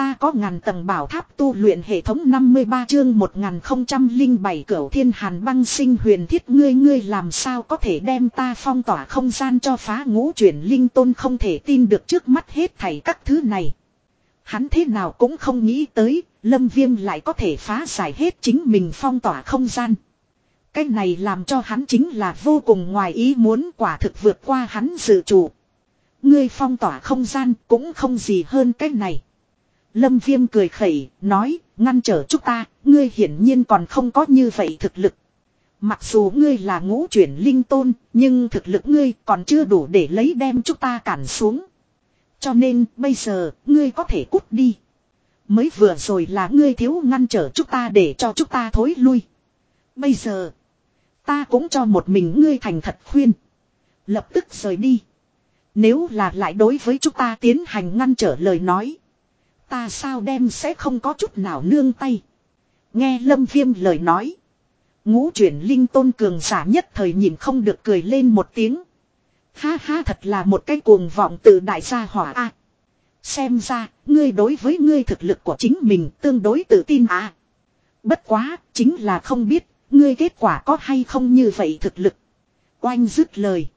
Ta có ngàn tầng bảo tháp tu luyện hệ thống 53 chương 1007 cửu thiên hàn băng sinh huyền thiết ngươi ngươi làm sao có thể đem ta phong tỏa không gian cho phá ngũ chuyển linh tôn không thể tin được trước mắt hết thảy các thứ này. Hắn thế nào cũng không nghĩ tới, lâm viêm lại có thể phá giải hết chính mình phong tỏa không gian. Cái này làm cho hắn chính là vô cùng ngoài ý muốn quả thực vượt qua hắn dự chủ. Ngươi phong tỏa không gian cũng không gì hơn cái này. Lâm Viêm cười khẩy, nói, ngăn trở chúng ta, ngươi hiển nhiên còn không có như vậy thực lực. Mặc dù ngươi là ngũ chuyển linh tôn, nhưng thực lực ngươi còn chưa đủ để lấy đem chúng ta cản xuống. Cho nên, bây giờ, ngươi có thể cút đi. Mới vừa rồi là ngươi thiếu ngăn trở chúng ta để cho chúng ta thối lui. Bây giờ, ta cũng cho một mình ngươi thành thật khuyên. Lập tức rời đi. Nếu là lại đối với chúng ta tiến hành ngăn trở lời nói. Ta sao đem sẽ không có chút nào nương tay. Nghe lâm viêm lời nói. Ngũ chuyển linh tôn cường giả nhất thời nhìn không được cười lên một tiếng. Ha ha thật là một cái cuồng vọng từ đại gia hỏa a Xem ra, ngươi đối với ngươi thực lực của chính mình tương đối tự tin à. Bất quá, chính là không biết, ngươi kết quả có hay không như vậy thực lực. Oanh dứt lời.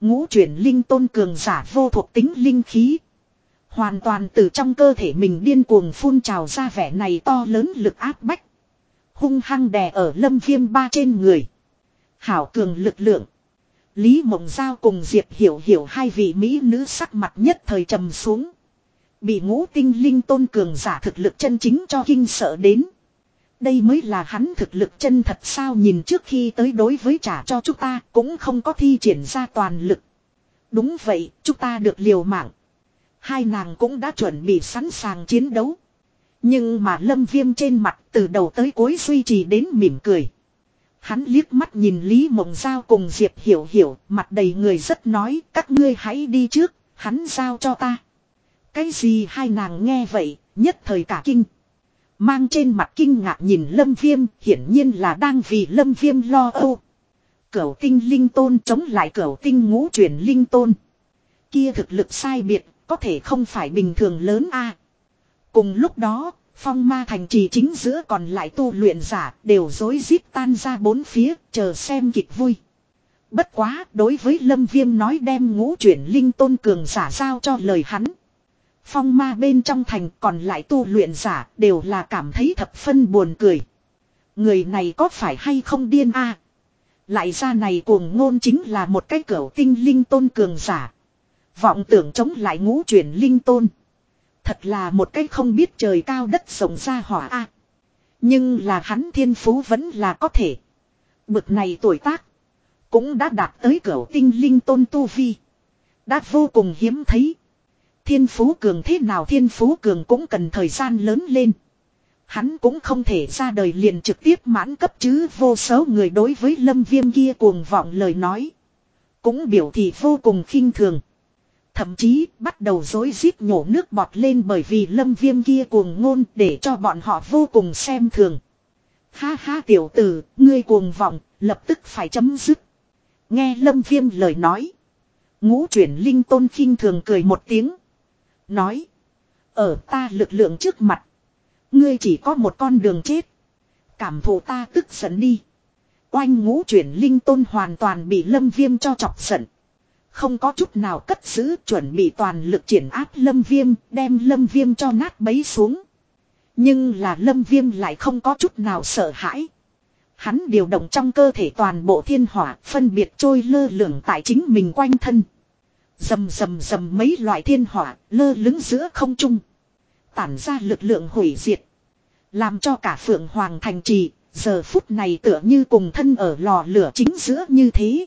Ngũ chuyển linh tôn cường giả vô thuộc tính linh khí. Hoàn toàn từ trong cơ thể mình điên cuồng phun trào ra vẻ này to lớn lực áp bách. Hung hăng đè ở lâm viêm ba trên người. Hảo cường lực lượng. Lý Mộng Giao cùng Diệp Hiểu Hiểu hai vị Mỹ nữ sắc mặt nhất thời trầm xuống. Bị ngũ tinh linh tôn cường giả thực lực chân chính cho kinh sợ đến. Đây mới là hắn thực lực chân thật sao nhìn trước khi tới đối với trả cho chúng ta cũng không có thi triển ra toàn lực. Đúng vậy, chúng ta được liều mạng. Hai nàng cũng đã chuẩn bị sẵn sàng chiến đấu. Nhưng mà lâm viêm trên mặt từ đầu tới cuối duy trì đến mỉm cười. Hắn liếc mắt nhìn Lý Mộng Giao cùng Diệp Hiểu Hiểu, mặt đầy người rất nói, các ngươi hãy đi trước, hắn giao cho ta. Cái gì hai nàng nghe vậy, nhất thời cả kinh. Mang trên mặt kinh ngạc nhìn Lâm Viêm, hiển nhiên là đang vì Lâm Viêm lo âu. Cửu tinh linh tôn chống lại cửu tinh ngũ chuyển linh tôn. Kia thực lực sai biệt, có thể không phải bình thường lớn a Cùng lúc đó, phong ma thành trì chính giữa còn lại tu luyện giả đều dối rít tan ra bốn phía, chờ xem kịch vui. Bất quá, đối với Lâm Viêm nói đem ngũ chuyển linh tôn cường giả giao cho lời hắn. Phong ma bên trong thành còn lại tu luyện giả đều là cảm thấy thập phân buồn cười. Người này có phải hay không điên a Lại ra này cuồng ngôn chính là một cái cửa tinh linh tôn cường giả. Vọng tưởng chống lại ngũ chuyển linh tôn. Thật là một cái không biết trời cao đất rộng ra hỏa a Nhưng là hắn thiên phú vẫn là có thể. Bực này tuổi tác. Cũng đã đạt tới cửa tinh linh tôn tu vi. Đã vô cùng hiếm thấy. Thiên phú cường thế nào thiên phú cường cũng cần thời gian lớn lên. Hắn cũng không thể ra đời liền trực tiếp mãn cấp chứ vô số người đối với lâm viêm kia cuồng vọng lời nói. Cũng biểu thị vô cùng khinh thường. Thậm chí bắt đầu dối rít nhổ nước bọt lên bởi vì lâm viêm kia cuồng ngôn để cho bọn họ vô cùng xem thường. Ha ha tiểu tử, ngươi cuồng vọng, lập tức phải chấm dứt. Nghe lâm viêm lời nói. Ngũ chuyển linh tôn khinh thường cười một tiếng. Nói. Ở ta lực lượng trước mặt. Ngươi chỉ có một con đường chết. Cảm thụ ta tức giận đi. Oanh ngũ chuyển linh tôn hoàn toàn bị lâm viêm cho chọc giận. Không có chút nào cất giữ chuẩn bị toàn lực triển áp lâm viêm đem lâm viêm cho nát bấy xuống. Nhưng là lâm viêm lại không có chút nào sợ hãi. Hắn điều động trong cơ thể toàn bộ thiên hỏa phân biệt trôi lơ lửng tại chính mình quanh thân. Dầm dầm dầm mấy loại thiên hỏa lơ lứng giữa không trung. Tản ra lực lượng hủy diệt. Làm cho cả phượng hoàng thành trì, giờ phút này tựa như cùng thân ở lò lửa chính giữa như thế.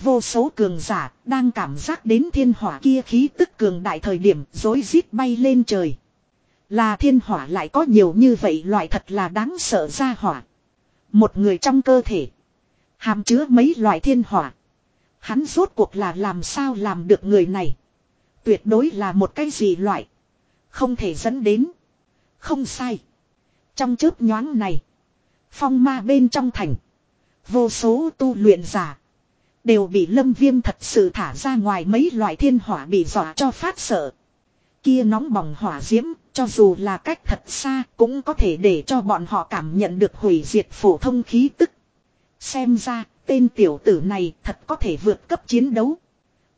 Vô số cường giả đang cảm giác đến thiên hỏa kia khí tức cường đại thời điểm dối rít bay lên trời. Là thiên hỏa lại có nhiều như vậy, loại thật là đáng sợ ra hỏa. Một người trong cơ thể. Hàm chứa mấy loại thiên hỏa. Hắn rốt cuộc là làm sao làm được người này. Tuyệt đối là một cái gì loại. Không thể dẫn đến. Không sai. Trong chớp nhoáng này. Phong ma bên trong thành. Vô số tu luyện giả. Đều bị lâm viêm thật sự thả ra ngoài mấy loại thiên hỏa bị dọa cho phát sợ. Kia nóng bỏng hỏa diễm, cho dù là cách thật xa cũng có thể để cho bọn họ cảm nhận được hủy diệt phổ thông khí tức. Xem ra, tên tiểu tử này thật có thể vượt cấp chiến đấu.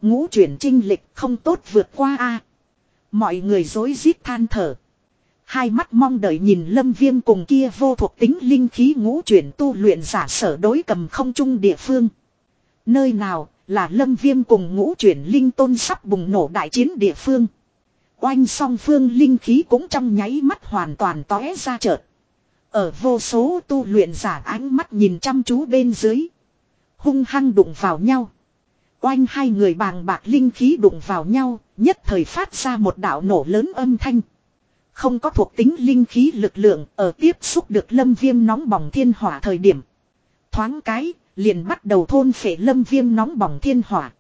Ngũ chuyển trinh lịch không tốt vượt qua a Mọi người dối rít than thở. Hai mắt mong đợi nhìn lâm viêm cùng kia vô thuộc tính linh khí ngũ chuyển tu luyện giả sở đối cầm không chung địa phương. Nơi nào là lâm viêm cùng ngũ chuyển linh tôn sắp bùng nổ đại chiến địa phương. Oanh song phương linh khí cũng trong nháy mắt hoàn toàn tóe ra chợt. Ở vô số tu luyện giả ánh mắt nhìn chăm chú bên dưới. Hung hăng đụng vào nhau. Oanh hai người bàng bạc linh khí đụng vào nhau, nhất thời phát ra một đạo nổ lớn âm thanh. Không có thuộc tính linh khí lực lượng ở tiếp xúc được lâm viêm nóng bỏng thiên hỏa thời điểm. Thoáng cái, liền bắt đầu thôn phệ lâm viêm nóng bỏng thiên hỏa.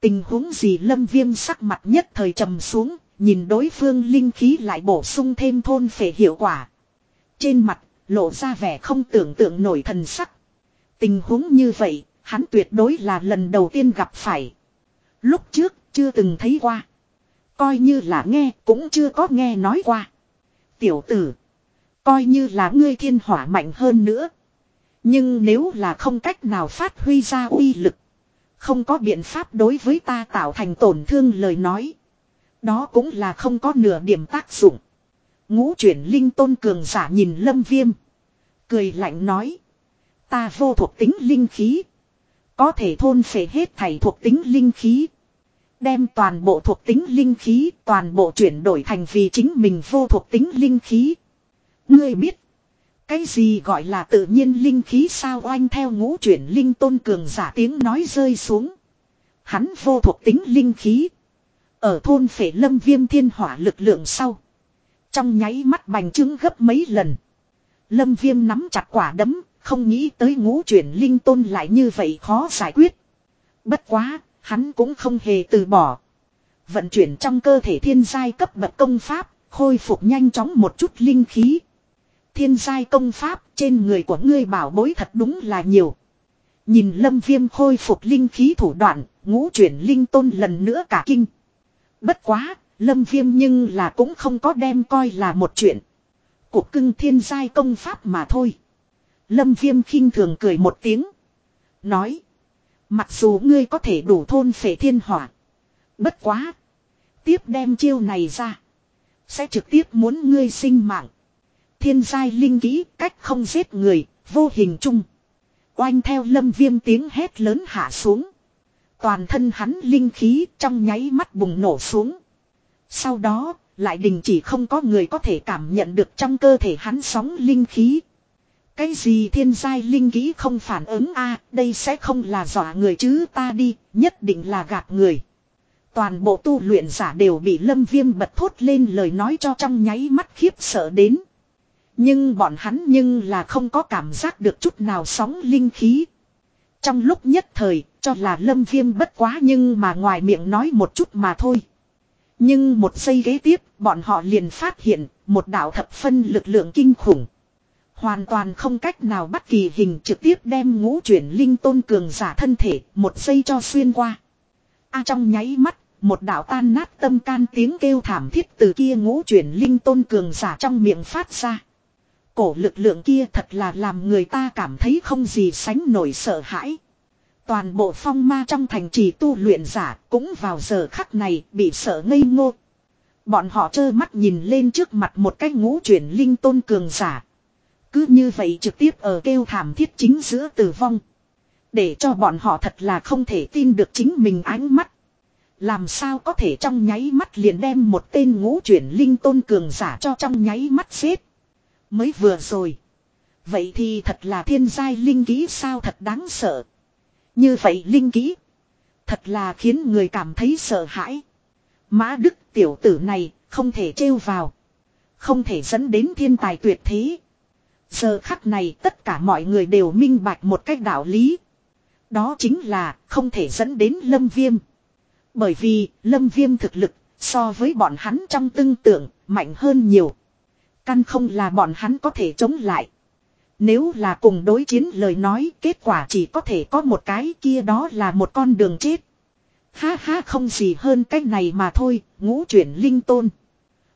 Tình huống gì lâm viêm sắc mặt nhất thời trầm xuống, nhìn đối phương linh khí lại bổ sung thêm thôn phệ hiệu quả. Trên mặt, lộ ra vẻ không tưởng tượng nổi thần sắc. Tình huống như vậy, hắn tuyệt đối là lần đầu tiên gặp phải. Lúc trước, chưa từng thấy qua. Coi như là nghe, cũng chưa có nghe nói qua. Tiểu tử, coi như là ngươi thiên hỏa mạnh hơn nữa. Nhưng nếu là không cách nào phát huy ra uy lực. Không có biện pháp đối với ta tạo thành tổn thương lời nói. Đó cũng là không có nửa điểm tác dụng. Ngũ chuyển linh tôn cường giả nhìn lâm viêm. Cười lạnh nói. Ta vô thuộc tính linh khí. Có thể thôn phệ hết thảy thuộc tính linh khí. Đem toàn bộ thuộc tính linh khí, toàn bộ chuyển đổi thành vì chính mình vô thuộc tính linh khí. Ngươi biết. Cái gì gọi là tự nhiên linh khí sao oanh theo ngũ chuyển linh tôn cường giả tiếng nói rơi xuống. Hắn vô thuộc tính linh khí. Ở thôn phệ lâm viêm thiên hỏa lực lượng sau. Trong nháy mắt bành trướng gấp mấy lần. Lâm viêm nắm chặt quả đấm, không nghĩ tới ngũ chuyển linh tôn lại như vậy khó giải quyết. Bất quá, hắn cũng không hề từ bỏ. Vận chuyển trong cơ thể thiên giai cấp bậc công pháp, khôi phục nhanh chóng một chút linh khí. Thiên giai công pháp trên người của ngươi bảo bối thật đúng là nhiều. Nhìn lâm viêm khôi phục linh khí thủ đoạn, ngũ chuyển linh tôn lần nữa cả kinh. Bất quá, lâm viêm nhưng là cũng không có đem coi là một chuyện. Cuộc cưng thiên giai công pháp mà thôi. Lâm viêm khinh thường cười một tiếng. Nói. Mặc dù ngươi có thể đủ thôn phệ thiên hỏa. Bất quá. Tiếp đem chiêu này ra. Sẽ trực tiếp muốn ngươi sinh mạng. Thiên giai linh kỹ cách không giết người, vô hình chung. Oanh theo lâm viêm tiếng hét lớn hạ xuống. Toàn thân hắn linh khí trong nháy mắt bùng nổ xuống. Sau đó, lại đình chỉ không có người có thể cảm nhận được trong cơ thể hắn sóng linh khí. Cái gì thiên giai linh kỹ không phản ứng a đây sẽ không là dọa người chứ ta đi, nhất định là gạt người. Toàn bộ tu luyện giả đều bị lâm viêm bật thốt lên lời nói cho trong nháy mắt khiếp sợ đến. Nhưng bọn hắn nhưng là không có cảm giác được chút nào sóng linh khí. Trong lúc nhất thời, cho là lâm viêm bất quá nhưng mà ngoài miệng nói một chút mà thôi. Nhưng một giây ghế tiếp, bọn họ liền phát hiện, một đạo thập phân lực lượng kinh khủng. Hoàn toàn không cách nào bắt kỳ hình trực tiếp đem ngũ chuyển linh tôn cường giả thân thể, một giây cho xuyên qua. A trong nháy mắt, một đạo tan nát tâm can tiếng kêu thảm thiết từ kia ngũ chuyển linh tôn cường giả trong miệng phát ra. Cổ lực lượng kia thật là làm người ta cảm thấy không gì sánh nổi sợ hãi. Toàn bộ phong ma trong thành trì tu luyện giả cũng vào giờ khắc này bị sợ ngây ngô. Bọn họ trơ mắt nhìn lên trước mặt một cái ngũ chuyển linh tôn cường giả. Cứ như vậy trực tiếp ở kêu thảm thiết chính giữa tử vong. Để cho bọn họ thật là không thể tin được chính mình ánh mắt. Làm sao có thể trong nháy mắt liền đem một tên ngũ chuyển linh tôn cường giả cho trong nháy mắt xếp. Mới vừa rồi. Vậy thì thật là thiên giai linh ký sao thật đáng sợ. Như vậy linh ký. Thật là khiến người cảm thấy sợ hãi. Mã đức tiểu tử này không thể trêu vào. Không thể dẫn đến thiên tài tuyệt thế. Giờ khắc này tất cả mọi người đều minh bạch một cách đạo lý. Đó chính là không thể dẫn đến lâm viêm. Bởi vì lâm viêm thực lực so với bọn hắn trong tương tượng mạnh hơn nhiều. Căn không là bọn hắn có thể chống lại. Nếu là cùng đối chiến lời nói kết quả chỉ có thể có một cái kia đó là một con đường chết. Ha ha không gì hơn cái này mà thôi, ngũ chuyển linh tôn.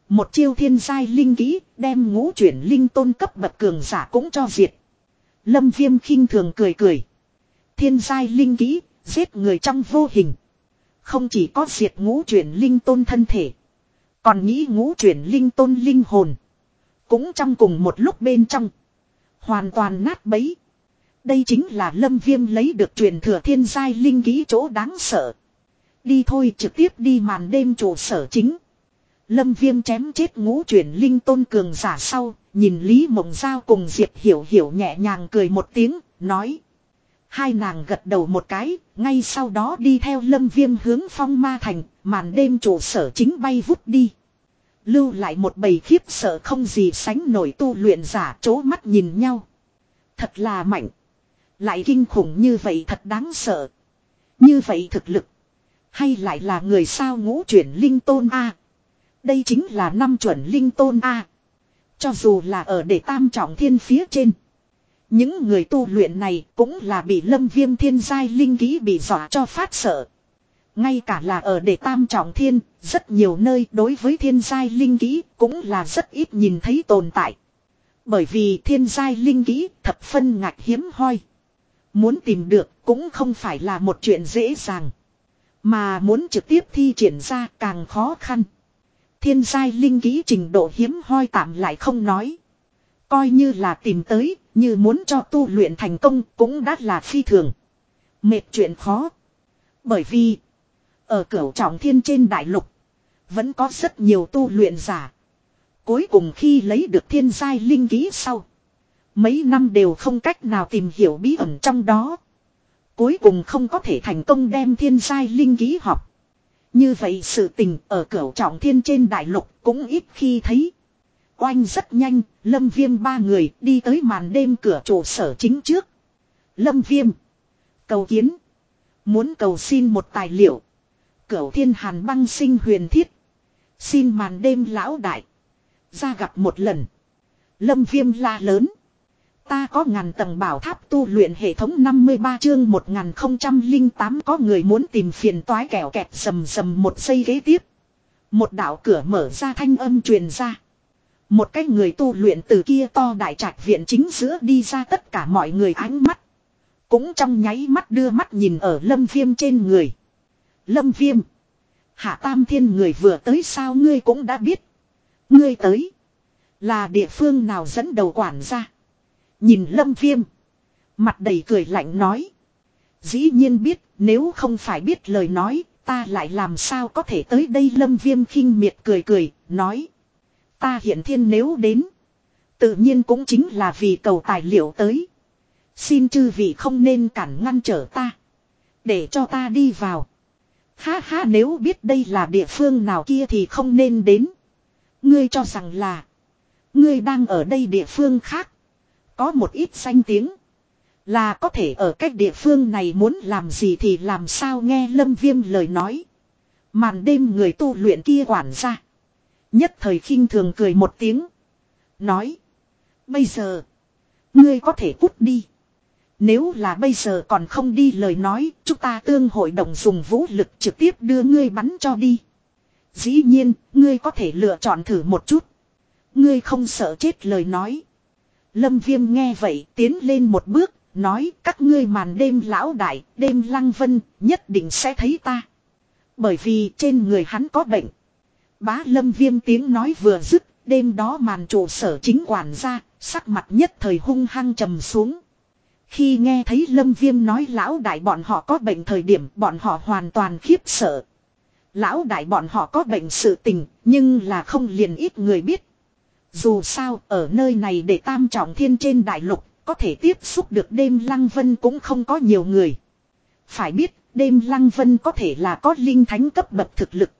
Một chiêu thiên giai linh kỹ, đem ngũ chuyển linh tôn cấp bậc cường giả cũng cho diệt. Lâm viêm khinh thường cười cười. Thiên giai linh kỹ, giết người trong vô hình. Không chỉ có diệt ngũ chuyển linh tôn thân thể. Còn nghĩ ngũ chuyển linh tôn linh hồn. Cũng trong cùng một lúc bên trong. Hoàn toàn nát bấy. Đây chính là lâm viêm lấy được truyền thừa thiên giai linh ký chỗ đáng sợ. Đi thôi trực tiếp đi màn đêm trụ sở chính. Lâm viêm chém chết ngũ chuyển linh tôn cường giả sau, nhìn Lý Mộng Giao cùng Diệp Hiểu Hiểu nhẹ nhàng cười một tiếng, nói. Hai nàng gật đầu một cái, ngay sau đó đi theo lâm viêm hướng phong ma thành, màn đêm trụ sở chính bay vút đi. Lưu lại một bầy khiếp sợ không gì sánh nổi tu luyện giả chố mắt nhìn nhau. Thật là mạnh. Lại kinh khủng như vậy thật đáng sợ. Như vậy thực lực. Hay lại là người sao ngũ chuyển linh tôn A. Đây chính là năm chuẩn linh tôn A. Cho dù là ở để tam trọng thiên phía trên. Những người tu luyện này cũng là bị lâm viêm thiên giai linh ký bị dọa cho phát sợ. Ngay cả là ở để tam trọng thiên, rất nhiều nơi đối với thiên giai linh kỹ cũng là rất ít nhìn thấy tồn tại. Bởi vì thiên giai linh kỹ thập phân ngạch hiếm hoi. Muốn tìm được cũng không phải là một chuyện dễ dàng. Mà muốn trực tiếp thi triển ra càng khó khăn. Thiên giai linh kỹ trình độ hiếm hoi tạm lại không nói. Coi như là tìm tới, như muốn cho tu luyện thành công cũng đã là phi thường. Mệt chuyện khó. Bởi vì, ở cửu trọng thiên trên đại lục, vẫn có rất nhiều tu luyện giả. Cuối cùng khi lấy được thiên giai linh ký sau. Mấy năm đều không cách nào tìm hiểu bí ẩn trong đó. Cuối cùng không có thể thành công đem thiên giai linh ký học. Như vậy sự tình ở cửu trọng thiên trên đại lục cũng ít khi thấy. Oanh rất nhanh, Lâm Viêm ba người đi tới màn đêm cửa trụ sở chính trước. Lâm Viêm. Cầu kiến. Muốn cầu xin một tài liệu. Cửu thiên hàn băng sinh huyền thiết. Xin màn đêm lão đại. Ra gặp một lần. Lâm Viêm la lớn. Ta có ngàn tầng bảo tháp tu luyện hệ thống 53 chương 1008 có người muốn tìm phiền toái kẻo kẹt sầm sầm một giây ghế tiếp. Một đạo cửa mở ra thanh âm truyền ra. Một cái người tu luyện từ kia to đại trạch viện chính giữa đi ra tất cả mọi người ánh mắt. Cũng trong nháy mắt đưa mắt nhìn ở lâm viêm trên người. Lâm viêm. Hạ tam thiên người vừa tới sao ngươi cũng đã biết. Ngươi tới. Là địa phương nào dẫn đầu quản ra. Nhìn lâm viêm. Mặt đầy cười lạnh nói. Dĩ nhiên biết, nếu không phải biết lời nói, ta lại làm sao có thể tới đây lâm viêm khinh miệt cười cười, nói. Ta hiện thiên nếu đến. Tự nhiên cũng chính là vì cầu tài liệu tới. Xin chư vị không nên cản ngăn trở ta. Để cho ta đi vào. Ha ha, nếu biết đây là địa phương nào kia thì không nên đến. Ngươi cho rằng là. Ngươi đang ở đây địa phương khác. Có một ít danh tiếng. Là có thể ở cách địa phương này muốn làm gì thì làm sao nghe lâm viêm lời nói. Màn đêm người tu luyện kia quản ra. Nhất thời khinh thường cười một tiếng. Nói. Bây giờ. Ngươi có thể cút đi. Nếu là bây giờ còn không đi lời nói. Chúng ta tương hội đồng dùng vũ lực trực tiếp đưa ngươi bắn cho đi. Dĩ nhiên. Ngươi có thể lựa chọn thử một chút. Ngươi không sợ chết lời nói. Lâm viêm nghe vậy tiến lên một bước. Nói các ngươi màn đêm lão đại. Đêm lăng vân nhất định sẽ thấy ta. Bởi vì trên người hắn có bệnh. Bá lâm viêm tiếng nói vừa dứt, đêm đó màn trụ sở chính quản ra, sắc mặt nhất thời hung hăng trầm xuống. Khi nghe thấy lâm viêm nói lão đại bọn họ có bệnh thời điểm bọn họ hoàn toàn khiếp sợ. Lão đại bọn họ có bệnh sự tình, nhưng là không liền ít người biết. Dù sao, ở nơi này để tam trọng thiên trên đại lục, có thể tiếp xúc được đêm lăng vân cũng không có nhiều người. Phải biết, đêm lăng vân có thể là có linh thánh cấp bậc thực lực.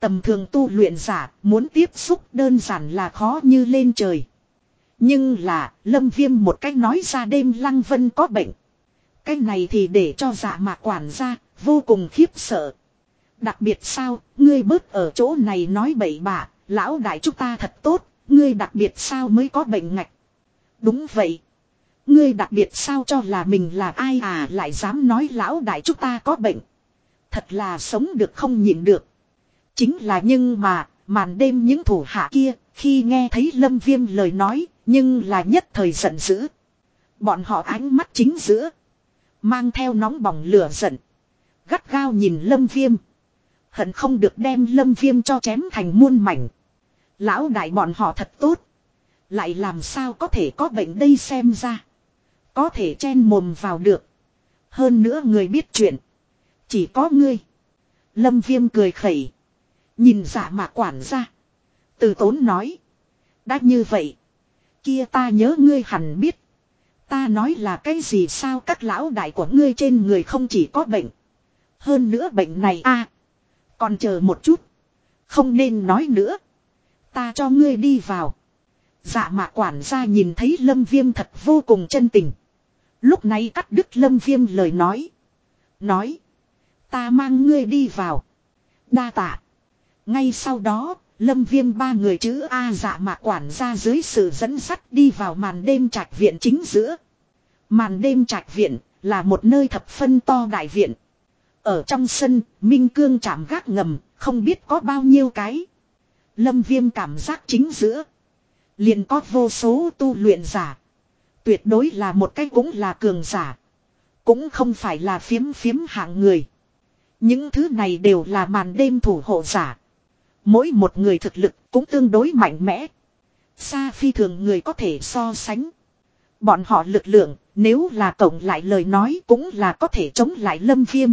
Tầm thường tu luyện giả muốn tiếp xúc đơn giản là khó như lên trời. Nhưng là lâm viêm một cách nói ra đêm lăng vân có bệnh. Cái này thì để cho dạ mạc quản ra vô cùng khiếp sợ. Đặc biệt sao, ngươi bớt ở chỗ này nói bậy bạ, lão đại chúng ta thật tốt, ngươi đặc biệt sao mới có bệnh ngạch. Đúng vậy. Ngươi đặc biệt sao cho là mình là ai à lại dám nói lão đại chúng ta có bệnh. Thật là sống được không nhịn được. Chính là nhưng mà, màn đêm những thủ hạ kia, khi nghe thấy lâm viêm lời nói, nhưng là nhất thời giận dữ. Bọn họ ánh mắt chính giữa. Mang theo nóng bỏng lửa giận. Gắt gao nhìn lâm viêm. Hận không được đem lâm viêm cho chém thành muôn mảnh. Lão đại bọn họ thật tốt. Lại làm sao có thể có bệnh đây xem ra. Có thể chen mồm vào được. Hơn nữa người biết chuyện. Chỉ có ngươi. Lâm viêm cười khẩy. Nhìn giả mà quản ra. Từ tốn nói. Đã như vậy. Kia ta nhớ ngươi hẳn biết. Ta nói là cái gì sao các lão đại của ngươi trên người không chỉ có bệnh. Hơn nữa bệnh này a Còn chờ một chút. Không nên nói nữa. Ta cho ngươi đi vào. Dạ mà quản gia nhìn thấy lâm viêm thật vô cùng chân tình. Lúc này cắt đứt lâm viêm lời nói. Nói. Ta mang ngươi đi vào. Đa tạ. Ngay sau đó, lâm viêm ba người chữ A dạ mạc quản gia dưới sự dẫn sắt đi vào màn đêm trạch viện chính giữa. Màn đêm trạch viện là một nơi thập phân to đại viện. Ở trong sân, Minh Cương chạm gác ngầm, không biết có bao nhiêu cái. Lâm viêm cảm giác chính giữa. liền có vô số tu luyện giả. Tuyệt đối là một cái cũng là cường giả. Cũng không phải là phiếm phiếm hạng người. Những thứ này đều là màn đêm thủ hộ giả. Mỗi một người thực lực cũng tương đối mạnh mẽ. Xa phi thường người có thể so sánh. Bọn họ lực lượng, nếu là cộng lại lời nói cũng là có thể chống lại lâm viêm.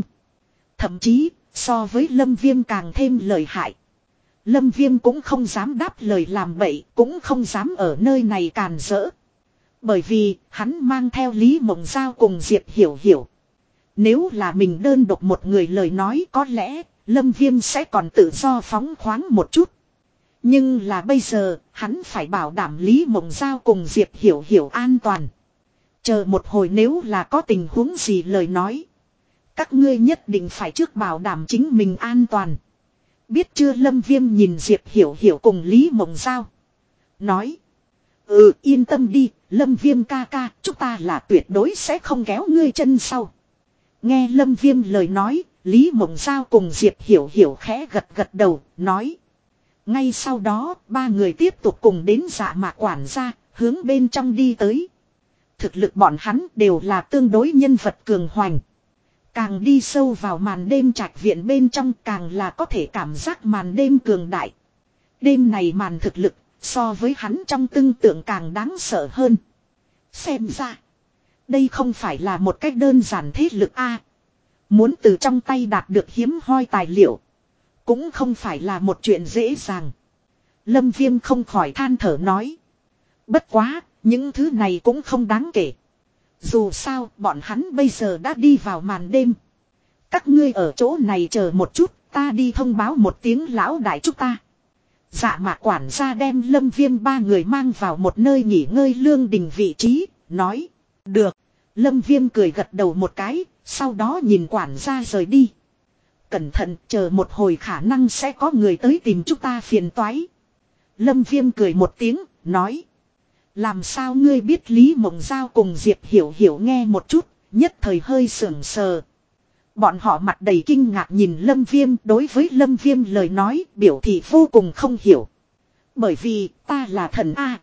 Thậm chí, so với lâm viêm càng thêm lợi hại. Lâm viêm cũng không dám đáp lời làm bậy, cũng không dám ở nơi này càn rỡ. Bởi vì, hắn mang theo Lý Mộng Giao cùng Diệp Hiểu Hiểu. Nếu là mình đơn độc một người lời nói có lẽ, Lâm Viêm sẽ còn tự do phóng khoáng một chút. Nhưng là bây giờ, hắn phải bảo đảm Lý Mộng Giao cùng Diệp Hiểu Hiểu an toàn. Chờ một hồi nếu là có tình huống gì lời nói. Các ngươi nhất định phải trước bảo đảm chính mình an toàn. Biết chưa Lâm Viêm nhìn Diệp Hiểu Hiểu cùng Lý Mộng Giao. Nói. Ừ yên tâm đi, Lâm Viêm ca ca, chúng ta là tuyệt đối sẽ không kéo ngươi chân sau. Nghe Lâm Viêm lời nói, Lý Mộng Giao cùng Diệp Hiểu Hiểu khẽ gật gật đầu, nói. Ngay sau đó, ba người tiếp tục cùng đến dạ mạc quản gia, hướng bên trong đi tới. Thực lực bọn hắn đều là tương đối nhân vật cường hoành. Càng đi sâu vào màn đêm trạch viện bên trong càng là có thể cảm giác màn đêm cường đại. Đêm này màn thực lực so với hắn trong tương tượng càng đáng sợ hơn. Xem ra, đây không phải là một cách đơn giản thế lực A muốn từ trong tay đạt được hiếm hoi tài liệu. Cũng không phải là một chuyện dễ dàng. Lâm Viêm không khỏi than thở nói. Bất quá, những thứ này cũng không đáng kể. Dù sao, bọn hắn bây giờ đã đi vào màn đêm. Các ngươi ở chỗ này chờ một chút, ta đi thông báo một tiếng lão đại chúc ta. Dạ mà quản gia đem lâm viêm ba người mang vào một nơi nghỉ ngơi lương đình vị trí, nói. Được. Lâm viêm cười gật đầu một cái, sau đó nhìn quản gia rời đi. Cẩn thận, chờ một hồi khả năng sẽ có người tới tìm chúng ta phiền toái. Lâm viêm cười một tiếng, nói. Làm sao ngươi biết Lý Mộng Giao cùng Diệp Hiểu Hiểu nghe một chút, nhất thời hơi sưởng sờ. Bọn họ mặt đầy kinh ngạc nhìn Lâm Viêm đối với Lâm Viêm lời nói biểu thị vô cùng không hiểu. Bởi vì ta là thần A.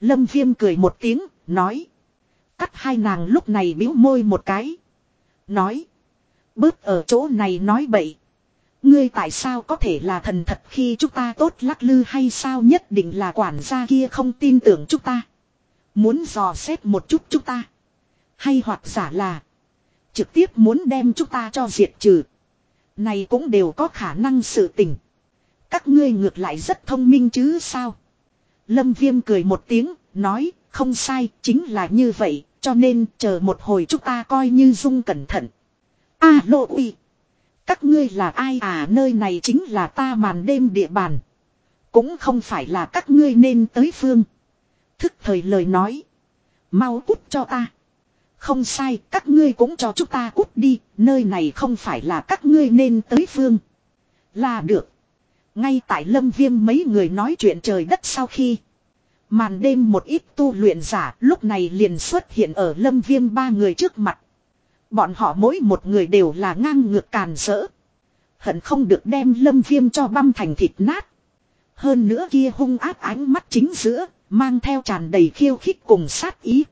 Lâm Viêm cười một tiếng, nói. Cắt hai nàng lúc này biếu môi một cái. Nói. Bớt ở chỗ này nói bậy. Ngươi tại sao có thể là thần thật khi chúng ta tốt lắc lư hay sao nhất định là quản gia kia không tin tưởng chúng ta. Muốn dò xét một chút chúng ta. Hay hoặc giả là. Trực tiếp muốn đem chúng ta cho diệt trừ. Này cũng đều có khả năng sự tình. Các ngươi ngược lại rất thông minh chứ sao. Lâm Viêm cười một tiếng, nói, không sai, chính là như vậy, cho nên chờ một hồi chúng ta coi như dung cẩn thận. A lộ uy. Các ngươi là ai à nơi này chính là ta màn đêm địa bàn. Cũng không phải là các ngươi nên tới phương. Thức thời lời nói. Mau cút cho ta. Không sai, các ngươi cũng cho chúng ta cút đi, nơi này không phải là các ngươi nên tới phương. Là được. Ngay tại lâm viêm mấy người nói chuyện trời đất sau khi. Màn đêm một ít tu luyện giả lúc này liền xuất hiện ở lâm viêm ba người trước mặt. Bọn họ mỗi một người đều là ngang ngược càn rỡ. Hận không được đem lâm viêm cho băm thành thịt nát. Hơn nữa kia hung áp ánh mắt chính giữa, mang theo tràn đầy khiêu khích cùng sát ý.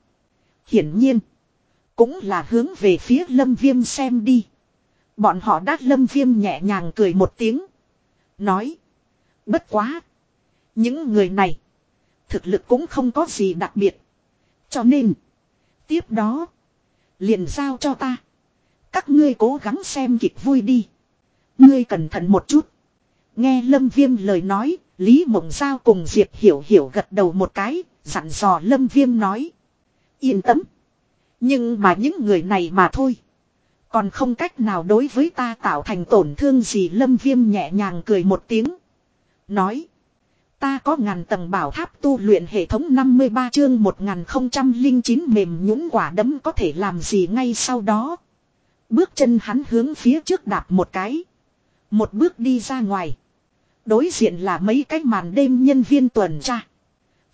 Hiển nhiên, cũng là hướng về phía lâm viêm xem đi. Bọn họ đát lâm viêm nhẹ nhàng cười một tiếng. Nói, bất quá. Những người này, thực lực cũng không có gì đặc biệt. Cho nên, tiếp đó, liền giao cho ta. Các ngươi cố gắng xem kịch vui đi. Ngươi cẩn thận một chút. Nghe Lâm Viêm lời nói, Lý Mộng Giao cùng Diệp Hiểu Hiểu gật đầu một cái, dặn dò Lâm Viêm nói. Yên tâm. Nhưng mà những người này mà thôi. Còn không cách nào đối với ta tạo thành tổn thương gì Lâm Viêm nhẹ nhàng cười một tiếng. Nói. Ta có ngàn tầng bảo tháp tu luyện hệ thống 53 chương 1009 mềm nhũng quả đấm có thể làm gì ngay sau đó. Bước chân hắn hướng phía trước đạp một cái. Một bước đi ra ngoài. Đối diện là mấy cái màn đêm nhân viên tuần tra.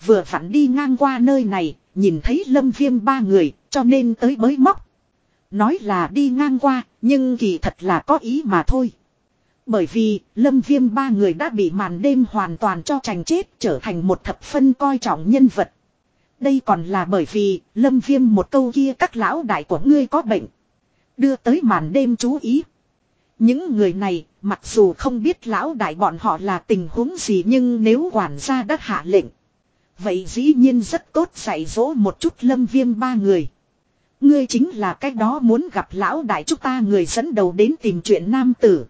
Vừa phản đi ngang qua nơi này, nhìn thấy lâm viêm ba người, cho nên tới bới móc. Nói là đi ngang qua, nhưng kỳ thật là có ý mà thôi. Bởi vì, lâm viêm ba người đã bị màn đêm hoàn toàn cho trành chết trở thành một thập phân coi trọng nhân vật. Đây còn là bởi vì, lâm viêm một câu kia các lão đại của ngươi có bệnh. Đưa tới màn đêm chú ý. Những người này, mặc dù không biết lão đại bọn họ là tình huống gì nhưng nếu quản gia đã hạ lệnh. Vậy dĩ nhiên rất tốt dạy dỗ một chút lâm viêm ba người. Ngươi chính là cách đó muốn gặp lão đại chúng ta người dẫn đầu đến tìm chuyện nam tử.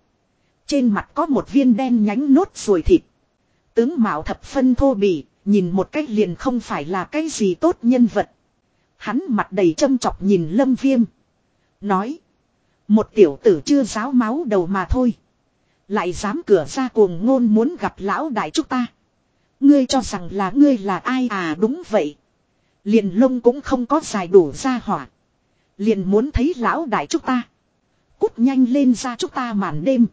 Trên mặt có một viên đen nhánh nốt ruồi thịt. Tướng mạo thập phân thô bỉ, nhìn một cách liền không phải là cái gì tốt nhân vật. Hắn mặt đầy châm chọc nhìn lâm viêm. Nói. Một tiểu tử chưa giáo máu đầu mà thôi. Lại dám cửa ra cuồng ngôn muốn gặp lão đại chúng ta. Ngươi cho rằng là ngươi là ai à đúng vậy. Liền lông cũng không có dài đủ ra hỏa. Liền muốn thấy lão đại chúng ta. Cút nhanh lên ra chúng ta màn đêm.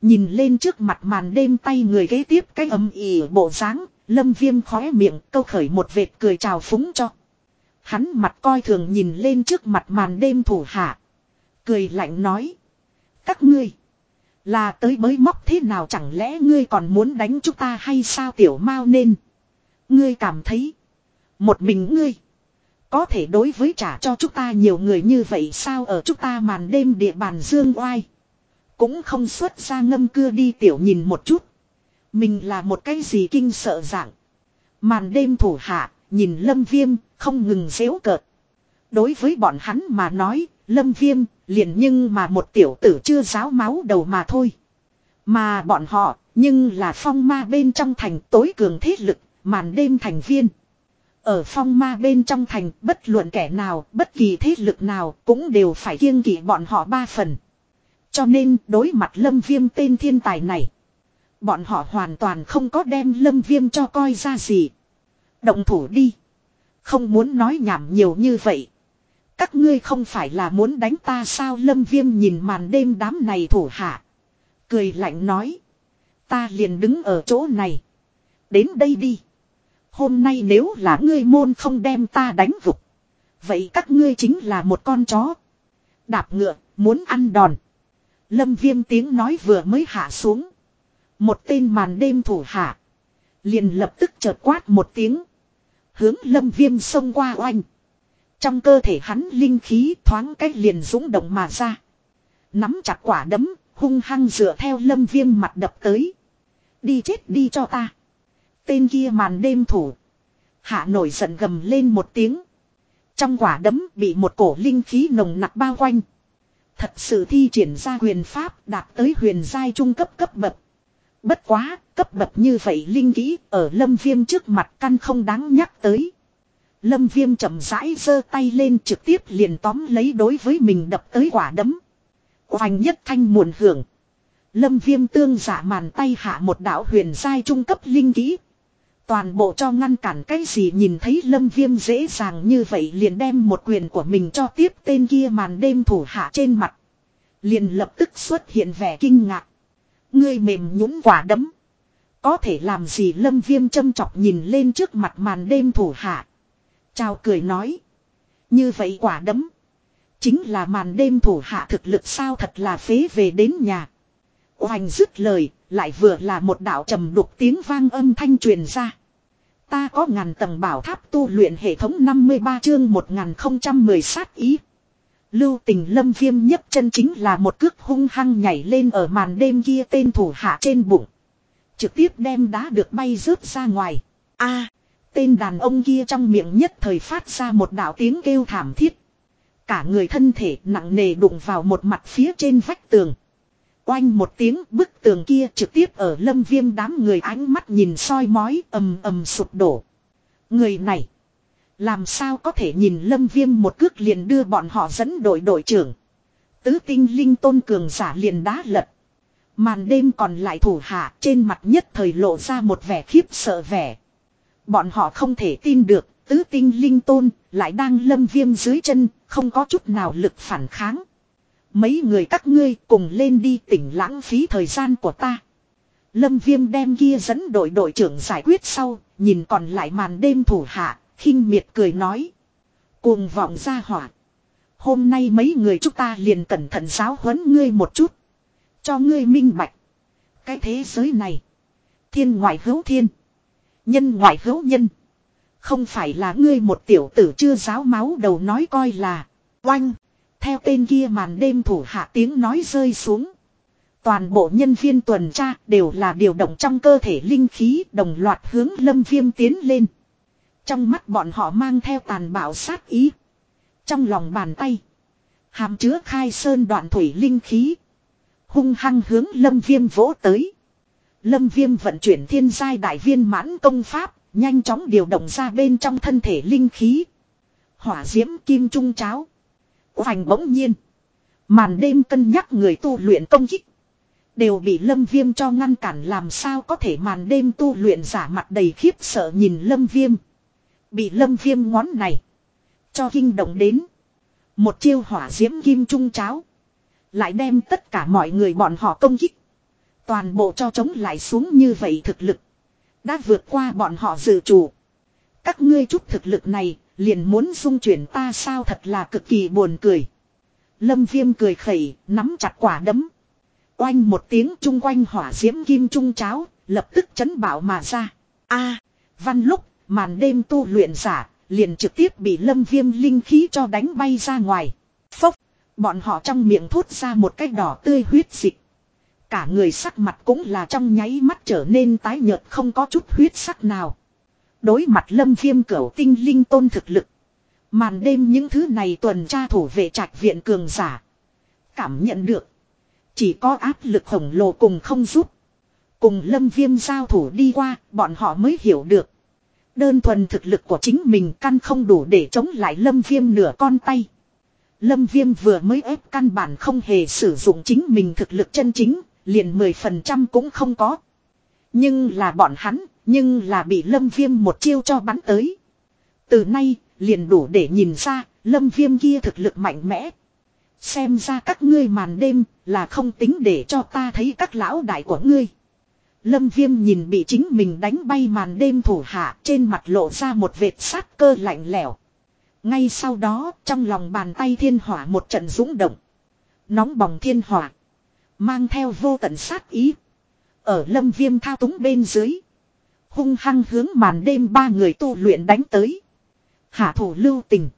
Nhìn lên trước mặt màn đêm tay người kế tiếp cái âm ỉ bộ dáng, lâm viêm khóe miệng câu khởi một vệt cười chào phúng cho. Hắn mặt coi thường nhìn lên trước mặt màn đêm thủ hạ. Cười lạnh nói. Các ngươi. Là tới bới móc thế nào chẳng lẽ ngươi còn muốn đánh chúng ta hay sao tiểu mau nên. Ngươi cảm thấy. Một mình ngươi. Có thể đối với trả cho chúng ta nhiều người như vậy sao ở chúng ta màn đêm địa bàn dương oai. Cũng không xuất ra ngâm cưa đi tiểu nhìn một chút. Mình là một cái gì kinh sợ dạng. Màn đêm thủ hạ, nhìn lâm viêm, không ngừng dễu cợt. Đối với bọn hắn mà nói, lâm viêm, liền nhưng mà một tiểu tử chưa giáo máu đầu mà thôi. Mà bọn họ, nhưng là phong ma bên trong thành tối cường thế lực, màn đêm thành viên. Ở phong ma bên trong thành, bất luận kẻ nào, bất kỳ thế lực nào, cũng đều phải kiêng kỵ bọn họ ba phần. Cho nên, đối mặt lâm viêm tên thiên tài này, bọn họ hoàn toàn không có đem lâm viêm cho coi ra gì. Động thủ đi. Không muốn nói nhảm nhiều như vậy. Các ngươi không phải là muốn đánh ta sao lâm viêm nhìn màn đêm đám này thủ hạ. Cười lạnh nói. Ta liền đứng ở chỗ này. Đến đây đi. Hôm nay nếu là ngươi môn không đem ta đánh vục. Vậy các ngươi chính là một con chó. Đạp ngựa, muốn ăn đòn. Lâm viêm tiếng nói vừa mới hạ xuống. Một tên màn đêm thủ hạ. Liền lập tức chợt quát một tiếng. Hướng lâm viêm xông qua oanh. Trong cơ thể hắn linh khí thoáng cách liền dũng động mà ra. Nắm chặt quả đấm, hung hăng dựa theo lâm viêm mặt đập tới. Đi chết đi cho ta. Tên kia màn đêm thủ. Hạ nổi giận gầm lên một tiếng. Trong quả đấm bị một cổ linh khí nồng nặc bao quanh. Thật sự thi triển ra huyền pháp đạt tới huyền giai trung cấp cấp bậc. Bất quá, cấp bậc như vậy linh kỹ ở lâm viêm trước mặt căn không đáng nhắc tới. Lâm viêm chậm rãi giơ tay lên trực tiếp liền tóm lấy đối với mình đập tới quả đấm. Hoành nhất thanh muộn hưởng. Lâm viêm tương giả màn tay hạ một đảo huyền giai trung cấp linh kỹ. Toàn bộ cho ngăn cản cái gì nhìn thấy lâm viêm dễ dàng như vậy liền đem một quyền của mình cho tiếp tên kia màn đêm thủ hạ trên mặt. Liền lập tức xuất hiện vẻ kinh ngạc. Ngươi mềm nhũng quả đấm. Có thể làm gì lâm viêm châm chọc nhìn lên trước mặt màn đêm thủ hạ. Chào cười nói. Như vậy quả đấm. Chính là màn đêm thủ hạ thực lực sao thật là phế về đến nhà. Hoành dứt lời, lại vừa là một đạo trầm đục tiếng vang âm thanh truyền ra. Ta có ngàn tầng bảo tháp tu luyện hệ thống 53 chương 1010 sát ý. Lưu tình lâm viêm nhất chân chính là một cước hung hăng nhảy lên ở màn đêm kia tên thủ hạ trên bụng. Trực tiếp đem đá được bay rớt ra ngoài. a, tên đàn ông kia trong miệng nhất thời phát ra một đạo tiếng kêu thảm thiết. Cả người thân thể nặng nề đụng vào một mặt phía trên vách tường. Oanh một tiếng bức tường kia trực tiếp ở lâm viêm đám người ánh mắt nhìn soi mói ầm ầm sụp đổ. Người này. Làm sao có thể nhìn lâm viêm một cước liền đưa bọn họ dẫn đội đội trưởng. Tứ tinh linh tôn cường giả liền đá lật. Màn đêm còn lại thủ hạ trên mặt nhất thời lộ ra một vẻ khiếp sợ vẻ. Bọn họ không thể tin được, tứ tinh linh tôn lại đang lâm viêm dưới chân, không có chút nào lực phản kháng. Mấy người các ngươi cùng lên đi tỉnh lãng phí thời gian của ta. Lâm viêm đem kia dẫn đội đội trưởng giải quyết sau, nhìn còn lại màn đêm thủ hạ, khinh miệt cười nói. Cuồng vọng ra hỏa. Hôm nay mấy người chúng ta liền cẩn thận giáo huấn ngươi một chút. Cho ngươi minh bạch. Cái thế giới này. Thiên ngoại hữu thiên. Nhân ngoại hữu nhân. Không phải là ngươi một tiểu tử chưa giáo máu đầu nói coi là. Oanh. Theo tên kia màn đêm thủ hạ tiếng nói rơi xuống. Toàn bộ nhân viên tuần tra đều là điều động trong cơ thể linh khí đồng loạt hướng lâm viêm tiến lên. Trong mắt bọn họ mang theo tàn bạo sát ý. Trong lòng bàn tay. Hàm chứa khai sơn đoạn thủy linh khí. Hung hăng hướng lâm viêm vỗ tới. Lâm viêm vận chuyển thiên giai đại viên mãn công pháp. Nhanh chóng điều động ra bên trong thân thể linh khí. Hỏa diễm kim trung cháo. Hoành bỗng nhiên. Màn đêm cân nhắc người tu luyện công kích. Đều bị lâm viêm cho ngăn cản làm sao có thể màn đêm tu luyện giả mặt đầy khiếp sợ nhìn lâm viêm. Bị lâm viêm ngón này. Cho kinh động đến. Một chiêu hỏa diễm kim trung cháo. Lại đem tất cả mọi người bọn họ công kích. Toàn bộ cho chống lại xuống như vậy thực lực. Đã vượt qua bọn họ dự chủ. Các ngươi chút thực lực này liền muốn dung chuyển ta sao thật là cực kỳ buồn cười. Lâm viêm cười khẩy, nắm chặt quả đấm. Oanh một tiếng chung quanh hỏa diễm kim trung cháo, lập tức chấn bảo mà ra. a văn lúc, màn đêm tu luyện giả, liền trực tiếp bị lâm viêm linh khí cho đánh bay ra ngoài. Phốc, bọn họ trong miệng thốt ra một cái đỏ tươi huyết dịch. Cả người sắc mặt cũng là trong nháy mắt trở nên tái nhợt không có chút huyết sắc nào. Đối mặt lâm viêm cửu tinh linh tôn thực lực. Màn đêm những thứ này tuần tra thủ vệ trạch viện cường giả. Cảm nhận được. Chỉ có áp lực khổng lồ cùng không giúp. Cùng lâm viêm giao thủ đi qua, bọn họ mới hiểu được. Đơn thuần thực lực của chính mình căn không đủ để chống lại lâm viêm nửa con tay. Lâm viêm vừa mới ép căn bản không hề sử dụng chính mình thực lực chân chính, liền 10% cũng không có. Nhưng là bọn hắn, nhưng là bị lâm viêm một chiêu cho bắn tới. Từ nay, liền đủ để nhìn ra, lâm viêm kia thực lực mạnh mẽ. Xem ra các ngươi màn đêm, là không tính để cho ta thấy các lão đại của ngươi. Lâm viêm nhìn bị chính mình đánh bay màn đêm thủ hạ trên mặt lộ ra một vệt sát cơ lạnh lẽo. Ngay sau đó, trong lòng bàn tay thiên hỏa một trận dũng động. Nóng bỏng thiên hỏa. Mang theo vô tận sát ý. Ở lâm viêm thao túng bên dưới. Hung hăng hướng màn đêm ba người tu luyện đánh tới. Hạ thủ lưu tình.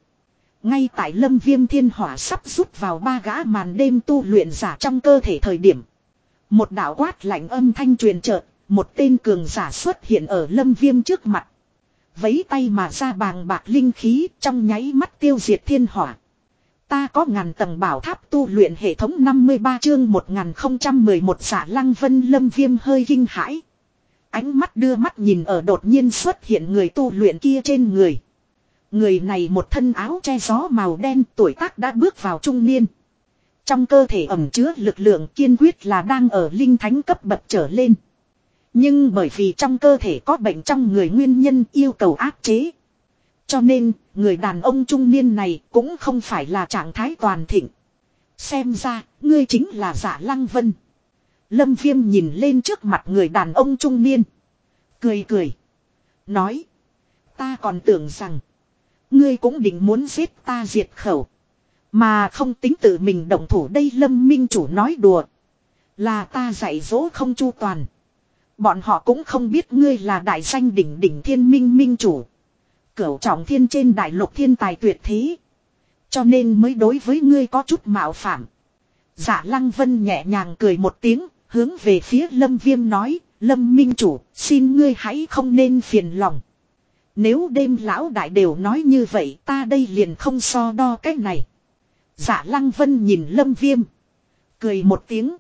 Ngay tại lâm viêm thiên hỏa sắp rút vào ba gã màn đêm tu luyện giả trong cơ thể thời điểm. Một đạo quát lạnh âm thanh truyền chợt, một tên cường giả xuất hiện ở lâm viêm trước mặt. Vấy tay mà ra bàng bạc linh khí trong nháy mắt tiêu diệt thiên hỏa. Ta có ngàn tầng bảo tháp tu luyện hệ thống 53 chương 1011 xả lăng vân lâm viêm hơi kinh hãi. Ánh mắt đưa mắt nhìn ở đột nhiên xuất hiện người tu luyện kia trên người. Người này một thân áo che gió màu đen, tuổi tác đã bước vào trung niên. Trong cơ thể ẩm chứa lực lượng kiên quyết là đang ở linh thánh cấp bậc trở lên. Nhưng bởi vì trong cơ thể có bệnh trong người nguyên nhân yêu cầu áp chế. Cho nên, người đàn ông trung niên này cũng không phải là trạng thái toàn thịnh. Xem ra, ngươi chính là giả lăng vân. Lâm viêm nhìn lên trước mặt người đàn ông trung niên. Cười cười. Nói. Ta còn tưởng rằng. Ngươi cũng định muốn giết ta diệt khẩu. Mà không tính tự mình động thủ đây lâm minh chủ nói đùa. Là ta dạy dỗ không chu toàn. Bọn họ cũng không biết ngươi là đại danh đỉnh đỉnh thiên minh minh chủ. Cửu trọng thiên trên đại lục thiên tài tuyệt thế. Cho nên mới đối với ngươi có chút mạo phạm. Dạ lăng vân nhẹ nhàng cười một tiếng, hướng về phía lâm viêm nói, lâm minh chủ, xin ngươi hãy không nên phiền lòng. Nếu đêm lão đại đều nói như vậy ta đây liền không so đo cách này. Dạ lăng vân nhìn lâm viêm. Cười một tiếng.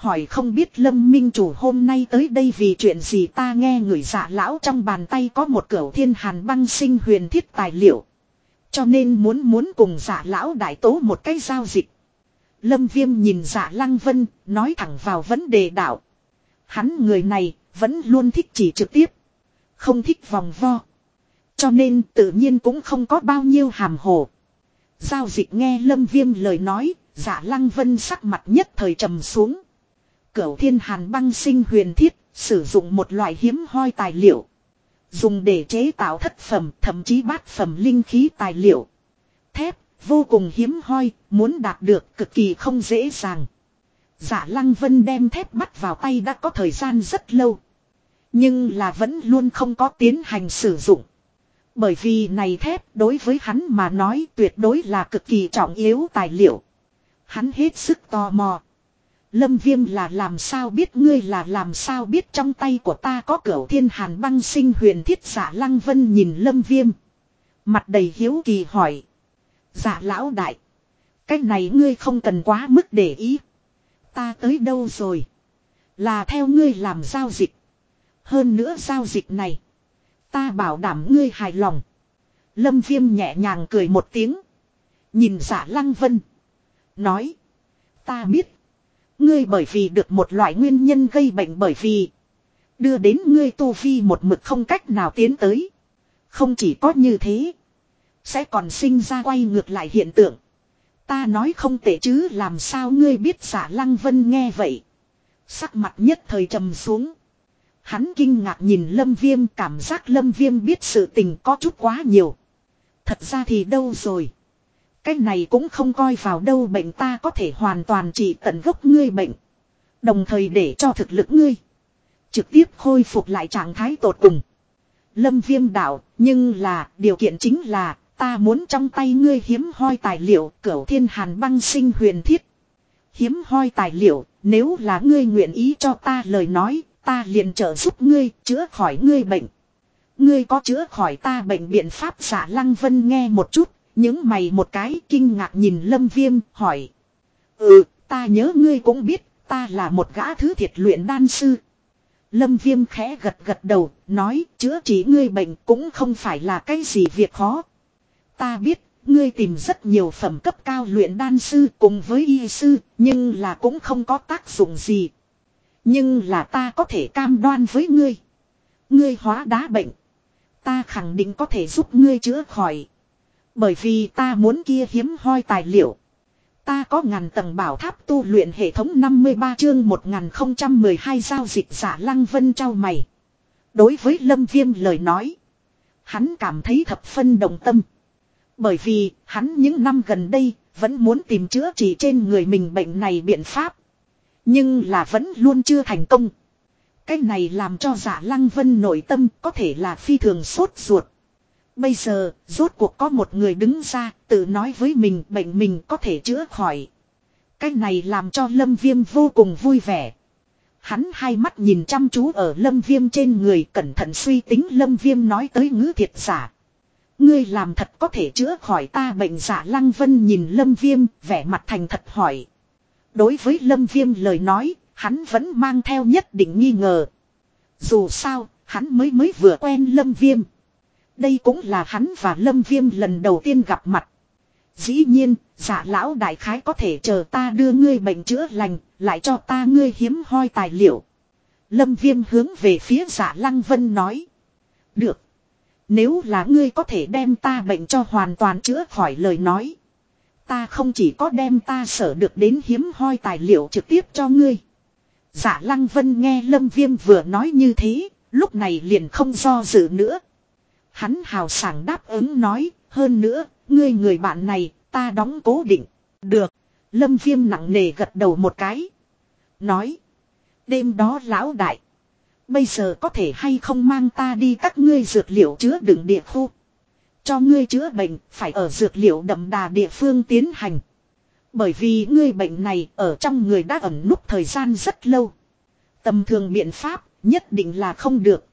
Hỏi không biết lâm minh chủ hôm nay tới đây vì chuyện gì ta nghe người giả lão trong bàn tay có một cửa thiên hàn băng sinh huyền thiết tài liệu. Cho nên muốn muốn cùng giả lão đại tố một cái giao dịch. Lâm viêm nhìn giả lăng vân, nói thẳng vào vấn đề đạo. Hắn người này, vẫn luôn thích chỉ trực tiếp. Không thích vòng vo. Cho nên tự nhiên cũng không có bao nhiêu hàm hồ. Giao dịch nghe lâm viêm lời nói, giả lăng vân sắc mặt nhất thời trầm xuống. Cửu thiên hàn băng sinh huyền thiết, sử dụng một loại hiếm hoi tài liệu. Dùng để chế tạo thất phẩm, thậm chí bát phẩm linh khí tài liệu. Thép, vô cùng hiếm hoi, muốn đạt được cực kỳ không dễ dàng. Giả Lăng Vân đem thép bắt vào tay đã có thời gian rất lâu. Nhưng là vẫn luôn không có tiến hành sử dụng. Bởi vì này thép đối với hắn mà nói tuyệt đối là cực kỳ trọng yếu tài liệu. Hắn hết sức tò mò. Lâm viêm là làm sao biết ngươi là làm sao biết trong tay của ta có cửu thiên hàn băng sinh huyền thiết giả lăng vân nhìn lâm viêm. Mặt đầy hiếu kỳ hỏi. Giả lão đại. Cách này ngươi không cần quá mức để ý. Ta tới đâu rồi? Là theo ngươi làm giao dịch. Hơn nữa giao dịch này. Ta bảo đảm ngươi hài lòng. Lâm viêm nhẹ nhàng cười một tiếng. Nhìn giả lăng vân. Nói. Ta biết. Ngươi bởi vì được một loại nguyên nhân gây bệnh bởi vì. Đưa đến ngươi tu vi một mực không cách nào tiến tới. Không chỉ có như thế. Sẽ còn sinh ra quay ngược lại hiện tượng. Ta nói không tệ chứ làm sao ngươi biết giả lăng vân nghe vậy. Sắc mặt nhất thời trầm xuống. Hắn kinh ngạc nhìn lâm viêm, cảm giác lâm viêm biết sự tình có chút quá nhiều. Thật ra thì đâu rồi. Cái này cũng không coi vào đâu bệnh ta có thể hoàn toàn trị tận gốc ngươi bệnh. Đồng thời để cho thực lực ngươi. Trực tiếp khôi phục lại trạng thái tột cùng. Lâm viêm đạo, nhưng là, điều kiện chính là, ta muốn trong tay ngươi hiếm hoi tài liệu, cửu thiên hàn băng sinh huyền thiết. Hiếm hoi tài liệu, nếu là ngươi nguyện ý cho ta lời nói, ta liền trợ giúp ngươi, chữa khỏi ngươi bệnh. Ngươi có chữa khỏi ta bệnh biện pháp giả lăng vân nghe một chút, những mày một cái kinh ngạc nhìn lâm viêm, hỏi. Ừ, ta nhớ ngươi cũng biết, ta là một gã thứ thiệt luyện đan sư. Lâm viêm khẽ gật gật đầu, nói chữa trị ngươi bệnh cũng không phải là cái gì việc khó. Ta biết, ngươi tìm rất nhiều phẩm cấp cao luyện đan sư cùng với y sư, nhưng là cũng không có tác dụng gì. Nhưng là ta có thể cam đoan với ngươi. Ngươi hóa đá bệnh. Ta khẳng định có thể giúp ngươi chữa khỏi. Bởi vì ta muốn kia hiếm hoi tài liệu. Ta có ngàn tầng bảo tháp tu luyện hệ thống 53 chương 1012 giao dịch giả lăng vân trao mày. Đối với Lâm Viêm lời nói. Hắn cảm thấy thập phân đồng tâm. Bởi vì hắn những năm gần đây vẫn muốn tìm chữa trị trên người mình bệnh này biện pháp. Nhưng là vẫn luôn chưa thành công. Cái này làm cho giả lăng vân nội tâm có thể là phi thường sốt ruột. Bây giờ, rốt cuộc có một người đứng ra, tự nói với mình bệnh mình có thể chữa khỏi. Cái này làm cho lâm viêm vô cùng vui vẻ. Hắn hai mắt nhìn chăm chú ở lâm viêm trên người cẩn thận suy tính lâm viêm nói tới ngữ thiệt giả. Ngươi làm thật có thể chữa khỏi ta bệnh giả lăng vân nhìn lâm viêm vẻ mặt thành thật hỏi. Đối với lâm viêm lời nói, hắn vẫn mang theo nhất định nghi ngờ. Dù sao, hắn mới mới vừa quen lâm viêm. Đây cũng là hắn và Lâm Viêm lần đầu tiên gặp mặt. Dĩ nhiên, giả lão đại khái có thể chờ ta đưa ngươi bệnh chữa lành, lại cho ta ngươi hiếm hoi tài liệu. Lâm Viêm hướng về phía giả Lăng Vân nói. Được. Nếu là ngươi có thể đem ta bệnh cho hoàn toàn chữa khỏi lời nói. Ta không chỉ có đem ta sở được đến hiếm hoi tài liệu trực tiếp cho ngươi. Giả Lăng Vân nghe Lâm Viêm vừa nói như thế, lúc này liền không do dự nữa. Hắn hào sảng đáp ứng nói, hơn nữa, ngươi người bạn này, ta đóng cố định. Được. Lâm viêm nặng nề gật đầu một cái. Nói. Đêm đó lão đại. Bây giờ có thể hay không mang ta đi các ngươi dược liệu chứa đựng địa khu. Cho ngươi chữa bệnh phải ở dược liệu đậm đà địa phương tiến hành. Bởi vì ngươi bệnh này ở trong người đã ẩn núp thời gian rất lâu. Tầm thường biện pháp nhất định là không được.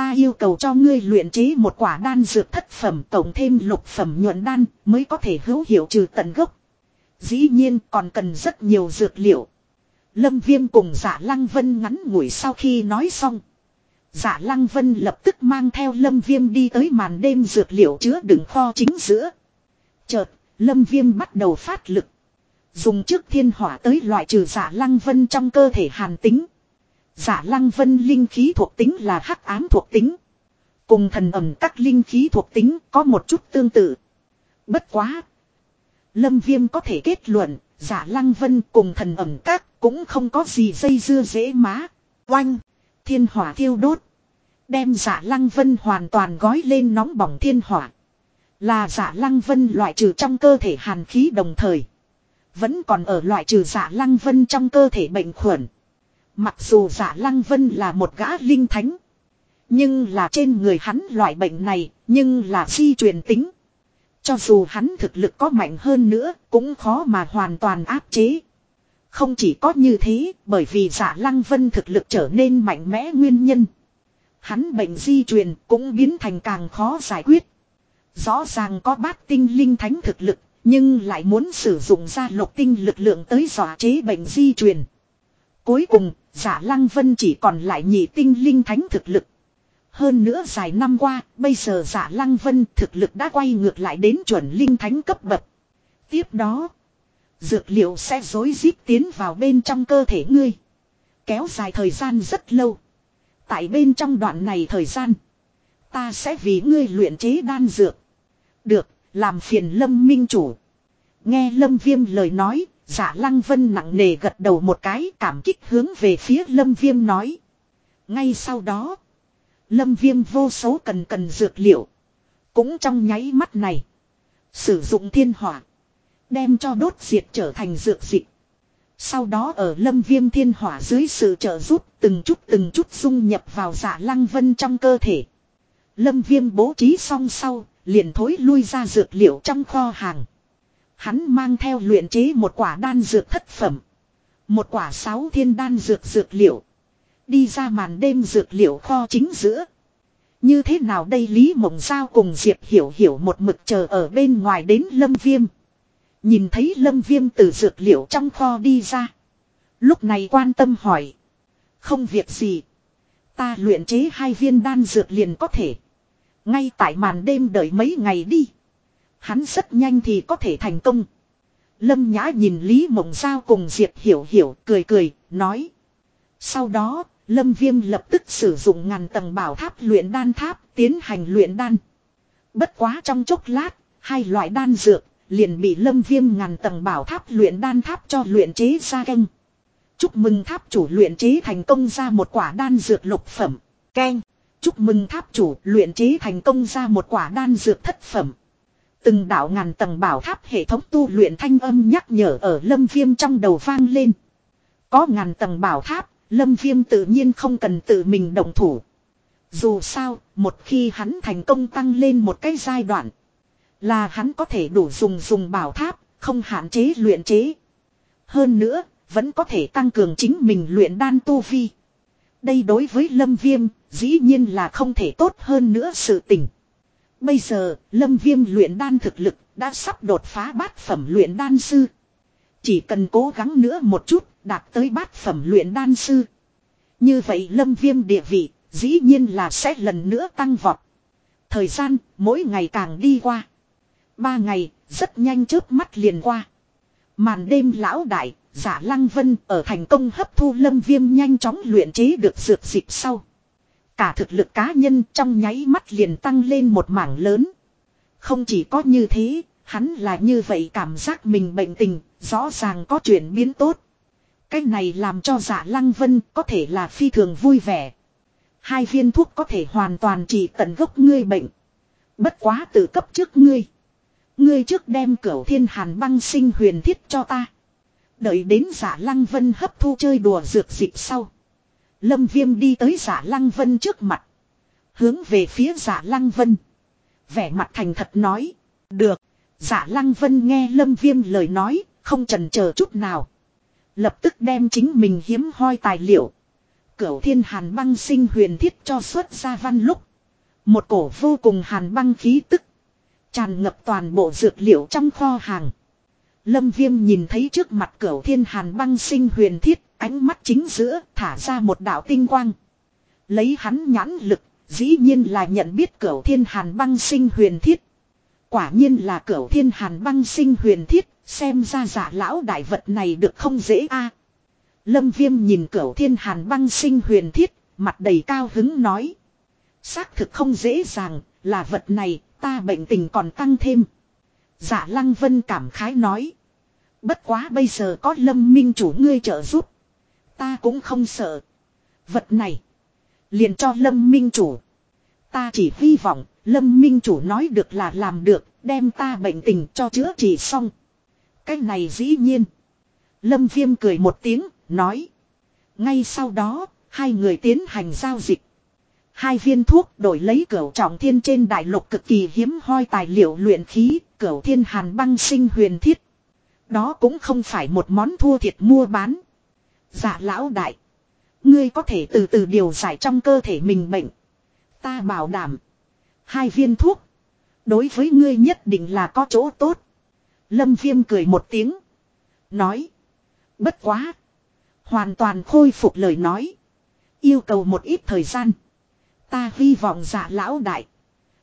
Ta yêu cầu cho ngươi luyện chế một quả đan dược thất phẩm tổng thêm lục phẩm nhuận đan mới có thể hữu hiệu trừ tận gốc. Dĩ nhiên còn cần rất nhiều dược liệu. Lâm Viêm cùng giả Lăng Vân ngắn ngủi sau khi nói xong. Giả Lăng Vân lập tức mang theo Lâm Viêm đi tới màn đêm dược liệu chứa đựng kho chính giữa. Chợt, Lâm Viêm bắt đầu phát lực. Dùng trước thiên hỏa tới loại trừ giả Lăng Vân trong cơ thể hàn tính. Giả Lăng Vân linh khí thuộc tính là hắc ám thuộc tính. Cùng thần ẩm các linh khí thuộc tính có một chút tương tự. Bất quá. Lâm Viêm có thể kết luận, giả Lăng Vân cùng thần ẩm các cũng không có gì dây dưa dễ má. Oanh! Thiên hỏa thiêu đốt. Đem giả Lăng Vân hoàn toàn gói lên nóng bỏng thiên hỏa. Là giả Lăng Vân loại trừ trong cơ thể hàn khí đồng thời. Vẫn còn ở loại trừ giả Lăng Vân trong cơ thể bệnh khuẩn. Mặc dù giả lăng vân là một gã linh thánh. Nhưng là trên người hắn loại bệnh này, nhưng là di truyền tính. Cho dù hắn thực lực có mạnh hơn nữa, cũng khó mà hoàn toàn áp chế. Không chỉ có như thế, bởi vì giả lăng vân thực lực trở nên mạnh mẽ nguyên nhân. Hắn bệnh di truyền cũng biến thành càng khó giải quyết. Rõ ràng có bát tinh linh thánh thực lực, nhưng lại muốn sử dụng ra lục tinh lực lượng tới dọa chế bệnh di truyền. Cuối cùng, giả lăng vân chỉ còn lại nhị tinh linh thánh thực lực. Hơn nữa dài năm qua, bây giờ giả lăng vân thực lực đã quay ngược lại đến chuẩn linh thánh cấp bậc. Tiếp đó, dược liệu sẽ dối rít tiến vào bên trong cơ thể ngươi. Kéo dài thời gian rất lâu. Tại bên trong đoạn này thời gian, ta sẽ vì ngươi luyện chế đan dược. Được, làm phiền lâm minh chủ. Nghe lâm viêm lời nói, Dạ lăng vân nặng nề gật đầu một cái cảm kích hướng về phía lâm viêm nói. Ngay sau đó. Lâm viêm vô số cần cần dược liệu. Cũng trong nháy mắt này. Sử dụng thiên hỏa. Đem cho đốt diệt trở thành dược dịch. Sau đó ở lâm viêm thiên hỏa dưới sự trợ giúp từng chút từng chút dung nhập vào dạ lăng vân trong cơ thể. Lâm viêm bố trí xong sau, liền thối lui ra dược liệu trong kho hàng. Hắn mang theo luyện chế một quả đan dược thất phẩm. Một quả sáu thiên đan dược dược liệu. Đi ra màn đêm dược liệu kho chính giữa. Như thế nào đây Lý Mộng Giao cùng Diệp Hiểu Hiểu một mực chờ ở bên ngoài đến Lâm Viêm. Nhìn thấy Lâm Viêm từ dược liệu trong kho đi ra. Lúc này quan tâm hỏi. Không việc gì. Ta luyện chế hai viên đan dược liền có thể. Ngay tại màn đêm đợi mấy ngày đi. Hắn rất nhanh thì có thể thành công. Lâm Nhã nhìn Lý Mộng Giao cùng Diệp Hiểu Hiểu cười cười, nói. Sau đó, Lâm Viêm lập tức sử dụng ngàn tầng bảo tháp luyện đan tháp tiến hành luyện đan. Bất quá trong chốc lát, hai loại đan dược liền bị Lâm Viêm ngàn tầng bảo tháp luyện đan tháp cho luyện chế ra canh. Chúc mừng tháp chủ luyện chế thành công ra một quả đan dược lục phẩm. canh. Chúc mừng tháp chủ luyện chế thành công ra một quả đan dược thất phẩm. Từng đạo ngàn tầng bảo tháp hệ thống tu luyện thanh âm nhắc nhở ở lâm viêm trong đầu vang lên. Có ngàn tầng bảo tháp, lâm viêm tự nhiên không cần tự mình động thủ. Dù sao, một khi hắn thành công tăng lên một cái giai đoạn, là hắn có thể đủ dùng dùng bảo tháp, không hạn chế luyện chế. Hơn nữa, vẫn có thể tăng cường chính mình luyện đan tu vi. Đây đối với lâm viêm, dĩ nhiên là không thể tốt hơn nữa sự tình. Bây giờ, lâm viêm luyện đan thực lực đã sắp đột phá bát phẩm luyện đan sư. Chỉ cần cố gắng nữa một chút, đạt tới bát phẩm luyện đan sư. Như vậy lâm viêm địa vị, dĩ nhiên là sẽ lần nữa tăng vọt. Thời gian, mỗi ngày càng đi qua. Ba ngày, rất nhanh trước mắt liền qua. Màn đêm lão đại, giả lăng vân ở thành công hấp thu lâm viêm nhanh chóng luyện chế được dược dịch sau. Cả thực lực cá nhân trong nháy mắt liền tăng lên một mảng lớn. Không chỉ có như thế, hắn là như vậy cảm giác mình bệnh tình, rõ ràng có chuyển biến tốt. Cái này làm cho giả lăng vân có thể là phi thường vui vẻ. Hai viên thuốc có thể hoàn toàn trị tận gốc ngươi bệnh. Bất quá từ cấp trước ngươi. Ngươi trước đem cửu thiên hàn băng sinh huyền thiết cho ta. Đợi đến giả lăng vân hấp thu chơi đùa dược dịp sau. Lâm viêm đi tới giả lăng vân trước mặt. Hướng về phía giả lăng vân. Vẻ mặt thành thật nói. Được. Giả lăng vân nghe lâm viêm lời nói. Không trần chờ chút nào. Lập tức đem chính mình hiếm hoi tài liệu. Cửu thiên hàn băng sinh huyền thiết cho xuất ra văn lúc. Một cổ vô cùng hàn băng khí tức. Tràn ngập toàn bộ dược liệu trong kho hàng. Lâm viêm nhìn thấy trước mặt cửu thiên hàn băng sinh huyền thiết, ánh mắt chính giữa, thả ra một đạo tinh quang. Lấy hắn nhãn lực, dĩ nhiên là nhận biết cửu thiên hàn băng sinh huyền thiết. Quả nhiên là cửu thiên hàn băng sinh huyền thiết, xem ra giả lão đại vật này được không dễ a Lâm viêm nhìn cửu thiên hàn băng sinh huyền thiết, mặt đầy cao hứng nói. Xác thực không dễ dàng, là vật này, ta bệnh tình còn tăng thêm. Giả lăng vân cảm khái nói. Bất quá bây giờ có lâm minh chủ ngươi trợ giúp. Ta cũng không sợ. Vật này. Liền cho lâm minh chủ. Ta chỉ hy vọng lâm minh chủ nói được là làm được. Đem ta bệnh tình cho chữa trị xong. Cái này dĩ nhiên. Lâm viêm cười một tiếng. Nói. Ngay sau đó. Hai người tiến hành giao dịch. Hai viên thuốc đổi lấy cửu trọng thiên trên đại lục cực kỳ hiếm hoi tài liệu luyện khí, cửu thiên hàn băng sinh huyền thiết. Đó cũng không phải một món thua thiệt mua bán. Dạ lão đại. Ngươi có thể từ từ điều giải trong cơ thể mình bệnh. Ta bảo đảm. Hai viên thuốc. Đối với ngươi nhất định là có chỗ tốt. Lâm viêm cười một tiếng. Nói. Bất quá. Hoàn toàn khôi phục lời nói. Yêu cầu một ít thời gian. Ta hy vọng dạ lão đại.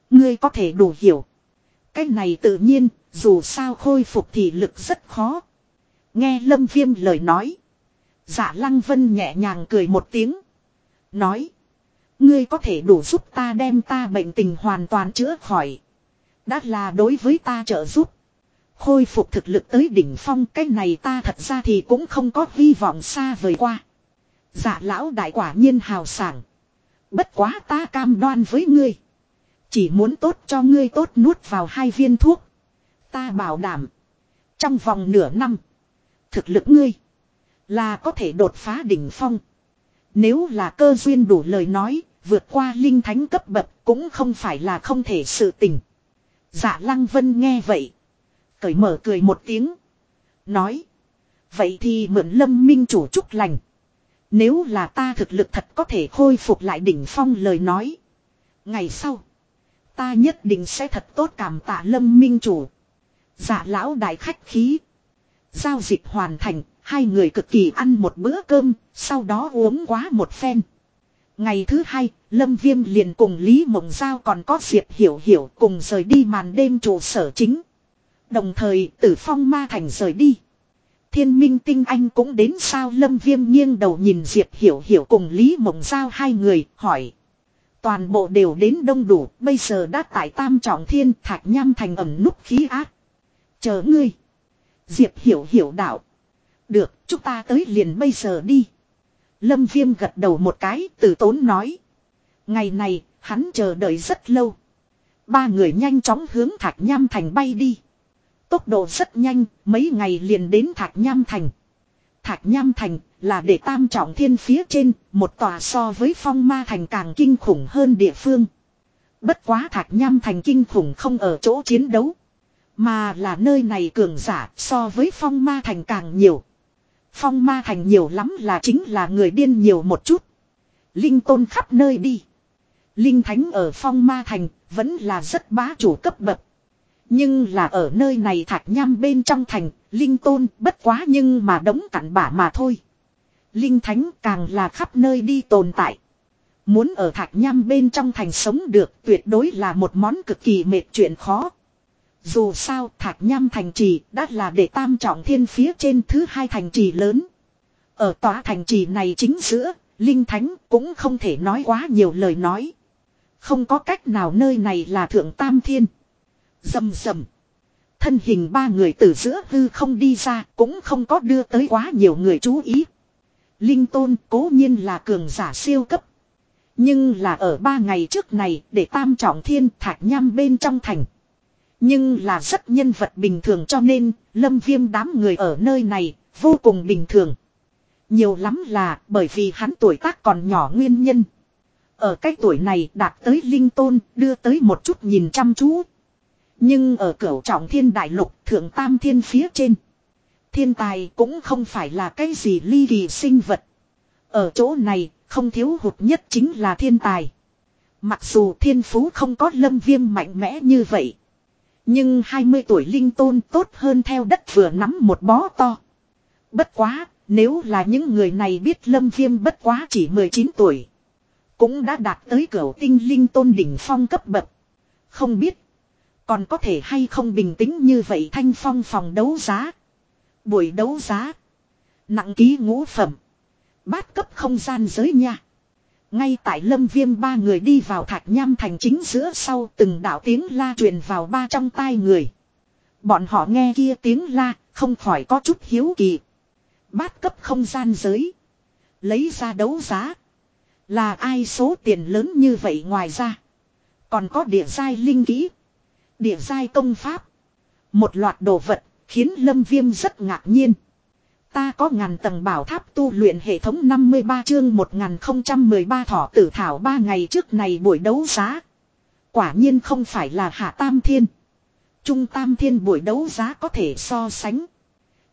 Ngươi có thể đủ hiểu. Cái này tự nhiên, dù sao khôi phục thì lực rất khó. Nghe lâm viêm lời nói. Dạ lăng vân nhẹ nhàng cười một tiếng. Nói. Ngươi có thể đủ giúp ta đem ta bệnh tình hoàn toàn chữa khỏi. Đã là đối với ta trợ giúp. Khôi phục thực lực tới đỉnh phong, cái này ta thật ra thì cũng không có hy vọng xa vời qua. Dạ lão đại quả nhiên hào sảng. Bất quá ta cam đoan với ngươi. Chỉ muốn tốt cho ngươi tốt nuốt vào hai viên thuốc. Ta bảo đảm. Trong vòng nửa năm. Thực lực ngươi. Là có thể đột phá đỉnh phong. Nếu là cơ duyên đủ lời nói. Vượt qua linh thánh cấp bậc cũng không phải là không thể sự tình. Dạ lăng vân nghe vậy. Cởi mở cười một tiếng. Nói. Vậy thì mượn lâm minh chủ chúc lành. Nếu là ta thực lực thật có thể khôi phục lại đỉnh phong lời nói. Ngày sau. Ta nhất định sẽ thật tốt cảm tạ lâm minh chủ. Dạ lão đại khách khí. Giao dịch hoàn thành, hai người cực kỳ ăn một bữa cơm, sau đó uống quá một phen. Ngày thứ hai, Lâm Viêm liền cùng Lý Mộng Giao còn có Diệp Hiểu Hiểu cùng rời đi màn đêm trụ sở chính. Đồng thời tử phong ma thành rời đi. Thiên minh tinh anh cũng đến sao Lâm Viêm nghiêng đầu nhìn Diệp Hiểu Hiểu cùng Lý Mộng Giao hai người hỏi. Toàn bộ đều đến đông đủ, bây giờ đã tại tam trọng thiên thạch nham thành ẩm núp khí ác. Chờ ngươi. Diệp hiểu hiểu đạo. Được, chúng ta tới liền bây giờ đi. Lâm Viêm gật đầu một cái, từ tốn nói. Ngày này, hắn chờ đợi rất lâu. Ba người nhanh chóng hướng thạch nham thành bay đi. Tốc độ rất nhanh, mấy ngày liền đến thạch nham thành. Thạch nham thành là để tam trọng thiên phía trên, một tòa so với phong ma thành càng kinh khủng hơn địa phương. Bất quá thạch nham thành kinh khủng không ở chỗ chiến đấu. Mà là nơi này cường giả so với phong ma thành càng nhiều. Phong ma thành nhiều lắm là chính là người điên nhiều một chút. Linh tôn khắp nơi đi. Linh thánh ở phong ma thành vẫn là rất bá chủ cấp bậc. Nhưng là ở nơi này thạch nham bên trong thành, linh tôn bất quá nhưng mà đống cặn bả mà thôi. Linh thánh càng là khắp nơi đi tồn tại. Muốn ở thạch nham bên trong thành sống được tuyệt đối là một món cực kỳ mệt chuyện khó. Dù sao thạc nham thành trì đã là để tam trọng thiên phía trên thứ hai thành trì lớn. Ở tòa thành trì này chính giữa, Linh Thánh cũng không thể nói quá nhiều lời nói. Không có cách nào nơi này là thượng tam thiên. Dầm dầm. Thân hình ba người từ giữa hư không đi ra cũng không có đưa tới quá nhiều người chú ý. Linh Tôn cố nhiên là cường giả siêu cấp. Nhưng là ở ba ngày trước này để tam trọng thiên thạch nham bên trong thành. Nhưng là rất nhân vật bình thường cho nên, lâm viêm đám người ở nơi này, vô cùng bình thường. Nhiều lắm là bởi vì hắn tuổi tác còn nhỏ nguyên nhân. Ở cái tuổi này đạt tới linh tôn, đưa tới một chút nhìn chăm chú. Nhưng ở cửu trọng thiên đại lục, thượng tam thiên phía trên. Thiên tài cũng không phải là cái gì ly kỳ sinh vật. Ở chỗ này, không thiếu hụt nhất chính là thiên tài. Mặc dù thiên phú không có lâm viêm mạnh mẽ như vậy. Nhưng 20 tuổi linh tôn tốt hơn theo đất vừa nắm một bó to. Bất quá, nếu là những người này biết lâm viêm bất quá chỉ 19 tuổi. Cũng đã đạt tới cửa tinh linh tôn đỉnh phong cấp bậc. Không biết. Còn có thể hay không bình tĩnh như vậy thanh phong phòng đấu giá. Buổi đấu giá. Nặng ký ngũ phẩm. Bát cấp không gian giới nha. Ngay tại lâm viêm ba người đi vào thạch nham thành chính giữa sau từng đảo tiếng la truyền vào ba trong tai người. Bọn họ nghe kia tiếng la, không khỏi có chút hiếu kỳ. Bát cấp không gian giới. Lấy ra đấu giá. Là ai số tiền lớn như vậy ngoài ra. Còn có địa giai linh kỹ. Địa giai công pháp. Một loạt đồ vật khiến lâm viêm rất ngạc nhiên. Ta có ngàn tầng bảo tháp tu luyện hệ thống 53 chương 1013 thỏ tử thảo ba ngày trước này buổi đấu giá. Quả nhiên không phải là hạ tam thiên. Trung tam thiên buổi đấu giá có thể so sánh.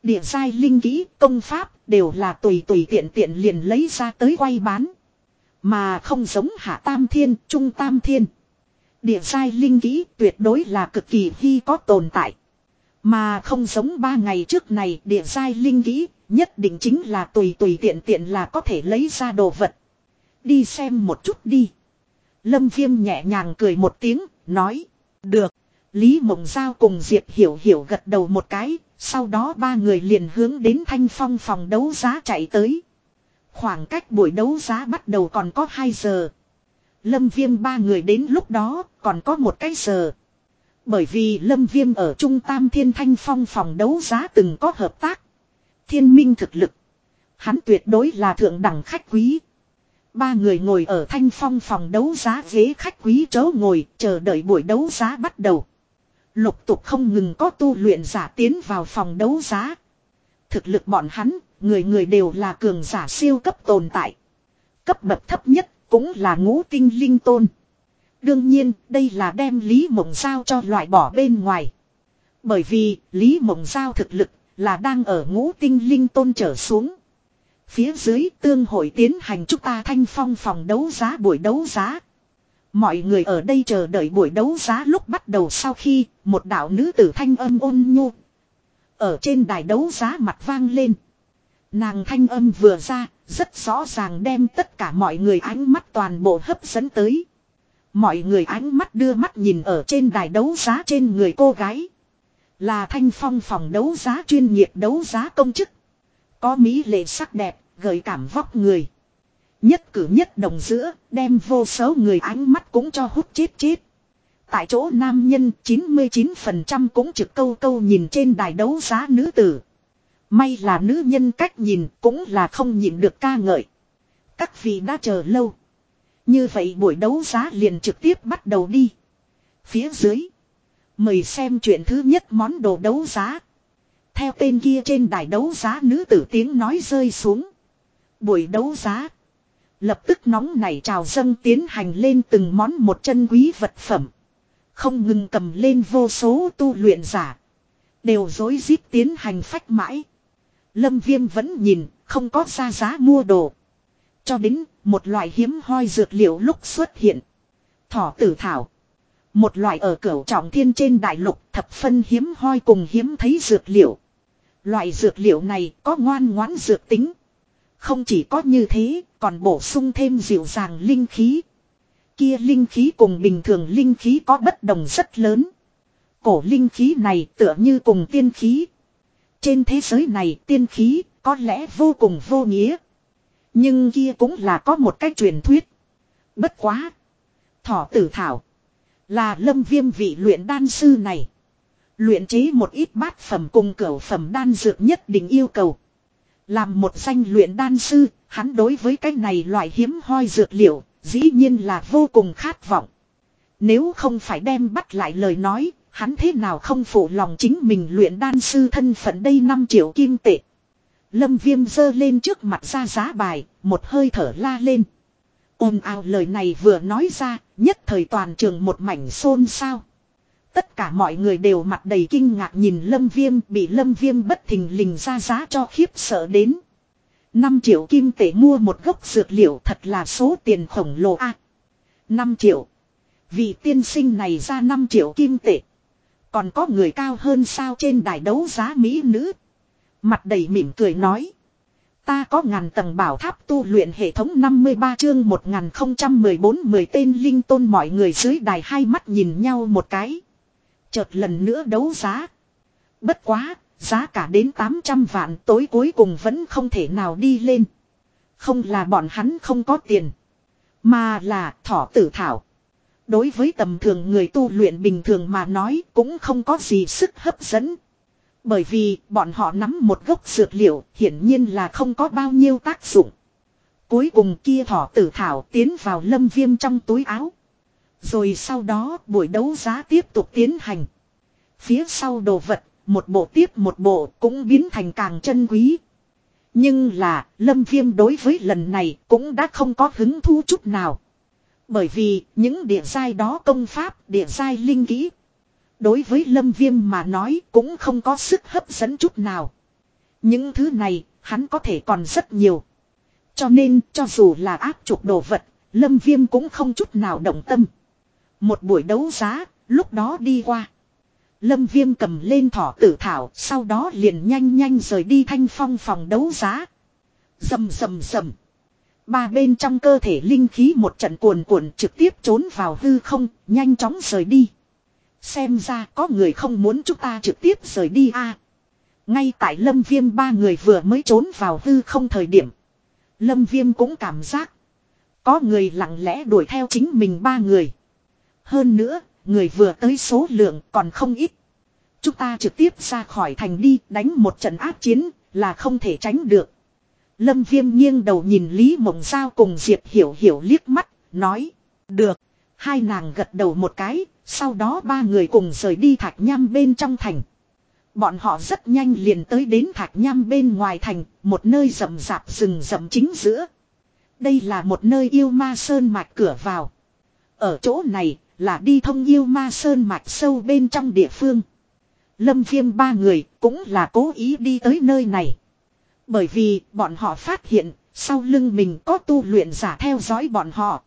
Địa giai linh kỹ, công pháp đều là tùy tùy tiện tiện liền lấy ra tới quay bán. Mà không giống hạ tam thiên, trung tam thiên. Địa giai linh kỹ tuyệt đối là cực kỳ hy có tồn tại. Mà không giống ba ngày trước này địa giai linh kỹ nhất định chính là tùy tùy tiện tiện là có thể lấy ra đồ vật. Đi xem một chút đi. Lâm Viêm nhẹ nhàng cười một tiếng, nói. Được. Lý Mộng Giao cùng Diệp Hiểu Hiểu gật đầu một cái, sau đó ba người liền hướng đến thanh phong phòng đấu giá chạy tới. Khoảng cách buổi đấu giá bắt đầu còn có 2 giờ. Lâm Viêm ba người đến lúc đó còn có một cái giờ. Bởi vì Lâm Viêm ở Trung Tam Thiên Thanh Phong phòng đấu giá từng có hợp tác. Thiên minh thực lực. Hắn tuyệt đối là thượng đẳng khách quý. Ba người ngồi ở Thanh Phong phòng đấu giá ghế khách quý chớ ngồi chờ đợi buổi đấu giá bắt đầu. Lục tục không ngừng có tu luyện giả tiến vào phòng đấu giá. Thực lực bọn hắn, người người đều là cường giả siêu cấp tồn tại. Cấp bậc thấp nhất cũng là ngũ tinh linh tôn. Đương nhiên, đây là đem Lý Mộng Giao cho loại bỏ bên ngoài. Bởi vì, Lý Mộng Giao thực lực là đang ở ngũ tinh linh tôn trở xuống. Phía dưới tương hội tiến hành chúng ta thanh phong phòng đấu giá buổi đấu giá. Mọi người ở đây chờ đợi buổi đấu giá lúc bắt đầu sau khi một đạo nữ tử thanh âm ôn nhu. Ở trên đài đấu giá mặt vang lên. Nàng thanh âm vừa ra, rất rõ ràng đem tất cả mọi người ánh mắt toàn bộ hấp dẫn tới. Mọi người ánh mắt đưa mắt nhìn ở trên đài đấu giá trên người cô gái. Là thanh phong phòng đấu giá chuyên nghiệp đấu giá công chức. Có mỹ lệ sắc đẹp, gợi cảm vóc người. Nhất cử nhất đồng giữa, đem vô số người ánh mắt cũng cho hút chết chết. Tại chỗ nam nhân 99% cũng trực câu câu nhìn trên đài đấu giá nữ tử. May là nữ nhân cách nhìn cũng là không nhìn được ca ngợi. Các vị đã chờ lâu. Như vậy buổi đấu giá liền trực tiếp bắt đầu đi. Phía dưới. Mời xem chuyện thứ nhất món đồ đấu giá. Theo tên kia trên đài đấu giá nữ tử tiếng nói rơi xuống. Buổi đấu giá. Lập tức nóng nảy trào dâng tiến hành lên từng món một chân quý vật phẩm. Không ngừng cầm lên vô số tu luyện giả. Đều dối rít tiến hành phách mãi. Lâm Viêm vẫn nhìn, không có ra giá mua đồ. Cho đến một loại hiếm hoi dược liệu lúc xuất hiện. Thỏ tử thảo. Một loại ở cửu trọng thiên trên đại lục thập phân hiếm hoi cùng hiếm thấy dược liệu. Loại dược liệu này có ngoan ngoãn dược tính. Không chỉ có như thế, còn bổ sung thêm dịu dàng linh khí. Kia linh khí cùng bình thường linh khí có bất đồng rất lớn. Cổ linh khí này tựa như cùng tiên khí. Trên thế giới này tiên khí có lẽ vô cùng vô nghĩa. Nhưng kia cũng là có một cách truyền thuyết. Bất quá. Thỏ tử thảo. Là lâm viêm vị luyện đan sư này. Luyện chế một ít bát phẩm cùng cửu phẩm đan dược nhất định yêu cầu. Làm một danh luyện đan sư, hắn đối với cái này loại hiếm hoi dược liệu, dĩ nhiên là vô cùng khát vọng. Nếu không phải đem bắt lại lời nói, hắn thế nào không phụ lòng chính mình luyện đan sư thân phận đây 5 triệu kim tệ. Lâm viêm dơ lên trước mặt ra giá bài, một hơi thở la lên. Ôm ào lời này vừa nói ra, nhất thời toàn trường một mảnh xôn xao. Tất cả mọi người đều mặt đầy kinh ngạc nhìn lâm viêm bị lâm viêm bất thình lình ra giá cho khiếp sợ đến. 5 triệu kim tệ mua một gốc dược liệu thật là số tiền khổng lồ a 5 triệu. Vị tiên sinh này ra 5 triệu kim tệ. Còn có người cao hơn sao trên đài đấu giá mỹ nữ. Mặt đầy mỉm cười nói. Ta có ngàn tầng bảo tháp tu luyện hệ thống 53 chương 1014 10 tên linh tôn mọi người dưới đài hai mắt nhìn nhau một cái. Chợt lần nữa đấu giá. Bất quá, giá cả đến 800 vạn tối cuối cùng vẫn không thể nào đi lên. Không là bọn hắn không có tiền. Mà là thỏ tử thảo. Đối với tầm thường người tu luyện bình thường mà nói cũng không có gì sức hấp dẫn. Bởi vì bọn họ nắm một gốc dược liệu hiển nhiên là không có bao nhiêu tác dụng. Cuối cùng kia thỏ tử thảo tiến vào lâm viêm trong túi áo. Rồi sau đó buổi đấu giá tiếp tục tiến hành. Phía sau đồ vật, một bộ tiếp một bộ cũng biến thành càng chân quý. Nhưng là, lâm viêm đối với lần này cũng đã không có hứng thú chút nào. Bởi vì, những địa giai đó công pháp, địa giai linh kỹ. Đối với lâm viêm mà nói cũng không có sức hấp dẫn chút nào. Những thứ này, hắn có thể còn rất nhiều. Cho nên, cho dù là áp trục đồ vật, lâm viêm cũng không chút nào động tâm. Một buổi đấu giá, lúc đó đi qua. Lâm Viêm cầm lên thỏ tử thảo, sau đó liền nhanh nhanh rời đi thanh phong phòng đấu giá. Dầm dầm dầm. Ba bên trong cơ thể linh khí một trận cuồn cuộn trực tiếp trốn vào hư không, nhanh chóng rời đi. Xem ra có người không muốn chúng ta trực tiếp rời đi a Ngay tại lâm viêm ba người vừa mới trốn vào hư không thời điểm. Lâm viêm cũng cảm giác. Có người lặng lẽ đuổi theo chính mình ba người. Hơn nữa, người vừa tới số lượng còn không ít. Chúng ta trực tiếp ra khỏi thành đi đánh một trận áp chiến là không thể tránh được. Lâm Viêm nghiêng đầu nhìn Lý Mộng Giao cùng Diệp Hiểu Hiểu liếc mắt, nói. Được. Hai nàng gật đầu một cái, sau đó ba người cùng rời đi thạch nham bên trong thành. Bọn họ rất nhanh liền tới đến thạch nham bên ngoài thành, một nơi rậm rạp rừng rậm chính giữa. Đây là một nơi yêu ma sơn mạch cửa vào. Ở chỗ này, là đi thông yêu ma sơn mạch sâu bên trong địa phương. Lâm viêm ba người cũng là cố ý đi tới nơi này. Bởi vì bọn họ phát hiện sau lưng mình có tu luyện giả theo dõi bọn họ.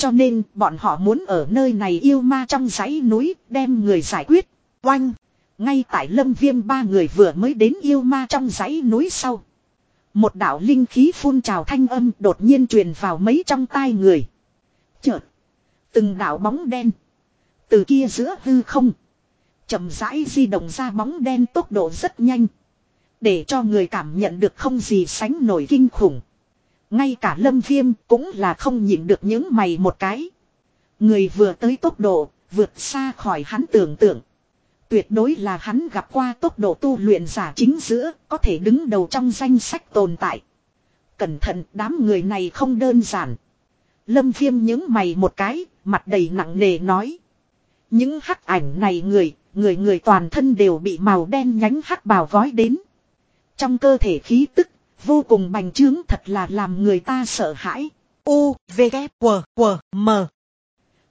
Cho nên, bọn họ muốn ở nơi này yêu ma trong dãy núi, đem người giải quyết. Oanh! Ngay tại lâm viêm ba người vừa mới đến yêu ma trong dãy núi sau. Một đạo linh khí phun trào thanh âm đột nhiên truyền vào mấy trong tai người. Chợt! Từng đạo bóng đen. Từ kia giữa hư không. chậm rãi di động ra bóng đen tốc độ rất nhanh. Để cho người cảm nhận được không gì sánh nổi kinh khủng. Ngay cả lâm viêm cũng là không nhịn được những mày một cái. Người vừa tới tốc độ, vượt xa khỏi hắn tưởng tượng. Tuyệt đối là hắn gặp qua tốc độ tu luyện giả chính giữa, có thể đứng đầu trong danh sách tồn tại. Cẩn thận đám người này không đơn giản. Lâm viêm những mày một cái, mặt đầy nặng nề nói. Những hắc ảnh này người, người người toàn thân đều bị màu đen nhánh hắc bào gói đến. Trong cơ thể khí tức, vô cùng bành trướng thật là làm người ta sợ hãi. U, V, K, W, W, M.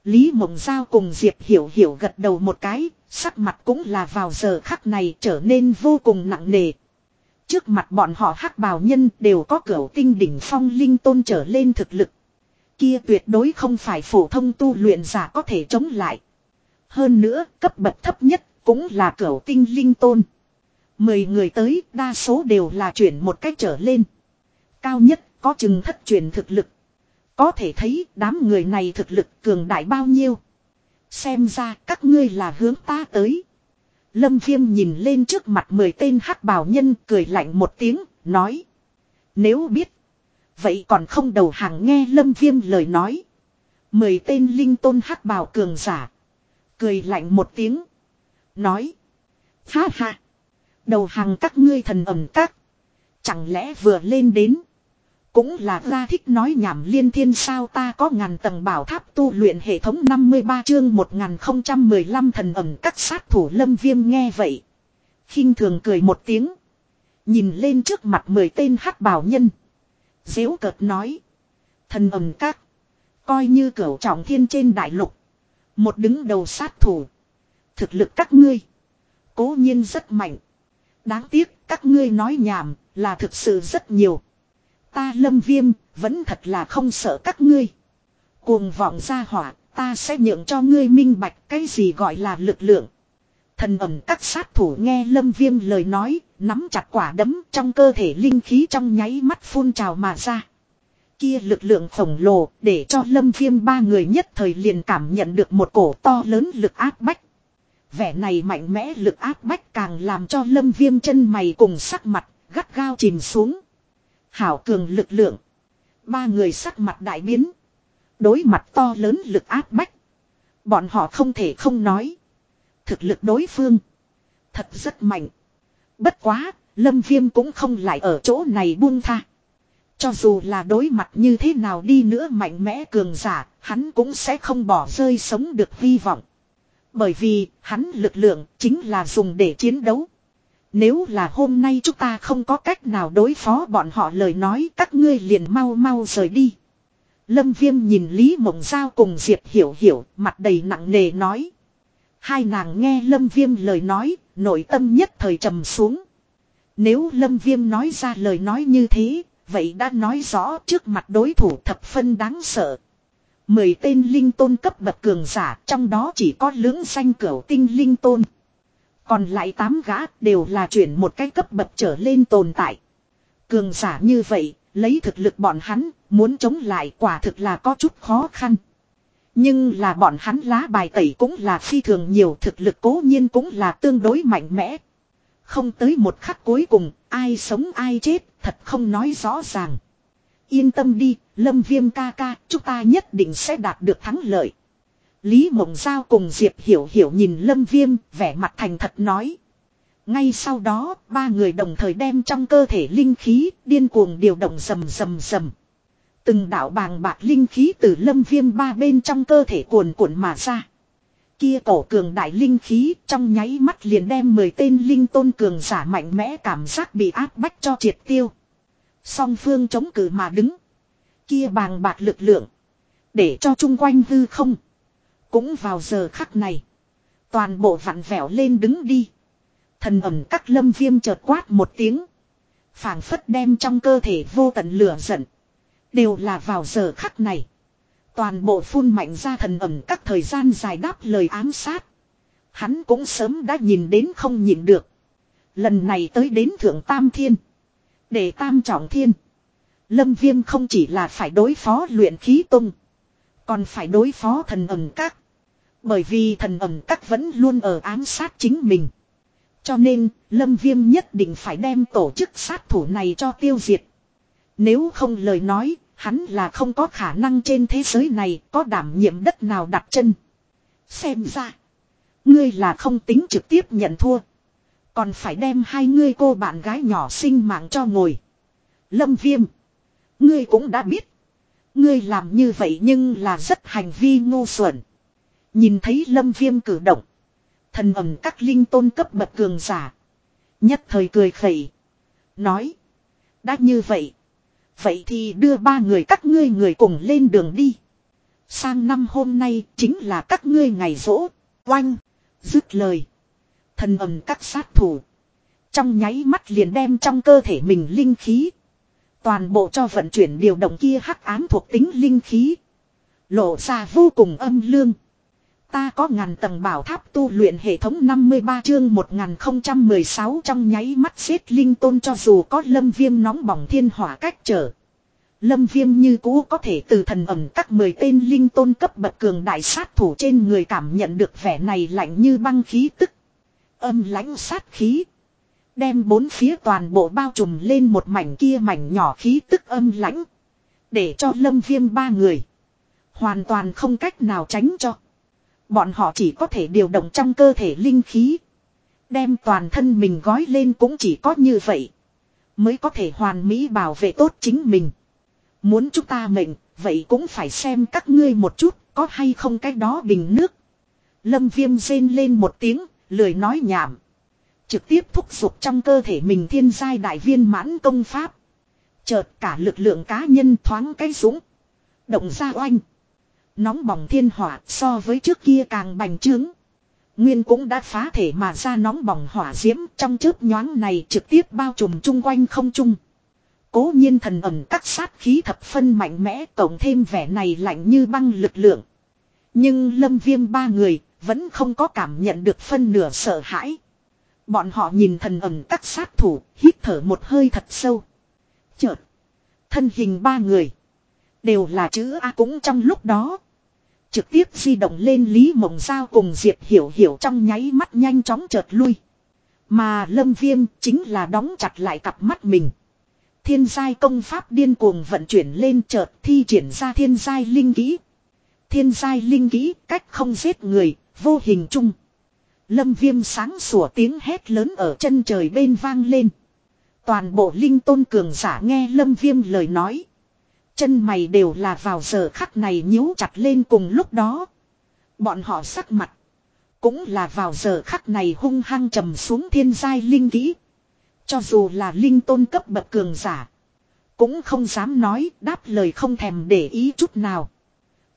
Lý Mộng Giao cùng Diệp Hiểu Hiểu gật đầu một cái, sắc mặt cũng là vào giờ khắc này trở nên vô cùng nặng nề. Trước mặt bọn họ hắc bào nhân đều có cửa tinh đỉnh phong linh tôn trở lên thực lực. Kia tuyệt đối không phải phổ thông tu luyện giả có thể chống lại. Hơn nữa, cấp bậc thấp nhất cũng là cửa tinh linh tôn. Mười người tới, đa số đều là chuyển một cách trở lên. Cao nhất, có chừng thất chuyển thực lực. Có thể thấy đám người này thực lực cường đại bao nhiêu. Xem ra các ngươi là hướng ta tới. Lâm Viêm nhìn lên trước mặt mười tên hắc bào nhân cười lạnh một tiếng, nói. Nếu biết, vậy còn không đầu hàng nghe Lâm Viêm lời nói. Mười tên linh tôn hắc bào cường giả. Cười lạnh một tiếng. Nói. Ha ha. Đầu hàng các ngươi thần ẩm các. Chẳng lẽ vừa lên đến. Cũng là ra thích nói nhảm liên thiên sao ta có ngàn tầng bảo tháp tu luyện hệ thống 53 chương 1015 thần ẩm các sát thủ lâm viêm nghe vậy. khinh thường cười một tiếng. Nhìn lên trước mặt mười tên hắc bảo nhân. Dễu cợt nói. Thần ẩm các. Coi như cửu trọng thiên trên đại lục. Một đứng đầu sát thủ. Thực lực các ngươi. Cố nhiên rất mạnh. Đáng tiếc các ngươi nói nhảm là thực sự rất nhiều. Ta lâm viêm vẫn thật là không sợ các ngươi. Cuồng vọng ra hỏa ta sẽ nhượng cho ngươi minh bạch cái gì gọi là lực lượng. Thần ẩm các sát thủ nghe lâm viêm lời nói, nắm chặt quả đấm trong cơ thể linh khí trong nháy mắt phun trào mà ra. Kia lực lượng khổng lồ để cho lâm viêm ba người nhất thời liền cảm nhận được một cổ to lớn lực áp bách. Vẻ này mạnh mẽ lực áp bách càng làm cho lâm viêm chân mày cùng sắc mặt, gắt gao chìm xuống. Hảo cường lực lượng. Ba người sắc mặt đại biến. Đối mặt to lớn lực áp bách. Bọn họ không thể không nói. Thực lực đối phương. Thật rất mạnh. Bất quá, Lâm Viêm cũng không lại ở chỗ này buông tha. Cho dù là đối mặt như thế nào đi nữa mạnh mẽ cường giả, hắn cũng sẽ không bỏ rơi sống được hy vọng. Bởi vì, hắn lực lượng chính là dùng để chiến đấu. Nếu là hôm nay chúng ta không có cách nào đối phó bọn họ lời nói các ngươi liền mau mau rời đi. Lâm Viêm nhìn Lý Mộng Giao cùng Diệp Hiểu Hiểu, mặt đầy nặng nề nói. Hai nàng nghe Lâm Viêm lời nói, nội tâm nhất thời trầm xuống. Nếu Lâm Viêm nói ra lời nói như thế, vậy đã nói rõ trước mặt đối thủ thập phân đáng sợ. Mười tên linh tôn cấp bậc cường giả, trong đó chỉ có lưỡng xanh cửu tinh linh tôn. Còn lại tám gã đều là chuyển một cái cấp bậc trở lên tồn tại. Cường giả như vậy, lấy thực lực bọn hắn, muốn chống lại quả thực là có chút khó khăn. Nhưng là bọn hắn lá bài tẩy cũng là phi thường nhiều thực lực cố nhiên cũng là tương đối mạnh mẽ. Không tới một khắc cuối cùng, ai sống ai chết, thật không nói rõ ràng. Yên tâm đi, Lâm Viêm ca ca, chúng ta nhất định sẽ đạt được thắng lợi. Lý Mộng Giao cùng Diệp Hiểu Hiểu nhìn Lâm Viêm, vẻ mặt thành thật nói. Ngay sau đó, ba người đồng thời đem trong cơ thể linh khí, điên cuồng điều động rầm rầm rầm. Từng đạo bàng bạc linh khí từ lâm viêm ba bên trong cơ thể cuồn cuộn mà ra. Kia cổ cường đại linh khí trong nháy mắt liền đem 10 tên linh tôn cường giả mạnh mẽ cảm giác bị áp bách cho triệt tiêu. Song phương chống cự mà đứng. Kia bàng bạc lực lượng. Để cho chung quanh hư không. Cũng vào giờ khắc này. Toàn bộ vặn vẹo lên đứng đi. Thần ẩm các lâm viêm chợt quát một tiếng. phảng phất đem trong cơ thể vô tận lửa giận. Đều là vào giờ khắc này. Toàn bộ phun mạnh ra thần ẩm các thời gian dài đáp lời ám sát. Hắn cũng sớm đã nhìn đến không nhìn được. Lần này tới đến thượng tam thiên. Để tam trọng thiên. Lâm viêm không chỉ là phải đối phó luyện khí tung. Còn phải đối phó thần ẩm các. Bởi vì thần ẩm các vẫn luôn ở ám sát chính mình. Cho nên, Lâm Viêm nhất định phải đem tổ chức sát thủ này cho tiêu diệt. Nếu không lời nói, hắn là không có khả năng trên thế giới này có đảm nhiệm đất nào đặt chân. Xem ra, ngươi là không tính trực tiếp nhận thua. Còn phải đem hai ngươi cô bạn gái nhỏ sinh mạng cho ngồi. Lâm Viêm, ngươi cũng đã biết. Ngươi làm như vậy nhưng là rất hành vi ngu xuẩn. Nhìn thấy Lâm Viêm cử động. Thần ẩm các linh tôn cấp bậc cường giả. Nhất thời cười khẩy. Nói. Đã như vậy. Vậy thì đưa ba người các ngươi người cùng lên đường đi. Sang năm hôm nay chính là các ngươi ngày rỗ. Oanh. Dứt lời. Thần ẩm các sát thủ. Trong nháy mắt liền đem trong cơ thể mình linh khí. Toàn bộ cho vận chuyển điều động kia hắc ám thuộc tính linh khí. Lộ ra vô cùng âm lương. Ta có ngàn tầng bảo tháp tu luyện hệ thống 53 chương 1016 trong nháy mắt xếp linh tôn cho dù có lâm viêm nóng bỏng thiên hỏa cách trở. Lâm viêm như cũ có thể từ thần ẩm các 10 tên linh tôn cấp bậc cường đại sát thủ trên người cảm nhận được vẻ này lạnh như băng khí tức. Âm lãnh sát khí. Đem bốn phía toàn bộ bao trùm lên một mảnh kia mảnh nhỏ khí tức âm lãnh. Để cho lâm viêm ba người. Hoàn toàn không cách nào tránh cho. Bọn họ chỉ có thể điều động trong cơ thể linh khí. Đem toàn thân mình gói lên cũng chỉ có như vậy. Mới có thể hoàn mỹ bảo vệ tốt chính mình. Muốn chúng ta mệnh, vậy cũng phải xem các ngươi một chút, có hay không cái đó bình nước. Lâm viêm rên lên một tiếng, lười nói nhảm. Trực tiếp thúc giục trong cơ thể mình thiên giai đại viên mãn công pháp. Chợt cả lực lượng cá nhân thoáng cái súng. Động ra oanh. Nóng bỏng thiên hỏa so với trước kia càng bành trướng. Nguyên cũng đã phá thể mà ra nóng bỏng hỏa diễm trong chớp nhoáng này trực tiếp bao trùm chung quanh không trung. Cố nhiên thần ẩn các sát khí thập phân mạnh mẽ tổng thêm vẻ này lạnh như băng lực lượng. Nhưng lâm viêm ba người vẫn không có cảm nhận được phân nửa sợ hãi. Bọn họ nhìn thần ẩm các sát thủ hít thở một hơi thật sâu. Chợt. Thân hình ba người. Đều là chữ A cũng trong lúc đó. Trực tiếp di động lên Lý Mộng Giao cùng Diệp Hiểu Hiểu trong nháy mắt nhanh chóng chợt lui. Mà Lâm Viêm chính là đóng chặt lại cặp mắt mình. Thiên giai công pháp điên cuồng vận chuyển lên chợt thi triển ra thiên giai linh kỹ. Thiên giai linh kỹ cách không giết người, vô hình chung. Lâm viêm sáng sủa tiếng hét lớn ở chân trời bên vang lên. Toàn bộ linh tôn cường giả nghe lâm viêm lời nói. Chân mày đều là vào giờ khắc này nhíu chặt lên cùng lúc đó. Bọn họ sắc mặt. Cũng là vào giờ khắc này hung hăng trầm xuống thiên giai linh kỹ. Cho dù là linh tôn cấp bậc cường giả. Cũng không dám nói đáp lời không thèm để ý chút nào.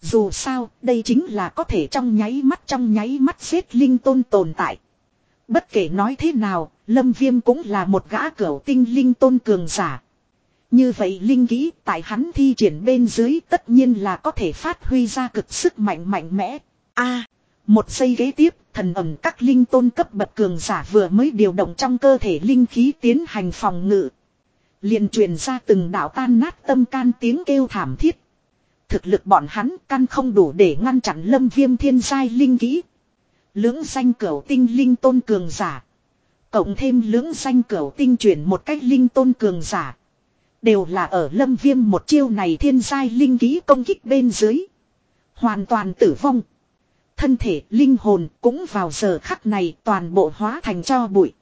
Dù sao, đây chính là có thể trong nháy mắt trong nháy mắt xếp linh tôn tồn tại. Bất kể nói thế nào, Lâm Viêm cũng là một gã cửu tinh linh tôn cường giả. Như vậy linh kỹ tại hắn thi triển bên dưới tất nhiên là có thể phát huy ra cực sức mạnh mạnh mẽ. a một giây ghế tiếp, thần ẩm các linh tôn cấp bậc cường giả vừa mới điều động trong cơ thể linh khí tiến hành phòng ngự. liền truyền ra từng đạo tan nát tâm can tiếng kêu thảm thiết. Thực lực bọn hắn căn không đủ để ngăn chặn lâm viêm thiên giai linh kỹ. Lưỡng danh cửu tinh linh tôn cường giả. Cộng thêm lưỡng danh cửu tinh chuyển một cách linh tôn cường giả. Đều là ở lâm viêm một chiêu này thiên giai linh kỹ công kích bên dưới. Hoàn toàn tử vong. Thân thể, linh hồn cũng vào giờ khắc này toàn bộ hóa thành cho bụi.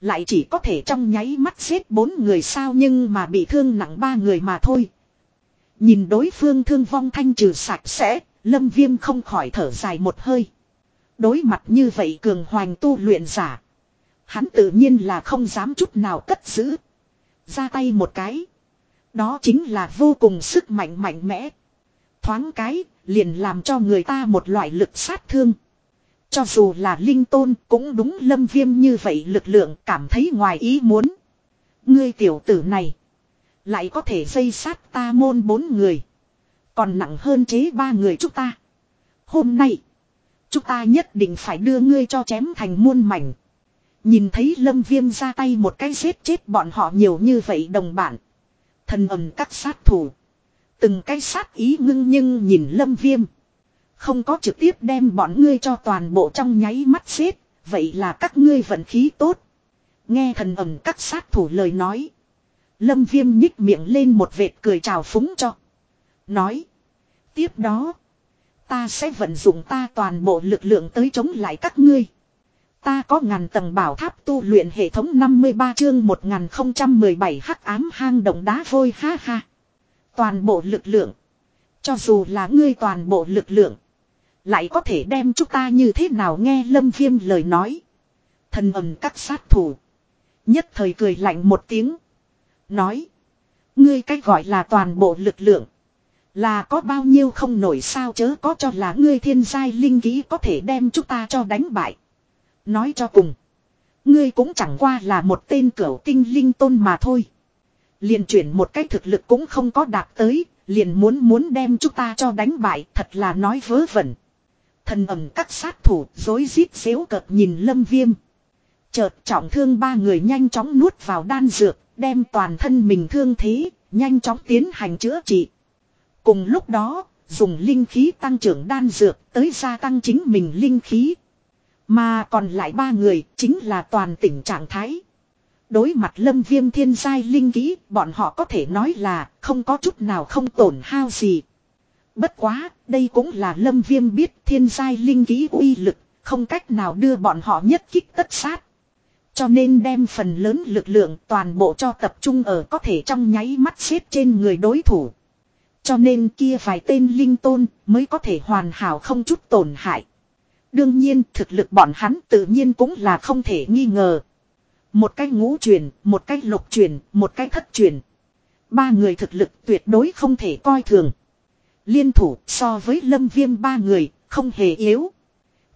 Lại chỉ có thể trong nháy mắt giết bốn người sao nhưng mà bị thương nặng ba người mà thôi. Nhìn đối phương thương vong thanh trừ sạch sẽ, lâm viêm không khỏi thở dài một hơi. Đối mặt như vậy cường hoành tu luyện giả. Hắn tự nhiên là không dám chút nào cất giữ. Ra tay một cái. Đó chính là vô cùng sức mạnh mạnh mẽ. Thoáng cái, liền làm cho người ta một loại lực sát thương. Cho dù là linh tôn cũng đúng lâm viêm như vậy lực lượng cảm thấy ngoài ý muốn. Ngươi tiểu tử này. Lại có thể dây sát ta môn bốn người. Còn nặng hơn chế ba người chúng ta. Hôm nay. Chúng ta nhất định phải đưa ngươi cho chém thành muôn mảnh. Nhìn thấy lâm viêm ra tay một cái giết chết bọn họ nhiều như vậy đồng bạn Thần ầm các sát thủ. Từng cái sát ý ngưng nhưng nhìn lâm viêm. Không có trực tiếp đem bọn ngươi cho toàn bộ trong nháy mắt xếp. Vậy là các ngươi vận khí tốt. Nghe thần ẩm các sát thủ lời nói. Lâm viêm nhích miệng lên một vệt cười chào phúng cho. Nói. Tiếp đó. Ta sẽ vận dụng ta toàn bộ lực lượng tới chống lại các ngươi. Ta có ngàn tầng bảo tháp tu luyện hệ thống 53 chương 1017 hắc ám hang động đá vôi, ha ha. Toàn bộ lực lượng. Cho dù là ngươi toàn bộ lực lượng. Lại có thể đem chúng ta như thế nào nghe lâm viêm lời nói. Thần ẩm các sát thủ. Nhất thời cười lạnh một tiếng. Nói. Ngươi cách gọi là toàn bộ lực lượng. Là có bao nhiêu không nổi sao chớ có cho là ngươi thiên giai linh ký có thể đem chúng ta cho đánh bại. Nói cho cùng. Ngươi cũng chẳng qua là một tên cửu tinh linh tôn mà thôi. Liền chuyển một cái thực lực cũng không có đạt tới. Liền muốn muốn đem chúng ta cho đánh bại, thật là nói vớ vẩn. Thần ẩm các sát thủ dối rít xéo cợt nhìn lâm viêm. Chợt trọng thương ba người nhanh chóng nuốt vào đan dược Đem toàn thân mình thương thế, nhanh chóng tiến hành chữa trị. Cùng lúc đó, dùng linh khí tăng trưởng đan dược tới gia tăng chính mình linh khí. Mà còn lại ba người chính là toàn tỉnh trạng thái. Đối mặt lâm viêm thiên giai linh khí, bọn họ có thể nói là không có chút nào không tổn hao gì. Bất quá, đây cũng là lâm viêm biết thiên giai linh khí uy lực, không cách nào đưa bọn họ nhất kích tất sát. Cho nên đem phần lớn lực lượng toàn bộ cho tập trung ở có thể trong nháy mắt xếp trên người đối thủ. Cho nên kia vài tên linh tôn mới có thể hoàn hảo không chút tổn hại. Đương nhiên thực lực bọn hắn tự nhiên cũng là không thể nghi ngờ. Một cái ngũ truyền, một cái lục truyền, một cái thất truyền. Ba người thực lực tuyệt đối không thể coi thường. Liên thủ so với lâm viêm ba người, không hề yếu.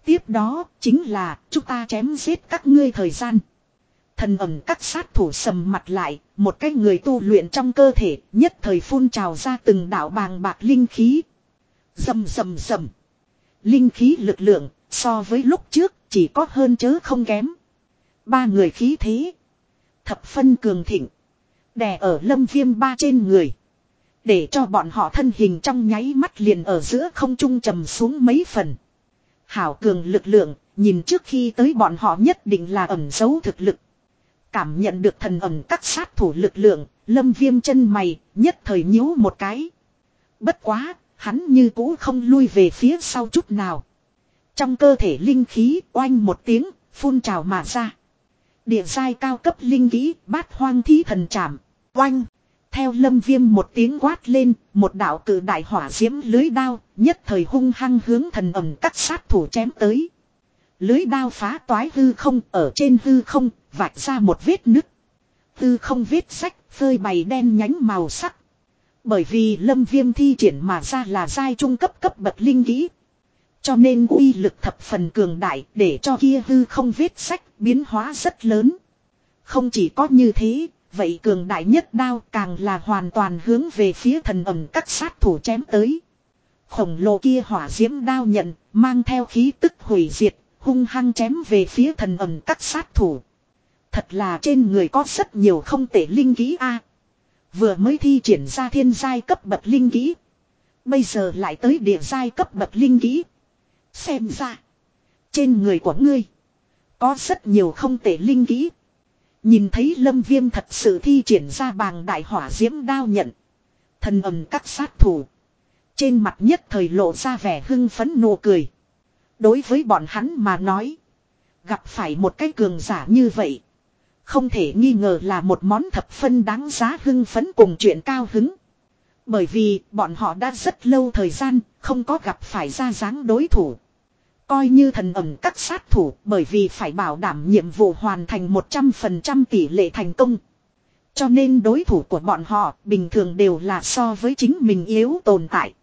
Tiếp đó, chính là, chúng ta chém giết các ngươi thời gian. Thần ẩm các sát thủ sầm mặt lại, một cái người tu luyện trong cơ thể, nhất thời phun trào ra từng đạo bàng bạc linh khí. Dầm dầm dầm. Linh khí lực lượng, so với lúc trước, chỉ có hơn chớ không kém. Ba người khí thế. Thập phân cường thịnh. Đè ở lâm viêm ba trên người. Để cho bọn họ thân hình trong nháy mắt liền ở giữa không trung trầm xuống mấy phần. Hảo cường lực lượng, nhìn trước khi tới bọn họ nhất định là ẩn giấu thực lực. Cảm nhận được thần ẩn các sát thủ lực lượng, lâm viêm chân mày, nhất thời nhíu một cái. Bất quá, hắn như cũ không lui về phía sau chút nào. Trong cơ thể linh khí oanh một tiếng, phun trào mà ra. Địa giai cao cấp linh khí bát hoang thí thần chạm, oanh. Theo lâm viêm một tiếng quát lên, một đạo cử đại hỏa diễm lưới đao, nhất thời hung hăng hướng thần ẩm các sát thủ chém tới. Lưới đao phá toái hư không, ở trên hư không, vạch ra một vết nứt. Hư không vết sách, phơi bày đen nhánh màu sắc. Bởi vì lâm viêm thi triển mà ra là giai trung cấp cấp bậc linh kỹ. Cho nên uy lực thập phần cường đại để cho kia hư không vết sách biến hóa rất lớn. Không chỉ có như thế, vậy cường đại nhất đao càng là hoàn toàn hướng về phía thần ẩm các sát thủ chém tới. Khổng lồ kia hỏa diễm đao nhận, mang theo khí tức hủy diệt, hung hăng chém về phía thần ẩm các sát thủ. Thật là trên người có rất nhiều không tể linh ký a. vừa mới thi triển ra thiên giai cấp bậc linh ký. Bây giờ lại tới địa giai cấp bậc linh ký. Xem ra. Trên người của ngươi. Có rất nhiều không tể linh ký. Nhìn thấy lâm viêm thật sự thi triển ra bàng đại hỏa diễm đao nhận. Thần ầm các sát thủ. Trên mặt nhất thời lộ ra vẻ hưng phấn nụ cười. Đối với bọn hắn mà nói. Gặp phải một cái cường giả như vậy. Không thể nghi ngờ là một món thập phân đáng giá hưng phấn cùng chuyện cao hứng. Bởi vì bọn họ đã rất lâu thời gian không có gặp phải ra dáng đối thủ. Coi như thần ẩm các sát thủ bởi vì phải bảo đảm nhiệm vụ hoàn thành 100% tỷ lệ thành công. Cho nên đối thủ của bọn họ bình thường đều là so với chính mình yếu tồn tại.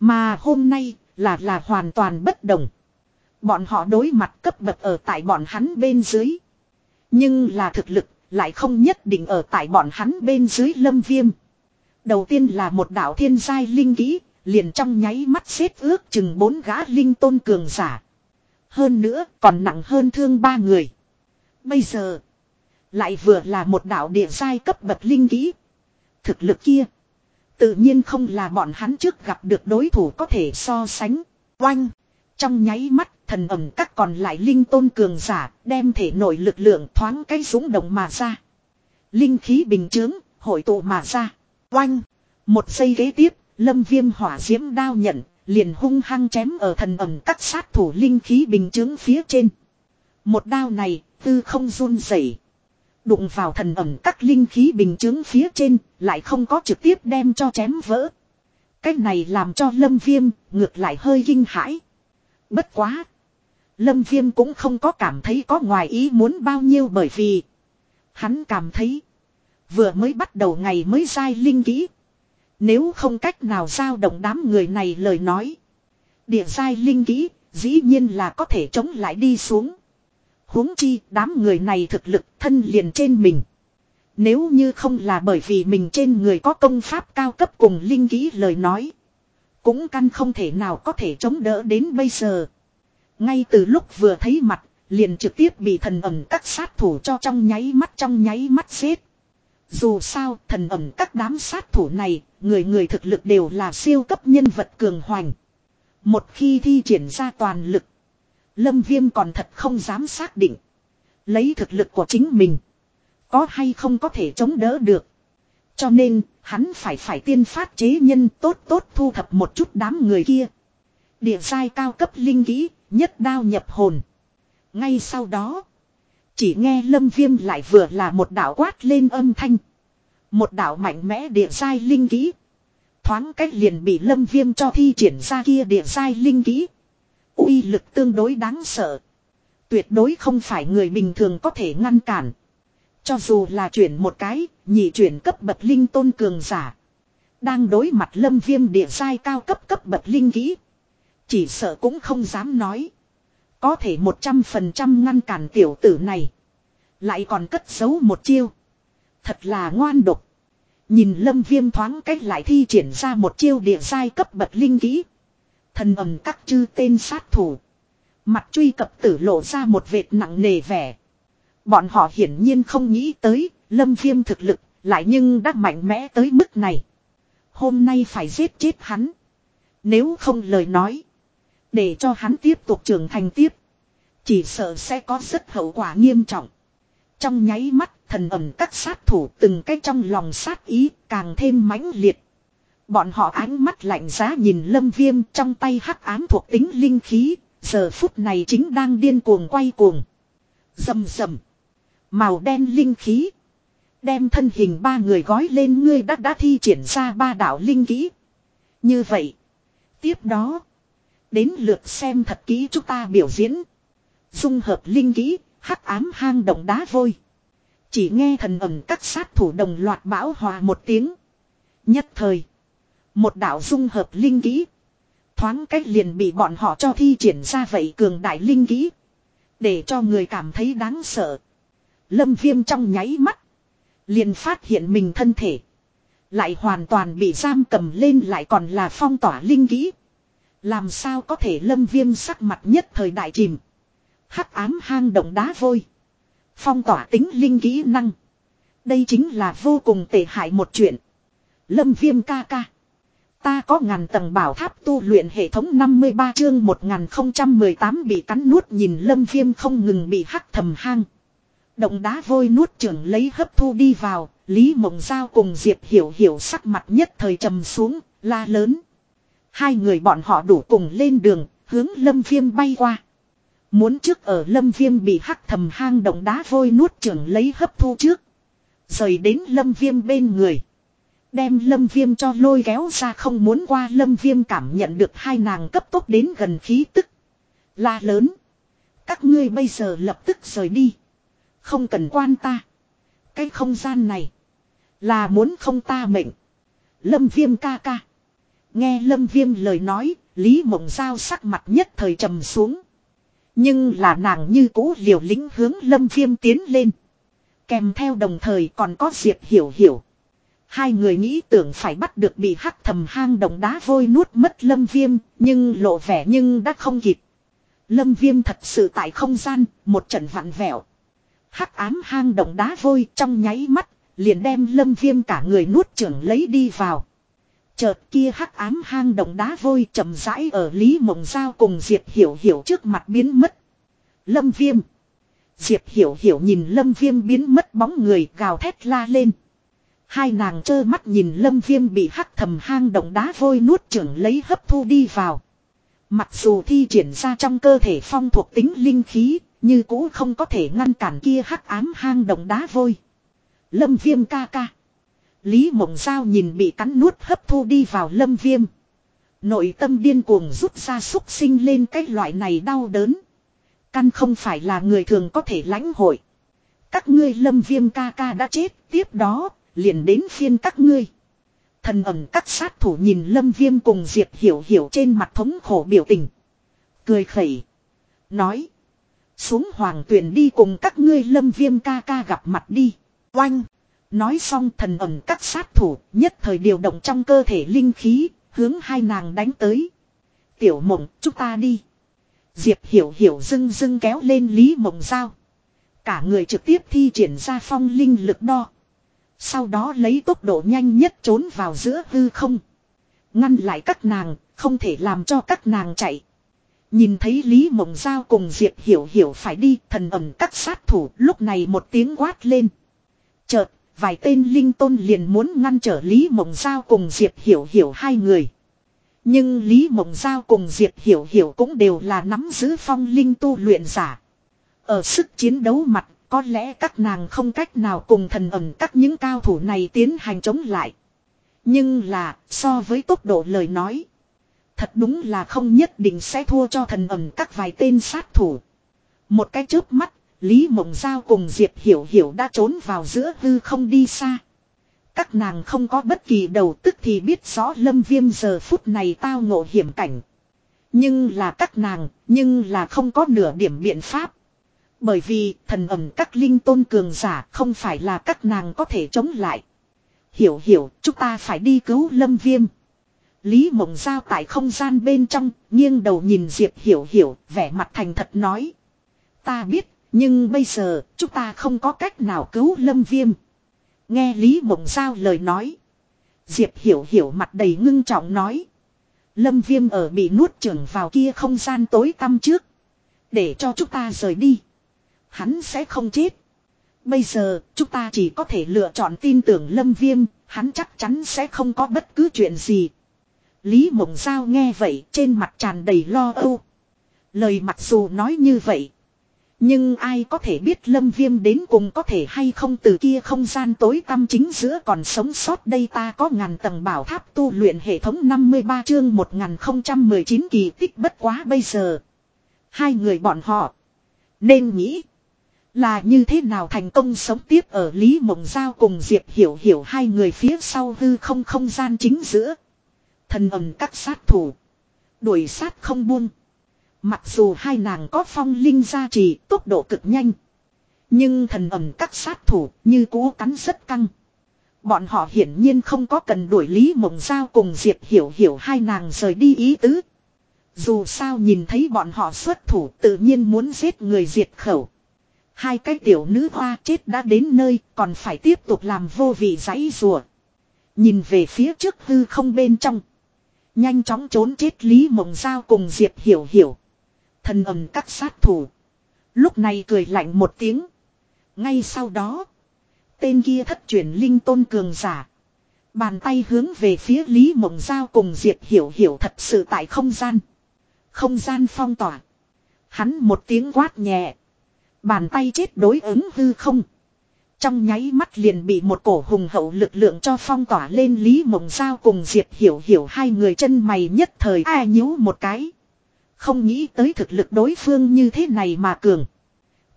Mà hôm nay là là hoàn toàn bất đồng. Bọn họ đối mặt cấp bậc ở tại bọn hắn bên dưới. Nhưng là thực lực lại không nhất định ở tại bọn hắn bên dưới lâm viêm. Đầu tiên là một đạo thiên giai linh kỹ, liền trong nháy mắt xếp ước chừng bốn gã linh tôn cường giả. Hơn nữa còn nặng hơn thương ba người. Bây giờ, lại vừa là một đạo địa giai cấp bậc linh kỹ. Thực lực kia, tự nhiên không là bọn hắn trước gặp được đối thủ có thể so sánh. Oanh, trong nháy mắt thần ẩm các còn lại linh tôn cường giả đem thể nội lực lượng thoáng cái súng động mà ra. Linh khí bình chướng, hội tụ mà ra. Oanh, một giây ghế tiếp, lâm viêm hỏa diễm đao nhận, liền hung hăng chém ở thần ẩm các sát thủ linh khí bình chứng phía trên. Một đao này, tư không run rẩy Đụng vào thần ẩm các linh khí bình chứng phía trên, lại không có trực tiếp đem cho chém vỡ. Cách này làm cho lâm viêm, ngược lại hơi kinh hãi. Bất quá. Lâm Viêm cũng không có cảm thấy có ngoài ý muốn bao nhiêu bởi vì. Hắn cảm thấy. Vừa mới bắt đầu ngày mới dai linh kỹ. Nếu không cách nào giao động đám người này lời nói. Địa sai linh kỹ dĩ nhiên là có thể chống lại đi xuống. huống chi đám người này thực lực thân liền trên mình. Nếu như không là bởi vì mình trên người có công pháp cao cấp cùng linh kỹ lời nói. Cũng căn không thể nào có thể chống đỡ đến bây giờ. Ngay từ lúc vừa thấy mặt, liền trực tiếp bị thần ẩm các sát thủ cho trong nháy mắt trong nháy mắt xếp. Dù sao, thần ẩm các đám sát thủ này, người người thực lực đều là siêu cấp nhân vật cường hoành. Một khi thi triển ra toàn lực, Lâm Viêm còn thật không dám xác định. Lấy thực lực của chính mình, có hay không có thể chống đỡ được. Cho nên, hắn phải phải tiên phát chế nhân tốt tốt thu thập một chút đám người kia. Địa giai cao cấp linh kỹ, nhất đao nhập hồn. Ngay sau đó, chỉ nghe lâm viêm lại vừa là một đảo quát lên âm thanh. Một đảo mạnh mẽ địa sai linh kỹ. Thoáng cách liền bị lâm viêm cho thi triển ra kia địa sai linh kỹ. uy lực tương đối đáng sợ. Tuyệt đối không phải người bình thường có thể ngăn cản. Cho dù là chuyển một cái, nhị chuyển cấp bậc linh tôn cường giả. Đang đối mặt lâm viêm địa sai cao cấp cấp bậc linh kỹ. Chỉ sợ cũng không dám nói. Có thể 100% ngăn cản tiểu tử này. Lại còn cất giấu một chiêu. Thật là ngoan độc. Nhìn lâm viêm thoáng cách lại thi triển ra một chiêu địa sai cấp bậc linh kỹ. Thần ẩm các chư tên sát thủ. Mặt truy cập tử lộ ra một vệt nặng nề vẻ. Bọn họ hiển nhiên không nghĩ tới, lâm viêm thực lực, lại nhưng đã mạnh mẽ tới mức này. Hôm nay phải giết chết hắn. Nếu không lời nói. Để cho hắn tiếp tục trưởng thành tiếp. Chỉ sợ sẽ có rất hậu quả nghiêm trọng. Trong nháy mắt thần ẩm các sát thủ từng cái trong lòng sát ý càng thêm mãnh liệt. Bọn họ ánh mắt lạnh giá nhìn lâm viêm trong tay hắc ám thuộc tính linh khí, giờ phút này chính đang điên cuồng quay cuồng. Dầm dầm. Màu đen linh khí. Đem thân hình ba người gói lên ngươi đã đã thi triển ra ba đạo linh kỹ. Như vậy. Tiếp đó. Đến lượt xem thật kỹ chúng ta biểu diễn. Dung hợp linh kỹ, hắc ám hang động đá vôi. Chỉ nghe thần ẩm các sát thủ đồng loạt bão hòa một tiếng. Nhất thời. Một đạo dung hợp linh kỹ. Thoáng cách liền bị bọn họ cho thi triển ra vậy cường đại linh kỹ. Để cho người cảm thấy đáng sợ. Lâm viêm trong nháy mắt. Liền phát hiện mình thân thể. Lại hoàn toàn bị giam cầm lên lại còn là phong tỏa linh kỹ. Làm sao có thể lâm viêm sắc mặt nhất thời đại chìm. Hắc ám hang động đá vôi. Phong tỏa tính linh kỹ năng. Đây chính là vô cùng tệ hại một chuyện. Lâm viêm ca ca. Ta có ngàn tầng bảo tháp tu luyện hệ thống 53 chương 1018 bị cắn nuốt nhìn lâm viêm không ngừng bị hắc thầm hang. Động đá vôi nuốt trưởng lấy hấp thu đi vào, Lý Mộng Giao cùng Diệp Hiểu Hiểu sắc mặt nhất thời trầm xuống, la lớn. Hai người bọn họ đủ cùng lên đường, hướng lâm viêm bay qua. Muốn trước ở lâm viêm bị hắc thầm hang động đá vôi nuốt trưởng lấy hấp thu trước. Rời đến lâm viêm bên người. Đem lâm viêm cho lôi kéo ra không muốn qua lâm viêm cảm nhận được hai nàng cấp tốc đến gần khí tức. La lớn. Các ngươi bây giờ lập tức rời đi. Không cần quan ta. Cái không gian này. Là muốn không ta mệnh. Lâm viêm ca ca. Nghe lâm viêm lời nói. Lý mộng giao sắc mặt nhất thời trầm xuống. Nhưng là nàng như cũ liều lính hướng lâm viêm tiến lên. Kèm theo đồng thời còn có diệp hiểu hiểu. Hai người nghĩ tưởng phải bắt được bị hắc thầm hang đồng đá vôi nuốt mất lâm viêm, nhưng lộ vẻ nhưng đã không kịp. Lâm viêm thật sự tại không gian, một trận vặn vẹo. Hắc ám hang động đá vôi trong nháy mắt, liền đem lâm viêm cả người nuốt trưởng lấy đi vào. Chợt kia hắc ám hang động đá vôi chậm rãi ở Lý Mộng Giao cùng Diệp Hiểu Hiểu trước mặt biến mất. Lâm viêm. Diệp Hiểu Hiểu nhìn lâm viêm biến mất bóng người gào thét la lên. Hai nàng trơ mắt nhìn lâm viêm bị hắc thầm hang động đá vôi nuốt trưởng lấy hấp thu đi vào. Mặc dù thi triển ra trong cơ thể phong thuộc tính linh khí, như cũ không có thể ngăn cản kia hắc ám hang động đá vôi. Lâm viêm ca ca. Lý mộng giao nhìn bị cắn nuốt hấp thu đi vào lâm viêm. Nội tâm điên cuồng rút ra xúc sinh lên cái loại này đau đớn. Căn không phải là người thường có thể lãnh hội. Các ngươi lâm viêm ca ca đã chết, tiếp đó, liền đến phiên các ngươi. Thần ẩm các sát thủ nhìn lâm viêm cùng Diệp hiểu hiểu trên mặt thống khổ biểu tình. Cười khẩy. Nói. Xuống hoàng tuyển đi cùng các ngươi lâm viêm ca ca gặp mặt đi. Oanh. Nói xong thần ẩm các sát thủ nhất thời điều động trong cơ thể linh khí, hướng hai nàng đánh tới. Tiểu mộng, chúng ta đi. Diệp hiểu hiểu dưng dưng kéo lên Lý mộng giao Cả người trực tiếp thi triển ra phong linh lực đo. Sau đó lấy tốc độ nhanh nhất trốn vào giữa hư không. Ngăn lại các nàng, không thể làm cho các nàng chạy. Nhìn thấy Lý Mộng Giao cùng Diệp Hiểu Hiểu phải đi thần ẩm các sát thủ lúc này một tiếng quát lên. Chợt, vài tên linh tôn liền muốn ngăn trở Lý Mộng Giao cùng Diệp Hiểu Hiểu hai người. Nhưng Lý Mộng Giao cùng Diệp Hiểu Hiểu cũng đều là nắm giữ phong linh tu luyện giả. Ở sức chiến đấu mặt có lẽ các nàng không cách nào cùng thần ẩm các những cao thủ này tiến hành chống lại. Nhưng là, so với tốc độ lời nói. Thật đúng là không nhất định sẽ thua cho thần ẩm các vài tên sát thủ. Một cái chớp mắt, Lý Mộng Giao cùng Diệp Hiểu Hiểu đã trốn vào giữa hư không đi xa. Các nàng không có bất kỳ đầu tức thì biết rõ lâm viêm giờ phút này tao ngộ hiểm cảnh. Nhưng là các nàng, nhưng là không có nửa điểm biện pháp. Bởi vì thần ẩm các linh tôn cường giả không phải là các nàng có thể chống lại. Hiểu hiểu, chúng ta phải đi cứu lâm viêm. Lý mộng giao tại không gian bên trong, nghiêng đầu nhìn Diệp hiểu hiểu, vẻ mặt thành thật nói. Ta biết, nhưng bây giờ, chúng ta không có cách nào cứu lâm viêm. Nghe Lý mộng giao lời nói. Diệp hiểu hiểu mặt đầy ngưng trọng nói. Lâm viêm ở bị nuốt trưởng vào kia không gian tối tăm trước. Để cho chúng ta rời đi. Hắn sẽ không chết. Bây giờ, chúng ta chỉ có thể lựa chọn tin tưởng Lâm Viêm, hắn chắc chắn sẽ không có bất cứ chuyện gì. Lý Mộng Giao nghe vậy, trên mặt tràn đầy lo âu. Lời mặc dù nói như vậy. Nhưng ai có thể biết Lâm Viêm đến cùng có thể hay không từ kia không gian tối tăm chính giữa còn sống sót đây ta có ngàn tầng bảo tháp tu luyện hệ thống 53 chương 1019 kỳ tích bất quá bây giờ. Hai người bọn họ. Nên nghĩ. Là như thế nào thành công sống tiếp ở Lý Mộng Giao cùng Diệp Hiểu Hiểu hai người phía sau hư không không gian chính giữa. Thần ẩm các sát thủ. Đuổi sát không buông. Mặc dù hai nàng có phong linh gia trì, tốc độ cực nhanh. Nhưng thần ẩm các sát thủ như cú cắn rất căng. Bọn họ hiển nhiên không có cần đuổi Lý Mộng Giao cùng Diệp Hiểu Hiểu hai nàng rời đi ý tứ. Dù sao nhìn thấy bọn họ xuất thủ tự nhiên muốn giết người diệt khẩu. Hai cái tiểu nữ hoa chết đã đến nơi, còn phải tiếp tục làm vô vị giấy rùa. Nhìn về phía trước hư không bên trong. Nhanh chóng trốn chết Lý Mộng Giao cùng Diệp Hiểu Hiểu. Thần ầm các sát thủ. Lúc này cười lạnh một tiếng. Ngay sau đó. Tên kia thất chuyển linh tôn cường giả. Bàn tay hướng về phía Lý Mộng Giao cùng Diệp Hiểu Hiểu thật sự tại không gian. Không gian phong tỏa. Hắn một tiếng quát nhẹ. Bàn tay chết đối ứng hư không. Trong nháy mắt liền bị một cổ hùng hậu lực lượng cho phong tỏa lên Lý Mộng Giao cùng Diệp Hiểu Hiểu hai người chân mày nhất thời ai nhíu một cái. Không nghĩ tới thực lực đối phương như thế này mà cường.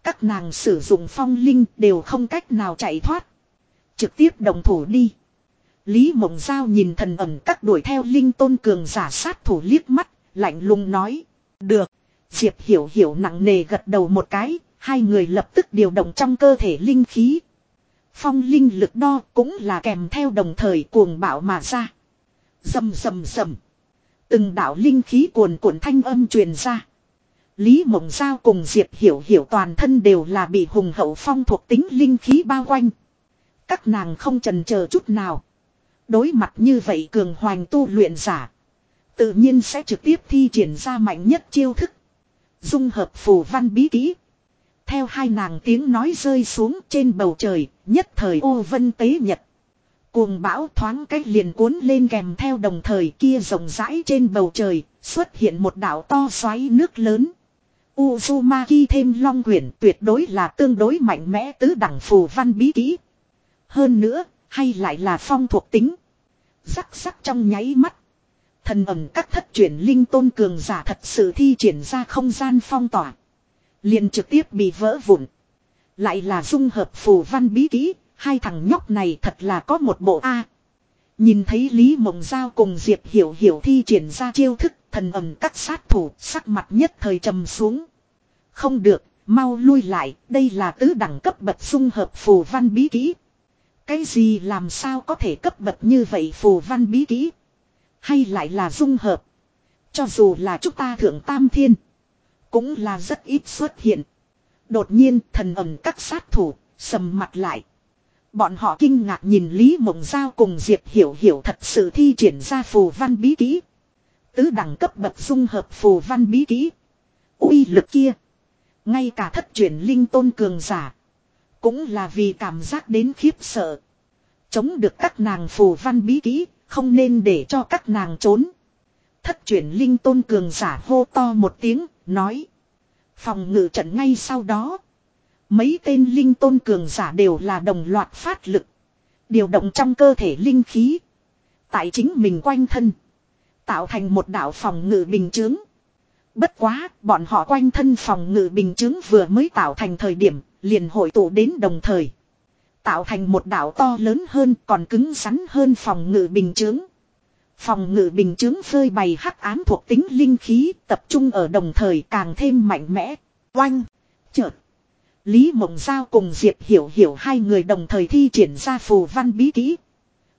Các nàng sử dụng phong linh đều không cách nào chạy thoát. Trực tiếp đồng thủ đi. Lý Mộng Giao nhìn thần ẩn các đuổi theo linh tôn cường giả sát thủ liếc mắt, lạnh lùng nói. Được. Diệp Hiểu Hiểu nặng nề gật đầu một cái, Hai người lập tức điều động trong cơ thể linh khí. Phong linh lực đo cũng là kèm theo đồng thời cuồng bạo mà ra. Dầm dầm dầm. Từng đạo linh khí cuồn cuộn thanh âm truyền ra. Lý Mộng Giao cùng Diệp Hiểu Hiểu toàn thân đều là bị hùng hậu phong thuộc tính linh khí bao quanh. Các nàng không trần chờ chút nào. Đối mặt như vậy cường hoành tu luyện giả. Tự nhiên sẽ trực tiếp thi triển ra mạnh nhất chiêu thức. Dung hợp phù văn bí kỹ. Theo hai nàng tiếng nói rơi xuống trên bầu trời, nhất thời ô vân tế nhật. Cuồng bão thoáng cách liền cuốn lên kèm theo đồng thời kia rộng rãi trên bầu trời, xuất hiện một đảo to xoáy nước lớn. Uzumaki thêm long quyển tuyệt đối là tương đối mạnh mẽ tứ đẳng phù văn bí kỹ. Hơn nữa, hay lại là phong thuộc tính. Sắc sắc trong nháy mắt. Thần ẩm các thất chuyển linh tôn cường giả thật sự thi triển ra không gian phong tỏa liền trực tiếp bị vỡ vụn. Lại là dung hợp phù văn bí kỹ, hai thằng nhóc này thật là có một bộ A. Nhìn thấy Lý Mộng Giao cùng Diệp Hiểu Hiểu thi triển ra chiêu thức thần ẩm các sát thủ sắc mặt nhất thời trầm xuống. Không được, mau lui lại, đây là tứ đẳng cấp bậc dung hợp phù văn bí kỹ. Cái gì làm sao có thể cấp bậc như vậy phù văn bí kỹ? Hay lại là dung hợp? Cho dù là chúng ta thượng tam thiên. Cũng là rất ít xuất hiện. Đột nhiên thần ẩm các sát thủ, sầm mặt lại. Bọn họ kinh ngạc nhìn Lý Mộng Giao cùng Diệp Hiểu Hiểu thật sự thi triển ra phù văn bí kỹ. Tứ đẳng cấp bậc dung hợp phù văn bí kỹ. uy lực kia. Ngay cả thất truyền linh tôn cường giả. Cũng là vì cảm giác đến khiếp sợ. Chống được các nàng phù văn bí kỹ, không nên để cho các nàng trốn. Thất truyền linh tôn cường giả hô to một tiếng, nói. Phòng ngự trận ngay sau đó. Mấy tên linh tôn cường giả đều là đồng loạt phát lực. Điều động trong cơ thể linh khí. Tại chính mình quanh thân. Tạo thành một đạo phòng ngự bình chướng. Bất quá, bọn họ quanh thân phòng ngự bình chướng vừa mới tạo thành thời điểm, liền hội tụ đến đồng thời. Tạo thành một đảo to lớn hơn còn cứng rắn hơn phòng ngự bình chướng. Phòng ngự bình chướng phơi bày hắc ám thuộc tính linh khí tập trung ở đồng thời càng thêm mạnh mẽ. Oanh! Chợt! Lý Mộng Giao cùng Diệp Hiểu Hiểu hai người đồng thời thi triển ra phù văn bí kỹ.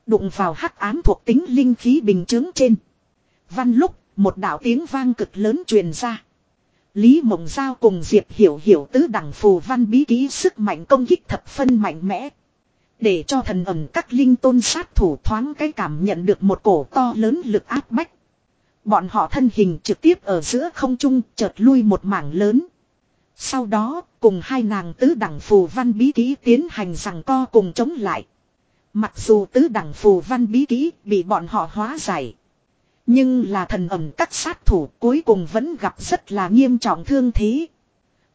Đụng vào hắc ám thuộc tính linh khí bình chứng trên. Văn lúc, một đạo tiếng vang cực lớn truyền ra. Lý Mộng Giao cùng Diệp Hiểu Hiểu tứ đẳng phù văn bí kỹ sức mạnh công kích thập phân mạnh mẽ. Để cho thần ẩm các linh tôn sát thủ thoáng cái cảm nhận được một cổ to lớn lực áp bách. Bọn họ thân hình trực tiếp ở giữa không trung chợt lui một mảng lớn. Sau đó, cùng hai nàng tứ đẳng phù văn bí kỹ tiến hành rằng co cùng chống lại. Mặc dù tứ đẳng phù văn bí kỹ bị bọn họ hóa giải. Nhưng là thần ẩm các sát thủ cuối cùng vẫn gặp rất là nghiêm trọng thương thế.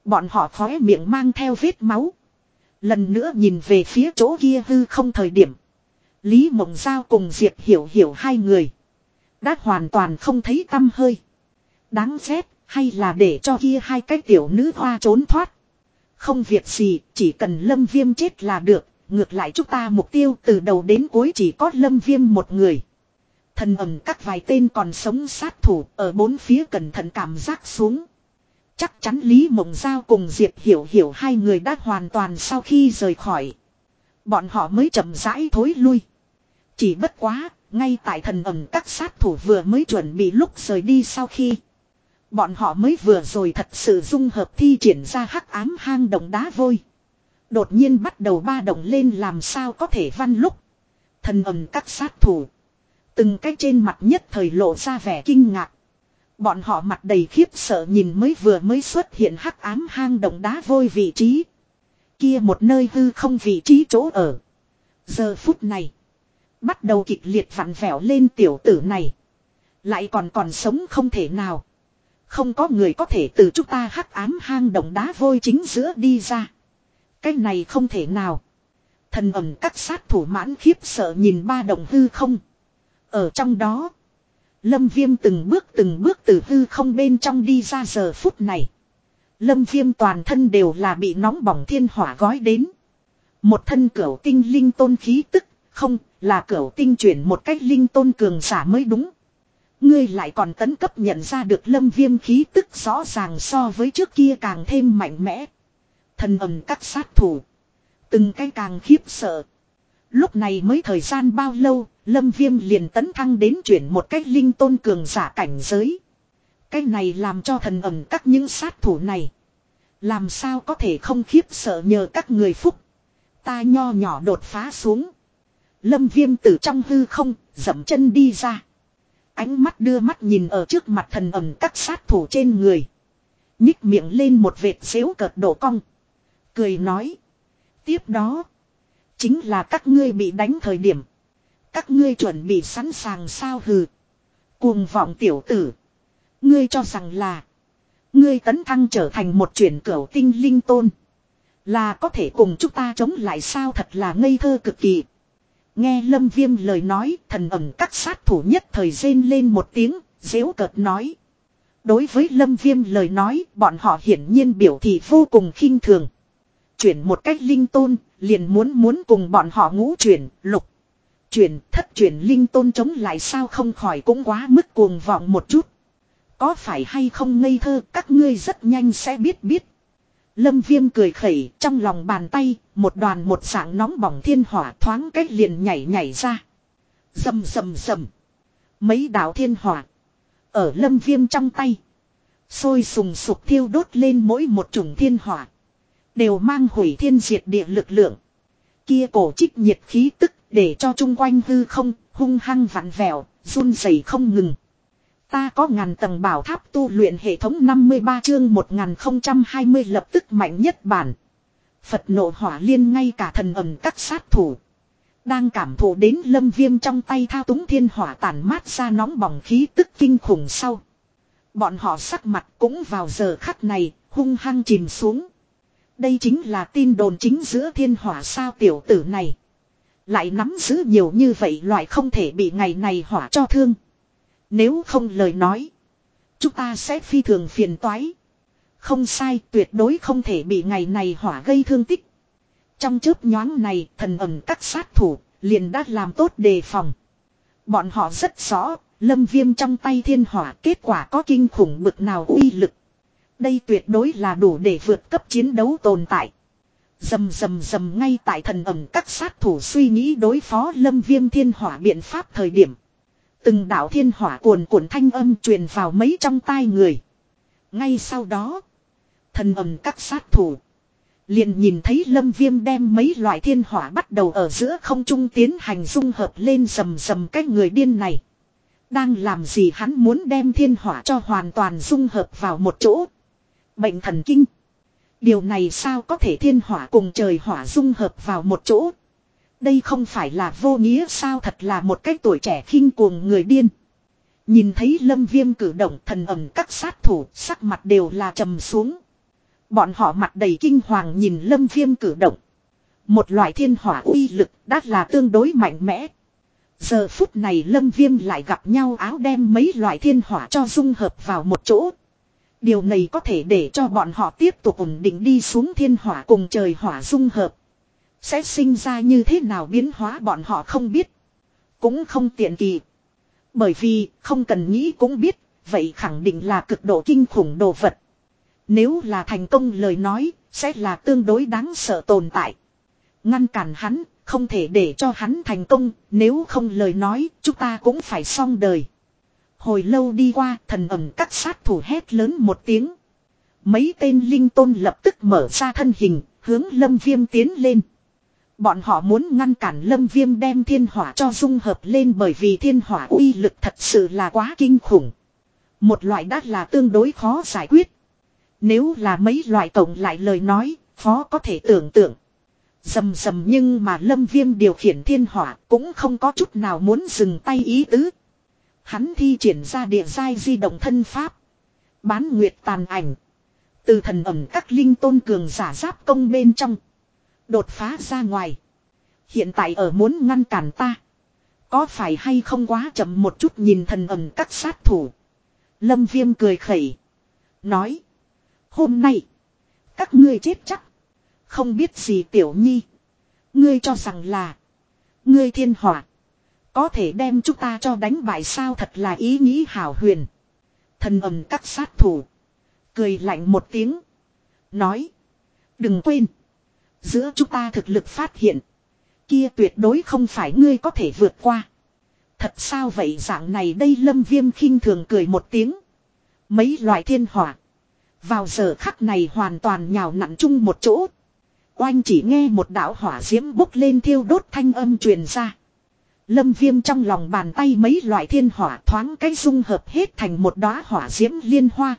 Bọn họ khóe miệng mang theo vết máu. Lần nữa nhìn về phía chỗ kia hư không thời điểm. Lý Mộng Giao cùng Diệp Hiểu Hiểu hai người. Đã hoàn toàn không thấy tâm hơi. Đáng ghét hay là để cho kia hai cái tiểu nữ hoa trốn thoát. Không việc gì, chỉ cần lâm viêm chết là được. Ngược lại chúng ta mục tiêu từ đầu đến cuối chỉ có lâm viêm một người. Thần ẩm các vài tên còn sống sát thủ ở bốn phía cẩn thận cảm giác xuống. Chắc chắn Lý Mộng Giao cùng Diệp Hiểu Hiểu hai người đã hoàn toàn sau khi rời khỏi. Bọn họ mới chậm rãi thối lui. Chỉ bất quá, ngay tại thần ẩm các sát thủ vừa mới chuẩn bị lúc rời đi sau khi. Bọn họ mới vừa rồi thật sự dung hợp thi triển ra hắc ám hang động đá vôi. Đột nhiên bắt đầu ba động lên làm sao có thể văn lúc. Thần ẩm các sát thủ. Từng cái trên mặt nhất thời lộ ra vẻ kinh ngạc. Bọn họ mặt đầy khiếp sợ nhìn mới vừa mới xuất hiện hắc ám hang động đá vôi vị trí. Kia một nơi hư không vị trí chỗ ở. Giờ phút này. Bắt đầu kịch liệt vặn vẹo lên tiểu tử này. Lại còn còn sống không thể nào. Không có người có thể từ chúng ta hắc ám hang động đá vôi chính giữa đi ra. Cái này không thể nào. Thần ẩm các sát thủ mãn khiếp sợ nhìn ba động hư không. Ở trong đó. Lâm viêm từng bước từng bước từ hư không bên trong đi ra giờ phút này. Lâm viêm toàn thân đều là bị nóng bỏng thiên hỏa gói đến. Một thân cửu tinh linh tôn khí tức, không, là cửu tinh chuyển một cách linh tôn cường giả mới đúng. Ngươi lại còn tấn cấp nhận ra được lâm viêm khí tức rõ ràng so với trước kia càng thêm mạnh mẽ. Thần ẩm các sát thủ. Từng cái càng khiếp sợ. Lúc này mới thời gian bao lâu, Lâm Viêm liền tấn thăng đến chuyển một cách linh tôn cường giả cảnh giới. Cái này làm cho thần ẩm các những sát thủ này. Làm sao có thể không khiếp sợ nhờ các người phúc. Ta nho nhỏ đột phá xuống. Lâm Viêm từ trong hư không, dậm chân đi ra. Ánh mắt đưa mắt nhìn ở trước mặt thần ẩm các sát thủ trên người. Nhích miệng lên một vệt xếu cợt đổ cong. Cười nói. Tiếp đó. Chính là các ngươi bị đánh thời điểm. Các ngươi chuẩn bị sẵn sàng sao hừ. Cuồng vọng tiểu tử. Ngươi cho rằng là. Ngươi tấn thăng trở thành một chuyển cửu tinh linh tôn. Là có thể cùng chúng ta chống lại sao thật là ngây thơ cực kỳ. Nghe lâm viêm lời nói thần ẩm các sát thủ nhất thời rên lên một tiếng, dễu cợt nói. Đối với lâm viêm lời nói bọn họ hiển nhiên biểu thị vô cùng khinh thường. Chuyển một cách linh tôn, liền muốn muốn cùng bọn họ ngũ chuyển, lục. Chuyển thất chuyển linh tôn chống lại sao không khỏi cũng quá mức cuồng vọng một chút. Có phải hay không ngây thơ các ngươi rất nhanh sẽ biết biết. Lâm viêm cười khẩy trong lòng bàn tay, một đoàn một sảng nóng bỏng thiên hỏa thoáng cách liền nhảy nhảy ra. Dầm dầm dầm. Mấy đảo thiên hỏa. Ở lâm viêm trong tay. Sôi sùng sục thiêu đốt lên mỗi một chủng thiên hỏa. Đều mang hủy thiên diệt địa lực lượng. Kia cổ trích nhiệt khí tức để cho chung quanh hư không hung hăng vặn vẹo, run rẩy không ngừng. Ta có ngàn tầng bảo tháp tu luyện hệ thống 53 chương 1020 lập tức mạnh nhất bản. Phật nộ hỏa liên ngay cả thần ẩm các sát thủ. Đang cảm thụ đến lâm viêm trong tay thao túng thiên hỏa tản mát ra nóng bỏng khí tức kinh khủng sau. Bọn họ sắc mặt cũng vào giờ khắc này, hung hăng chìm xuống. Đây chính là tin đồn chính giữa thiên hỏa sao tiểu tử này. Lại nắm giữ nhiều như vậy loại không thể bị ngày này hỏa cho thương. Nếu không lời nói. chúng ta sẽ phi thường phiền toái. Không sai, tuyệt đối không thể bị ngày này hỏa gây thương tích. Trong chớp nhoáng này, thần ẩm các sát thủ, liền đã làm tốt đề phòng. Bọn họ rất rõ, lâm viêm trong tay thiên hỏa kết quả có kinh khủng bực nào uy lực. Đây tuyệt đối là đủ để vượt cấp chiến đấu tồn tại. Dầm dầm dầm ngay tại thần ẩm các sát thủ suy nghĩ đối phó lâm viêm thiên hỏa biện pháp thời điểm. Từng đạo thiên hỏa cuồn cuộn thanh âm truyền vào mấy trong tai người. Ngay sau đó, thần ầm các sát thủ. Liền nhìn thấy lâm viêm đem mấy loại thiên hỏa bắt đầu ở giữa không trung tiến hành dung hợp lên rầm rầm cái người điên này. Đang làm gì hắn muốn đem thiên hỏa cho hoàn toàn dung hợp vào một chỗ. Bệnh thần kinh. Điều này sao có thể thiên hỏa cùng trời hỏa dung hợp vào một chỗ. Đây không phải là vô nghĩa sao thật là một cái tuổi trẻ khinh cuồng người điên. Nhìn thấy lâm viêm cử động thần ẩm các sát thủ, sắc mặt đều là trầm xuống. Bọn họ mặt đầy kinh hoàng nhìn lâm viêm cử động. Một loại thiên hỏa uy lực đã là tương đối mạnh mẽ. Giờ phút này lâm viêm lại gặp nhau áo đem mấy loại thiên hỏa cho dung hợp vào một chỗ. Điều này có thể để cho bọn họ tiếp tục ổn định đi xuống thiên hỏa cùng trời hỏa dung hợp. Sẽ sinh ra như thế nào biến hóa bọn họ không biết. Cũng không tiện kỳ. Bởi vì không cần nghĩ cũng biết, vậy khẳng định là cực độ kinh khủng đồ vật. Nếu là thành công lời nói, sẽ là tương đối đáng sợ tồn tại. Ngăn cản hắn, không thể để cho hắn thành công, nếu không lời nói, chúng ta cũng phải xong đời. Hồi lâu đi qua, thần ẩm các sát thủ hét lớn một tiếng. Mấy tên linh tôn lập tức mở ra thân hình, hướng lâm viêm tiến lên. Bọn họ muốn ngăn cản lâm viêm đem thiên hỏa cho dung hợp lên bởi vì thiên hỏa uy lực thật sự là quá kinh khủng. Một loại đắt là tương đối khó giải quyết. Nếu là mấy loại tổng lại lời nói, khó có thể tưởng tượng. Dầm dầm nhưng mà lâm viêm điều khiển thiên hỏa cũng không có chút nào muốn dừng tay ý tứ. Hắn thi triển ra địa giai di động thân pháp. Bán nguyệt tàn ảnh. Từ thần ẩm các linh tôn cường giả giáp công bên trong. Đột phá ra ngoài. Hiện tại ở muốn ngăn cản ta. Có phải hay không quá chậm một chút nhìn thần ẩm các sát thủ. Lâm viêm cười khẩy. Nói. Hôm nay. Các ngươi chết chắc. Không biết gì tiểu nhi. Ngươi cho rằng là. Ngươi thiên hỏa. Có thể đem chúng ta cho đánh bại sao thật là ý nghĩ hảo huyền. Thần ẩm các sát thủ. Cười lạnh một tiếng. Nói. Đừng quên. Giữa chúng ta thực lực phát hiện. Kia tuyệt đối không phải ngươi có thể vượt qua. Thật sao vậy dạng này đây lâm viêm khinh thường cười một tiếng. Mấy loại thiên hỏa. Vào giờ khắc này hoàn toàn nhào nặn chung một chỗ. Oanh chỉ nghe một đạo hỏa diễm bốc lên thiêu đốt thanh âm truyền ra. Lâm viêm trong lòng bàn tay mấy loại thiên hỏa thoáng cái dung hợp hết thành một đóa hỏa diễm liên hoa.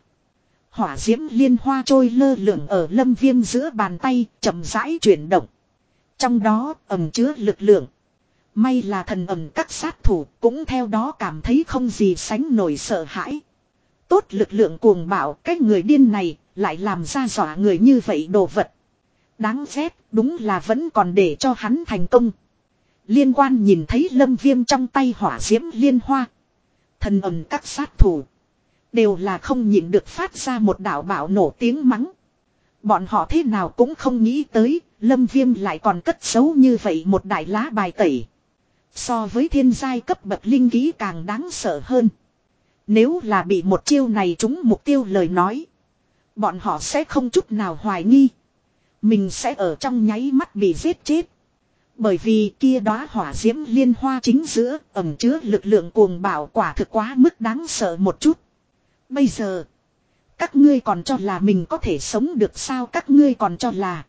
Hỏa diễm liên hoa trôi lơ lửng ở lâm viêm giữa bàn tay, chậm rãi chuyển động. Trong đó ẩm chứa lực lượng. May là thần ẩm các sát thủ cũng theo đó cảm thấy không gì sánh nổi sợ hãi. Tốt lực lượng cuồng bạo cái người điên này lại làm ra dọa người như vậy đồ vật. Đáng ghét đúng là vẫn còn để cho hắn thành công. Liên quan nhìn thấy lâm viêm trong tay hỏa diễm liên hoa. Thần ẩm các sát thủ. Đều là không nhịn được phát ra một đảo bảo nổ tiếng mắng. Bọn họ thế nào cũng không nghĩ tới, lâm viêm lại còn cất xấu như vậy một đại lá bài tẩy. So với thiên giai cấp bậc linh ký càng đáng sợ hơn. Nếu là bị một chiêu này trúng mục tiêu lời nói. Bọn họ sẽ không chút nào hoài nghi. Mình sẽ ở trong nháy mắt bị giết chết. Bởi vì kia đóa hỏa diễm liên hoa chính giữa ẩm chứa lực lượng cuồng bạo quả thực quá mức đáng sợ một chút. Bây giờ, các ngươi còn cho là mình có thể sống được sao các ngươi còn cho là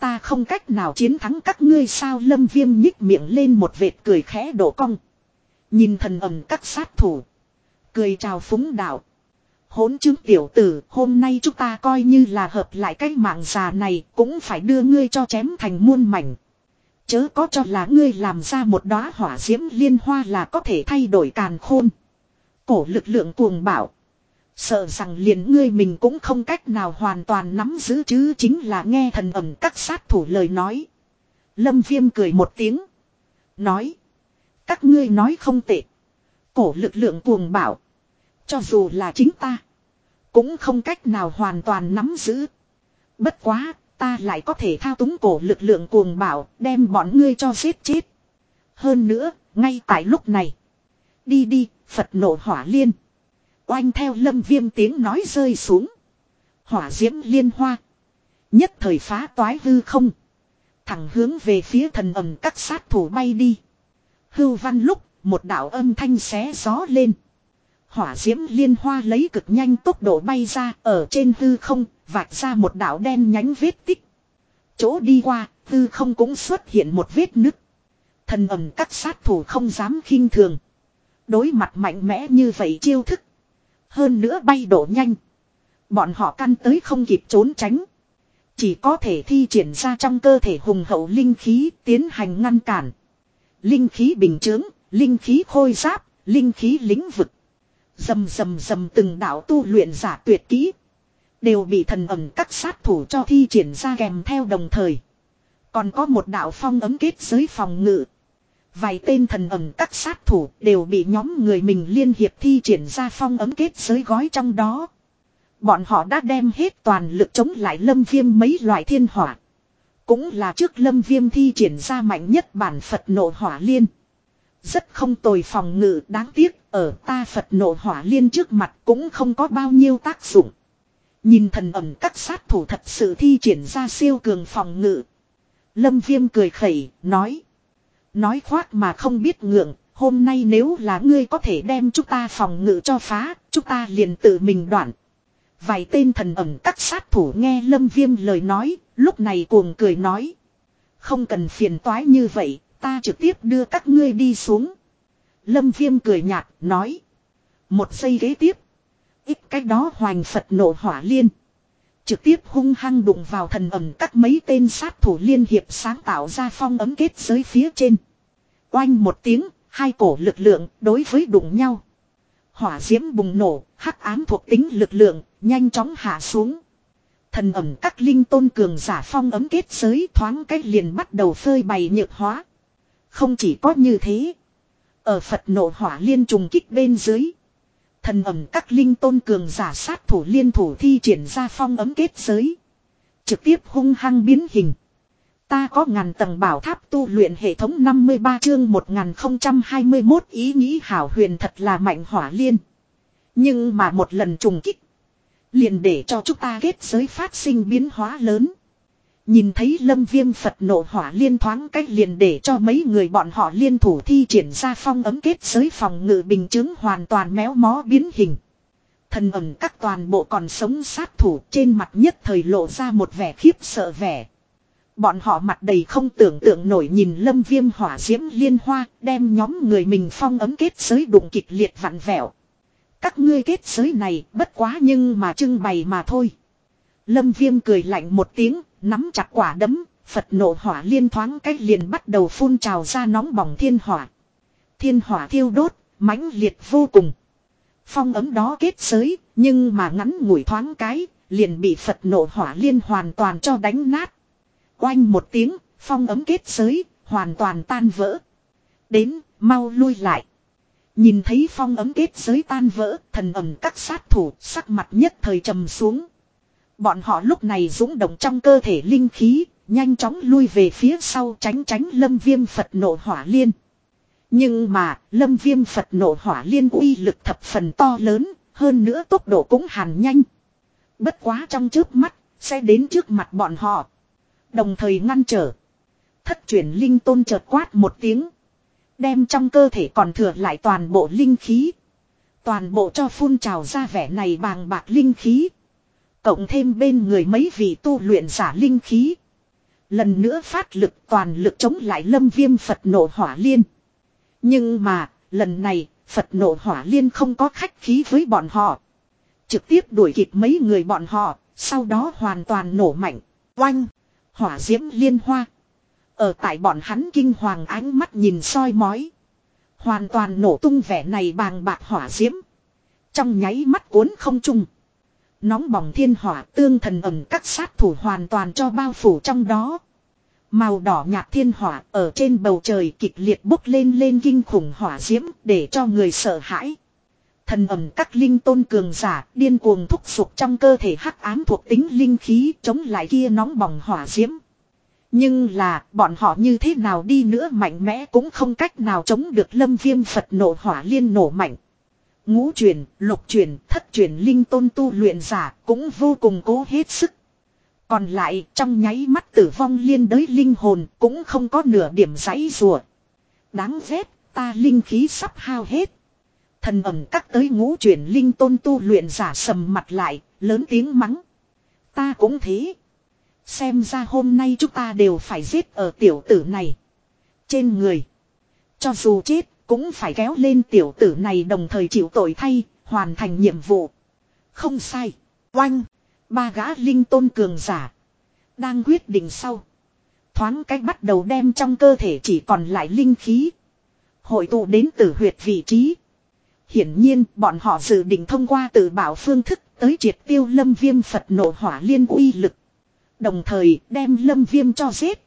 ta không cách nào chiến thắng các ngươi sao lâm viêm nhích miệng lên một vệt cười khẽ đổ cong. Nhìn thần ẩm các sát thủ. Cười chào phúng đạo. Hốn chứng tiểu tử, hôm nay chúng ta coi như là hợp lại cái mạng già này, cũng phải đưa ngươi cho chém thành muôn mảnh. Chớ có cho là ngươi làm ra một đóa hỏa diễm liên hoa là có thể thay đổi càn khôn. Cổ lực lượng cuồng bảo. Sợ rằng liền ngươi mình cũng không cách nào hoàn toàn nắm giữ chứ chính là nghe thần ẩm các sát thủ lời nói. Lâm viêm cười một tiếng. Nói. Các ngươi nói không tệ. Cổ lực lượng cuồng bảo. Cho dù là chính ta. Cũng không cách nào hoàn toàn nắm giữ. Bất quá, ta lại có thể thao túng cổ lực lượng cuồng bảo, đem bọn ngươi cho giết chết. Hơn nữa, ngay tại lúc này. Đi đi, Phật nộ hỏa liên. Oanh theo lâm viêm tiếng nói rơi xuống. Hỏa diễm liên hoa. Nhất thời phá toái hư không. Thẳng hướng về phía thần ẩm các sát thủ bay đi. Hưu văn lúc, một đạo âm thanh xé gió lên. Hỏa diễm liên hoa lấy cực nhanh tốc độ bay ra ở trên hư không, vạch ra một đạo đen nhánh vết tích. Chỗ đi qua, hư không cũng xuất hiện một vết nứt. Thần ẩm các sát thủ không dám khinh thường. Đối mặt mạnh mẽ như vậy chiêu thức. Hơn nữa bay độ nhanh. Bọn họ căn tới không kịp trốn tránh. Chỉ có thể thi triển ra trong cơ thể hùng hậu linh khí tiến hành ngăn cản. Linh khí bình chướng, linh khí khôi giáp, linh khí lĩnh vực. Dầm dầm dầm từng đạo tu luyện giả tuyệt kỹ. Đều bị thần ẩm các sát thủ cho thi triển ra kèm theo đồng thời. Còn có một đạo phong ấm kết giới phòng ngự. Vài tên thần ẩm các sát thủ đều bị nhóm người mình liên hiệp thi triển ra phong ấm kết giới gói trong đó. Bọn họ đã đem hết toàn lực chống lại lâm viêm mấy loại thiên hỏa. Cũng là trước lâm viêm thi triển ra mạnh nhất bản Phật nộ hỏa liên. Rất không tồi phòng ngự đáng tiếc ở ta Phật nộ hỏa liên trước mặt cũng không có bao nhiêu tác dụng. Nhìn thần ẩm các sát thủ thật sự thi triển ra siêu cường phòng ngự. Lâm viêm cười khẩy, nói. Nói khoác mà không biết ngượng, hôm nay nếu là ngươi có thể đem chúng ta phòng ngự cho phá, chúng ta liền tự mình đoạn. Vài tên thần ẩm các sát thủ nghe lâm viêm lời nói, lúc này cuồng cười nói. Không cần phiền toái như vậy, ta trực tiếp đưa các ngươi đi xuống. Lâm viêm cười nhạt, nói. Một giây ghế tiếp. Ít cách đó hoành Phật nổ hỏa liên. Trực tiếp hung hăng đụng vào thần ẩm các mấy tên sát thủ liên hiệp sáng tạo ra phong ấm kết giới phía trên. Oanh một tiếng, hai cổ lực lượng đối với đụng nhau. Hỏa diễm bùng nổ, hắc ám thuộc tính lực lượng, nhanh chóng hạ xuống. Thần ẩm các linh tôn cường giả phong ấm kết giới thoáng cách liền bắt đầu phơi bày nhược hóa. Không chỉ có như thế. Ở Phật nộ hỏa liên trùng kích bên dưới. Thần ẩm các linh tôn cường giả sát thủ liên thủ thi triển ra phong ấm kết giới. Trực tiếp hung hăng biến hình. Ta có ngàn tầng bảo tháp tu luyện hệ thống 53 chương 1021 ý nghĩ hảo huyền thật là mạnh hỏa liên. Nhưng mà một lần trùng kích. Liền để cho chúng ta kết giới phát sinh biến hóa lớn. Nhìn thấy lâm viêm Phật nộ hỏa liên thoáng cách liền để cho mấy người bọn họ liên thủ thi triển ra phong ấm kết giới phòng ngự bình chứng hoàn toàn méo mó biến hình. Thần ẩm các toàn bộ còn sống sát thủ, trên mặt nhất thời lộ ra một vẻ khiếp sợ vẻ. Bọn họ mặt đầy không tưởng tượng nổi nhìn lâm viêm hỏa diễm liên hoa đem nhóm người mình phong ấm kết giới đụng kịch liệt vặn vẹo. Các ngươi kết giới này bất quá nhưng mà trưng bày mà thôi. Lâm viêm cười lạnh một tiếng, nắm chặt quả đấm, Phật nộ hỏa liên thoáng cách liền bắt đầu phun trào ra nóng bỏng thiên hỏa. Thiên hỏa thiêu đốt, mãnh liệt vô cùng. Phong ấm đó kết giới, nhưng mà ngắn ngủi thoáng cái, liền bị Phật nộ hỏa liên hoàn toàn cho đánh nát. Oanh một tiếng, phong ấm kết giới, hoàn toàn tan vỡ. Đến, mau lui lại. Nhìn thấy phong ấm kết giới tan vỡ, thần ẩm các sát thủ, sắc mặt nhất thời trầm xuống. Bọn họ lúc này dũng động trong cơ thể linh khí, nhanh chóng lui về phía sau tránh tránh lâm viêm Phật nộ hỏa liên. Nhưng mà, lâm viêm Phật nộ hỏa liên uy lực thập phần to lớn, hơn nữa tốc độ cũng hàn nhanh. Bất quá trong trước mắt, sẽ đến trước mặt bọn họ. Đồng thời ngăn trở. Thất chuyển linh tôn chợt quát một tiếng. Đem trong cơ thể còn thừa lại toàn bộ linh khí. Toàn bộ cho phun trào ra vẻ này bàng bạc linh khí. Cộng thêm bên người mấy vị tu luyện giả linh khí. Lần nữa phát lực toàn lực chống lại lâm viêm Phật nộ hỏa liên. Nhưng mà, lần này, Phật nộ hỏa liên không có khách khí với bọn họ. Trực tiếp đuổi kịp mấy người bọn họ, sau đó hoàn toàn nổ mạnh. Oanh! Hỏa diễm liên hoa. Ở tại bọn hắn kinh hoàng ánh mắt nhìn soi mói. Hoàn toàn nổ tung vẻ này bàng bạc hỏa diễm. Trong nháy mắt cuốn không trung. Nóng bỏng thiên hỏa tương thần ẩm các sát thủ hoàn toàn cho bao phủ trong đó. Màu đỏ nhạt thiên hỏa ở trên bầu trời kịch liệt bốc lên lên kinh khủng hỏa diễm để cho người sợ hãi. Thần ẩm các linh tôn cường giả điên cuồng thúc giục trong cơ thể hắc ám thuộc tính linh khí chống lại kia nóng bỏng hỏa diễm. Nhưng là bọn họ như thế nào đi nữa mạnh mẽ cũng không cách nào chống được lâm viêm Phật nổ hỏa liên nổ mạnh. Ngũ truyền, lục truyền, thất truyền linh tôn tu luyện giả cũng vô cùng cố hết sức. Còn lại trong nháy mắt tử vong liên đới linh hồn cũng không có nửa điểm giấy rùa. Đáng ghét, ta linh khí sắp hao hết. Thần ẩm cắt tới ngũ truyền linh tôn tu luyện giả sầm mặt lại, lớn tiếng mắng. Ta cũng thế. Xem ra hôm nay chúng ta đều phải giết ở tiểu tử này. Trên người. Cho dù chết, cũng phải kéo lên tiểu tử này đồng thời chịu tội thay, hoàn thành nhiệm vụ. Không sai. Oanh. Ba gã linh tôn cường giả. Đang quyết định sau. Thoáng cách bắt đầu đem trong cơ thể chỉ còn lại linh khí. Hội tụ đến tử huyệt vị trí. Hiển nhiên, bọn họ dự định thông qua tự bảo phương thức tới triệt tiêu lâm viêm Phật nổ hỏa liên uy lực. Đồng thời đem lâm viêm cho giết.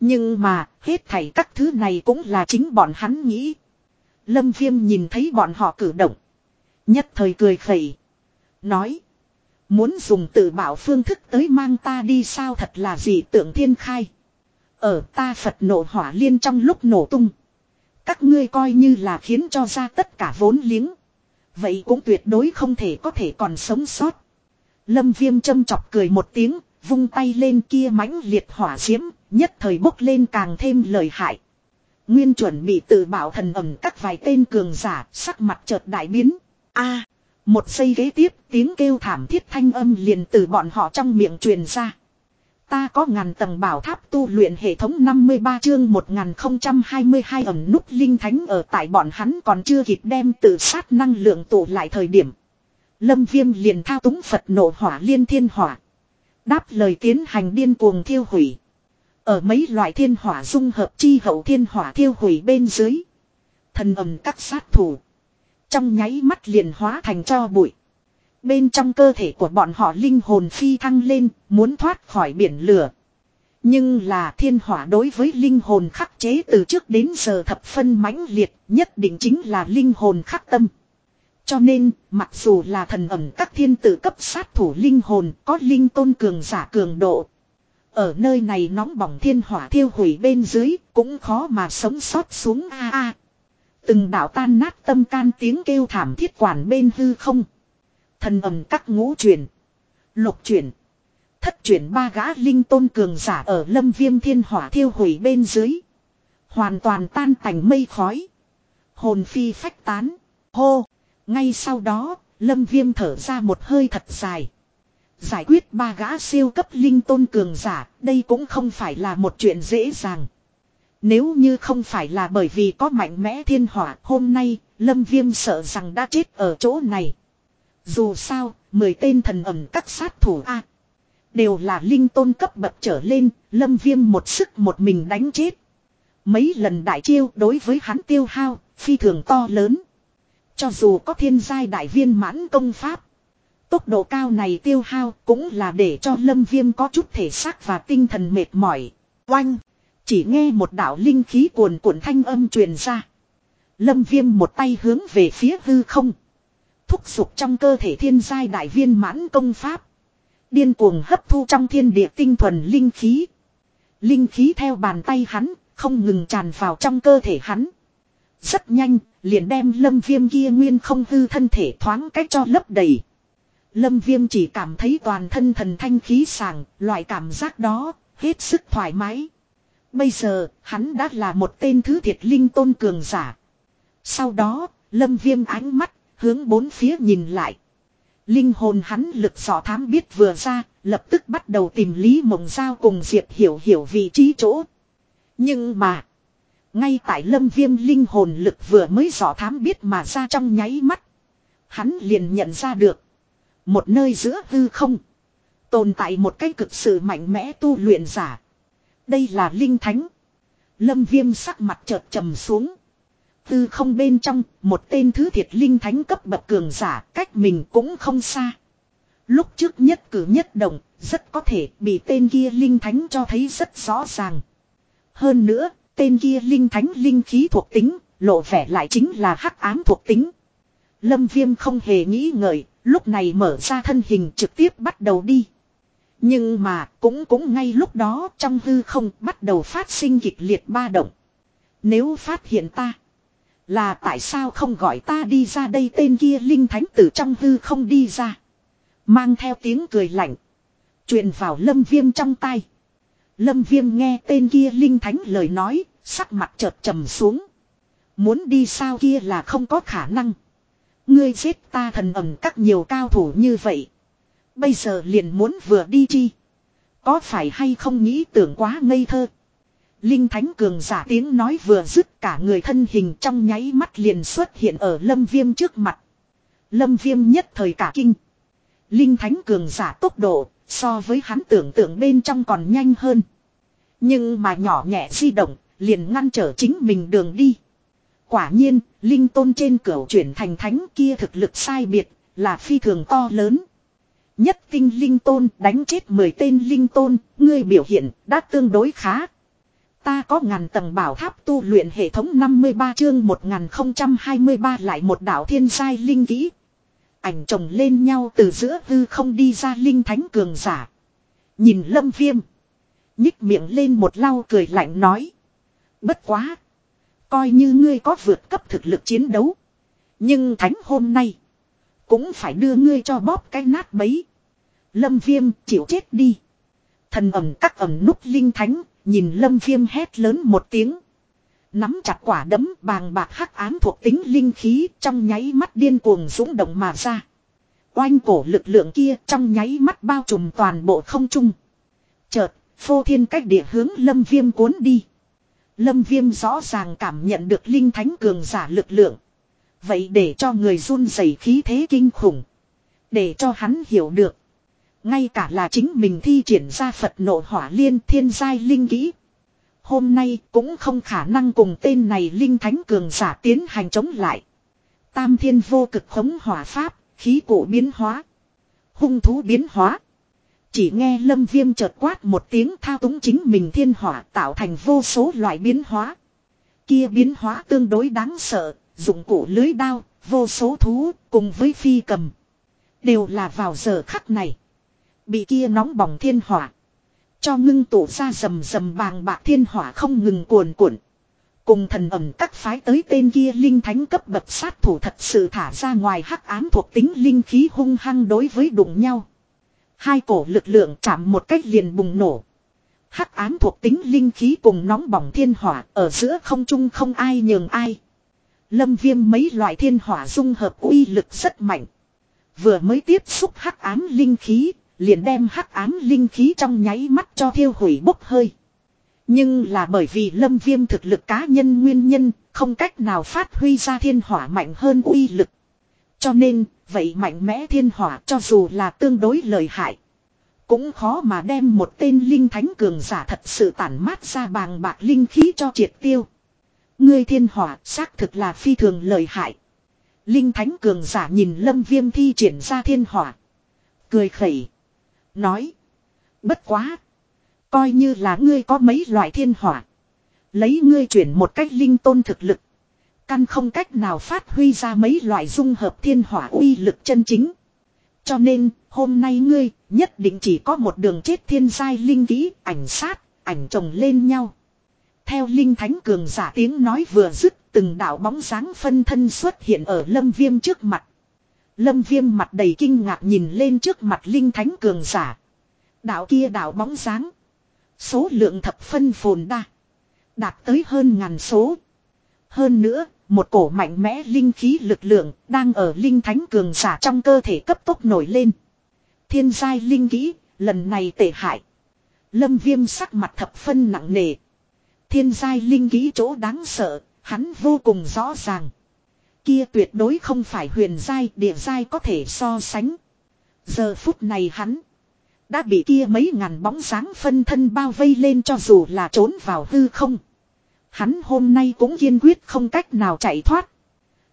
Nhưng mà, hết thảy các thứ này cũng là chính bọn hắn nghĩ. Lâm viêm nhìn thấy bọn họ cử động. Nhất thời cười khẩy. Nói. Muốn dùng tự bảo phương thức tới mang ta đi sao thật là gì tượng thiên khai. Ở ta Phật nổ hỏa liên trong lúc nổ tung. Các ngươi coi như là khiến cho ra tất cả vốn liếng. Vậy cũng tuyệt đối không thể có thể còn sống sót. Lâm viêm châm chọc cười một tiếng, vung tay lên kia mãnh liệt hỏa diễm, nhất thời bốc lên càng thêm lời hại. Nguyên chuẩn bị tự bảo thần ẩm các vài tên cường giả, sắc mặt chợt đại biến. a một giây ghế tiếp tiếng kêu thảm thiết thanh âm liền từ bọn họ trong miệng truyền ra. Ta có ngàn tầng bảo tháp tu luyện hệ thống 53 chương 1022 ẩm nút linh thánh ở tại bọn hắn còn chưa kịp đem tự sát năng lượng tụ lại thời điểm. Lâm viêm liền thao túng Phật nổ hỏa liên thiên hỏa. Đáp lời tiến hành điên cuồng thiêu hủy. Ở mấy loại thiên hỏa dung hợp chi hậu thiên hỏa thiêu hủy bên dưới. Thần ẩm các sát thủ. Trong nháy mắt liền hóa thành cho bụi. Bên trong cơ thể của bọn họ linh hồn phi thăng lên, muốn thoát khỏi biển lửa. Nhưng là thiên hỏa đối với linh hồn khắc chế từ trước đến giờ thập phân mãnh liệt, nhất định chính là linh hồn khắc tâm. Cho nên, mặc dù là thần ẩm các thiên tử cấp sát thủ linh hồn có linh tôn cường giả cường độ. Ở nơi này nóng bỏng thiên hỏa thiêu hủy bên dưới, cũng khó mà sống sót xuống a a. Từng đạo tan nát tâm can tiếng kêu thảm thiết quản bên hư không. Thần ẩm các ngũ truyền. Lục truyền. Thất truyền ba gã linh tôn cường giả ở lâm viêm thiên hỏa thiêu hủy bên dưới. Hoàn toàn tan thành mây khói. Hồn phi phách tán. Hô. Ngay sau đó, lâm viêm thở ra một hơi thật dài. Giải quyết ba gã siêu cấp linh tôn cường giả, đây cũng không phải là một chuyện dễ dàng. Nếu như không phải là bởi vì có mạnh mẽ thiên hỏa, hôm nay, lâm viêm sợ rằng đã chết ở chỗ này. Dù sao, mười tên thần ẩm các sát thủ A. đều là linh tôn cấp bậc trở lên, lâm viêm một sức một mình đánh chết. Mấy lần đại chiêu đối với hắn tiêu hao, phi thường to lớn. Cho dù có thiên giai đại viên mãn công pháp. Tốc độ cao này tiêu hao cũng là để cho lâm viêm có chút thể xác và tinh thần mệt mỏi. Oanh! Chỉ nghe một đạo linh khí cuồn cuộn thanh âm truyền ra. Lâm viêm một tay hướng về phía hư không. Thúc giục trong cơ thể thiên giai đại viên mãn công pháp. Điên cuồng hấp thu trong thiên địa tinh thuần linh khí. Linh khí theo bàn tay hắn, không ngừng tràn vào trong cơ thể hắn. Rất nhanh, liền đem lâm viêm kia nguyên không hư thân thể thoáng cách cho lấp đầy. Lâm viêm chỉ cảm thấy toàn thân thần thanh khí sàng, loại cảm giác đó, hết sức thoải mái. Bây giờ, hắn đã là một tên thứ thiệt linh tôn cường giả. Sau đó, lâm viêm ánh mắt, hướng bốn phía nhìn lại. Linh hồn hắn lực sỏ thám biết vừa ra, lập tức bắt đầu tìm Lý Mộng Giao cùng Diệp Hiểu Hiểu vị trí chỗ. Nhưng mà, ngay tại lâm viêm linh hồn lực vừa mới sỏ thám biết mà ra trong nháy mắt. Hắn liền nhận ra được. Một nơi giữa hư không. Tồn tại một cái cực sự mạnh mẽ tu luyện giả. Đây là linh thánh. Lâm viêm sắc mặt chợt trầm xuống. Tư không bên trong, một tên thứ thiệt linh thánh cấp bậc cường giả, cách mình cũng không xa. Lúc trước nhất cử nhất động, rất có thể bị tên kia linh thánh cho thấy rất rõ ràng. Hơn nữa, tên kia linh thánh linh khí thuộc tính, lộ vẻ lại chính là hắc ám thuộc tính. Lâm viêm không hề nghĩ ngợi, lúc này mở ra thân hình trực tiếp bắt đầu đi. Nhưng mà cũng cũng ngay lúc đó trong hư không bắt đầu phát sinh kịch liệt ba động. Nếu phát hiện ta. Là tại sao không gọi ta đi ra đây tên kia linh thánh tử trong hư không đi ra. Mang theo tiếng cười lạnh. truyền vào lâm viêm trong tay. Lâm viêm nghe tên kia linh thánh lời nói, sắc mặt chợt trầm xuống. Muốn đi sao kia là không có khả năng. Ngươi giết ta thần ẩm các nhiều cao thủ như vậy. Bây giờ liền muốn vừa đi chi. Có phải hay không nghĩ tưởng quá ngây thơ. Linh Thánh Cường giả tiếng nói vừa dứt cả người thân hình trong nháy mắt liền xuất hiện ở Lâm Viêm trước mặt. Lâm Viêm nhất thời cả kinh. Linh Thánh Cường giả tốc độ so với hắn tưởng tượng bên trong còn nhanh hơn. Nhưng mà nhỏ nhẹ di động liền ngăn trở chính mình đường đi. Quả nhiên, Linh Tôn trên cửa chuyển thành thánh kia thực lực sai biệt là phi thường to lớn. Nhất tinh Linh Tôn đánh chết 10 tên Linh Tôn, ngươi biểu hiện đã tương đối khá. Ta có ngàn tầng bảo tháp tu luyện hệ thống 53 chương 1023 lại một đảo thiên giai linh kỹ. Ảnh chồng lên nhau từ giữa hư không đi ra linh thánh cường giả. Nhìn lâm viêm. Nhích miệng lên một lau cười lạnh nói. Bất quá. Coi như ngươi có vượt cấp thực lực chiến đấu. Nhưng thánh hôm nay. Cũng phải đưa ngươi cho bóp cái nát bấy. Lâm viêm chịu chết đi. Thần ẩm các ẩm nút linh thánh Nhìn lâm viêm hét lớn một tiếng. Nắm chặt quả đấm bàng bạc hắc ám thuộc tính linh khí trong nháy mắt điên cuồng dũng động mà ra. Oanh cổ lực lượng kia trong nháy mắt bao trùm toàn bộ không trung. Chợt, phô thiên cách địa hướng lâm viêm cuốn đi. Lâm viêm rõ ràng cảm nhận được linh thánh cường giả lực lượng. Vậy để cho người run dày khí thế kinh khủng. Để cho hắn hiểu được. Ngay cả là chính mình thi triển ra Phật nộ hỏa liên thiên giai linh kỹ. Hôm nay cũng không khả năng cùng tên này linh thánh cường giả tiến hành chống lại. Tam thiên vô cực khống hỏa pháp, khí cổ biến hóa. Hung thú biến hóa. Chỉ nghe lâm viêm chợt quát một tiếng thao túng chính mình thiên hỏa tạo thành vô số loại biến hóa. Kia biến hóa tương đối đáng sợ, dụng cụ lưới đao, vô số thú, cùng với phi cầm. Đều là vào giờ khắc này. Bị kia nóng bỏng thiên hỏa. Cho ngưng tụ ra rầm rầm bàng bạc thiên hỏa không ngừng cuồn cuộn. Cùng thần ẩm các phái tới tên kia linh thánh cấp bậc sát thủ thật sự thả ra ngoài hắc ám thuộc tính linh khí hung hăng đối với đụng nhau. Hai cổ lực lượng chạm một cách liền bùng nổ. Hắc ám thuộc tính linh khí cùng nóng bỏng thiên hỏa ở giữa không trung không ai nhường ai. Lâm viêm mấy loại thiên hỏa dung hợp uy lực rất mạnh. Vừa mới tiếp xúc hắc ám linh khí, liền đem hắc ám linh khí trong nháy mắt cho thiêu hủy bốc hơi. Nhưng là bởi vì lâm viêm thực lực cá nhân nguyên nhân, không cách nào phát huy ra thiên hỏa mạnh hơn uy lực. Cho nên, vậy mạnh mẽ thiên hỏa cho dù là tương đối lợi hại. Cũng khó mà đem một tên linh thánh cường giả thật sự tản mát ra bàng bạc linh khí cho triệt tiêu. Ngươi thiên hỏa xác thực là phi thường lợi hại. Linh thánh cường giả nhìn lâm viêm thi triển ra thiên hỏa. Cười khẩy. Nói. Bất quá. Coi như là ngươi có mấy loại thiên hỏa. Lấy ngươi chuyển một cách linh tôn thực lực. Căn không cách nào phát huy ra mấy loại dung hợp thiên hỏa uy lực chân chính. Cho nên, hôm nay ngươi nhất định chỉ có một đường chết thiên giai linh kỹ, ảnh sát, ảnh chồng lên nhau. Theo linh thánh cường giả tiếng nói vừa dứt, từng đạo bóng dáng phân thân xuất hiện ở lâm viêm trước mặt. Lâm viêm mặt đầy kinh ngạc nhìn lên trước mặt linh thánh cường giả. Đạo kia đạo bóng dáng. Số lượng thập phân phồn đa. Đạt tới hơn ngàn số. Hơn nữa, một cổ mạnh mẽ linh khí lực lượng đang ở linh thánh cường giả trong cơ thể cấp tốc nổi lên. Thiên giai linh kỹ, lần này tệ hại. Lâm viêm sắc mặt thập phân nặng nề. Thiên giai linh kỹ chỗ đáng sợ, hắn vô cùng rõ ràng. Kia tuyệt đối không phải huyền giai, địa giai có thể so sánh. Giờ phút này hắn đã bị kia mấy ngàn bóng sáng phân thân bao vây lên cho dù là trốn vào hư không. Hắn hôm nay cũng kiên quyết không cách nào chạy thoát.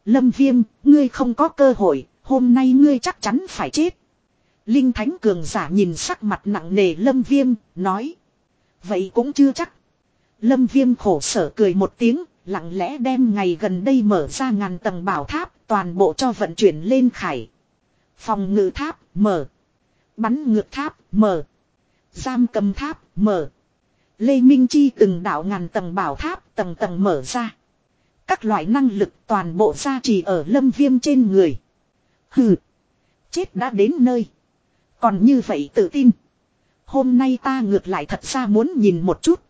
Lâm viêm, ngươi không có cơ hội, hôm nay ngươi chắc chắn phải chết. Linh Thánh Cường giả nhìn sắc mặt nặng nề Lâm Viêm, nói. Vậy cũng chưa chắc. Lâm Viêm khổ sở cười một tiếng, lặng lẽ đem ngày gần đây mở ra ngàn tầng bảo tháp, toàn bộ cho vận chuyển lên khải. Phòng ngự tháp, mở. Bắn ngược tháp, mở. Giam cầm tháp, mở. Lê Minh Chi từng đạo ngàn tầng bảo tháp tầng tầng mở ra. Các loại năng lực toàn bộ ra chỉ ở lâm viêm trên người. Hừ. Chết đã đến nơi. Còn như vậy tự tin. Hôm nay ta ngược lại thật ra muốn nhìn một chút.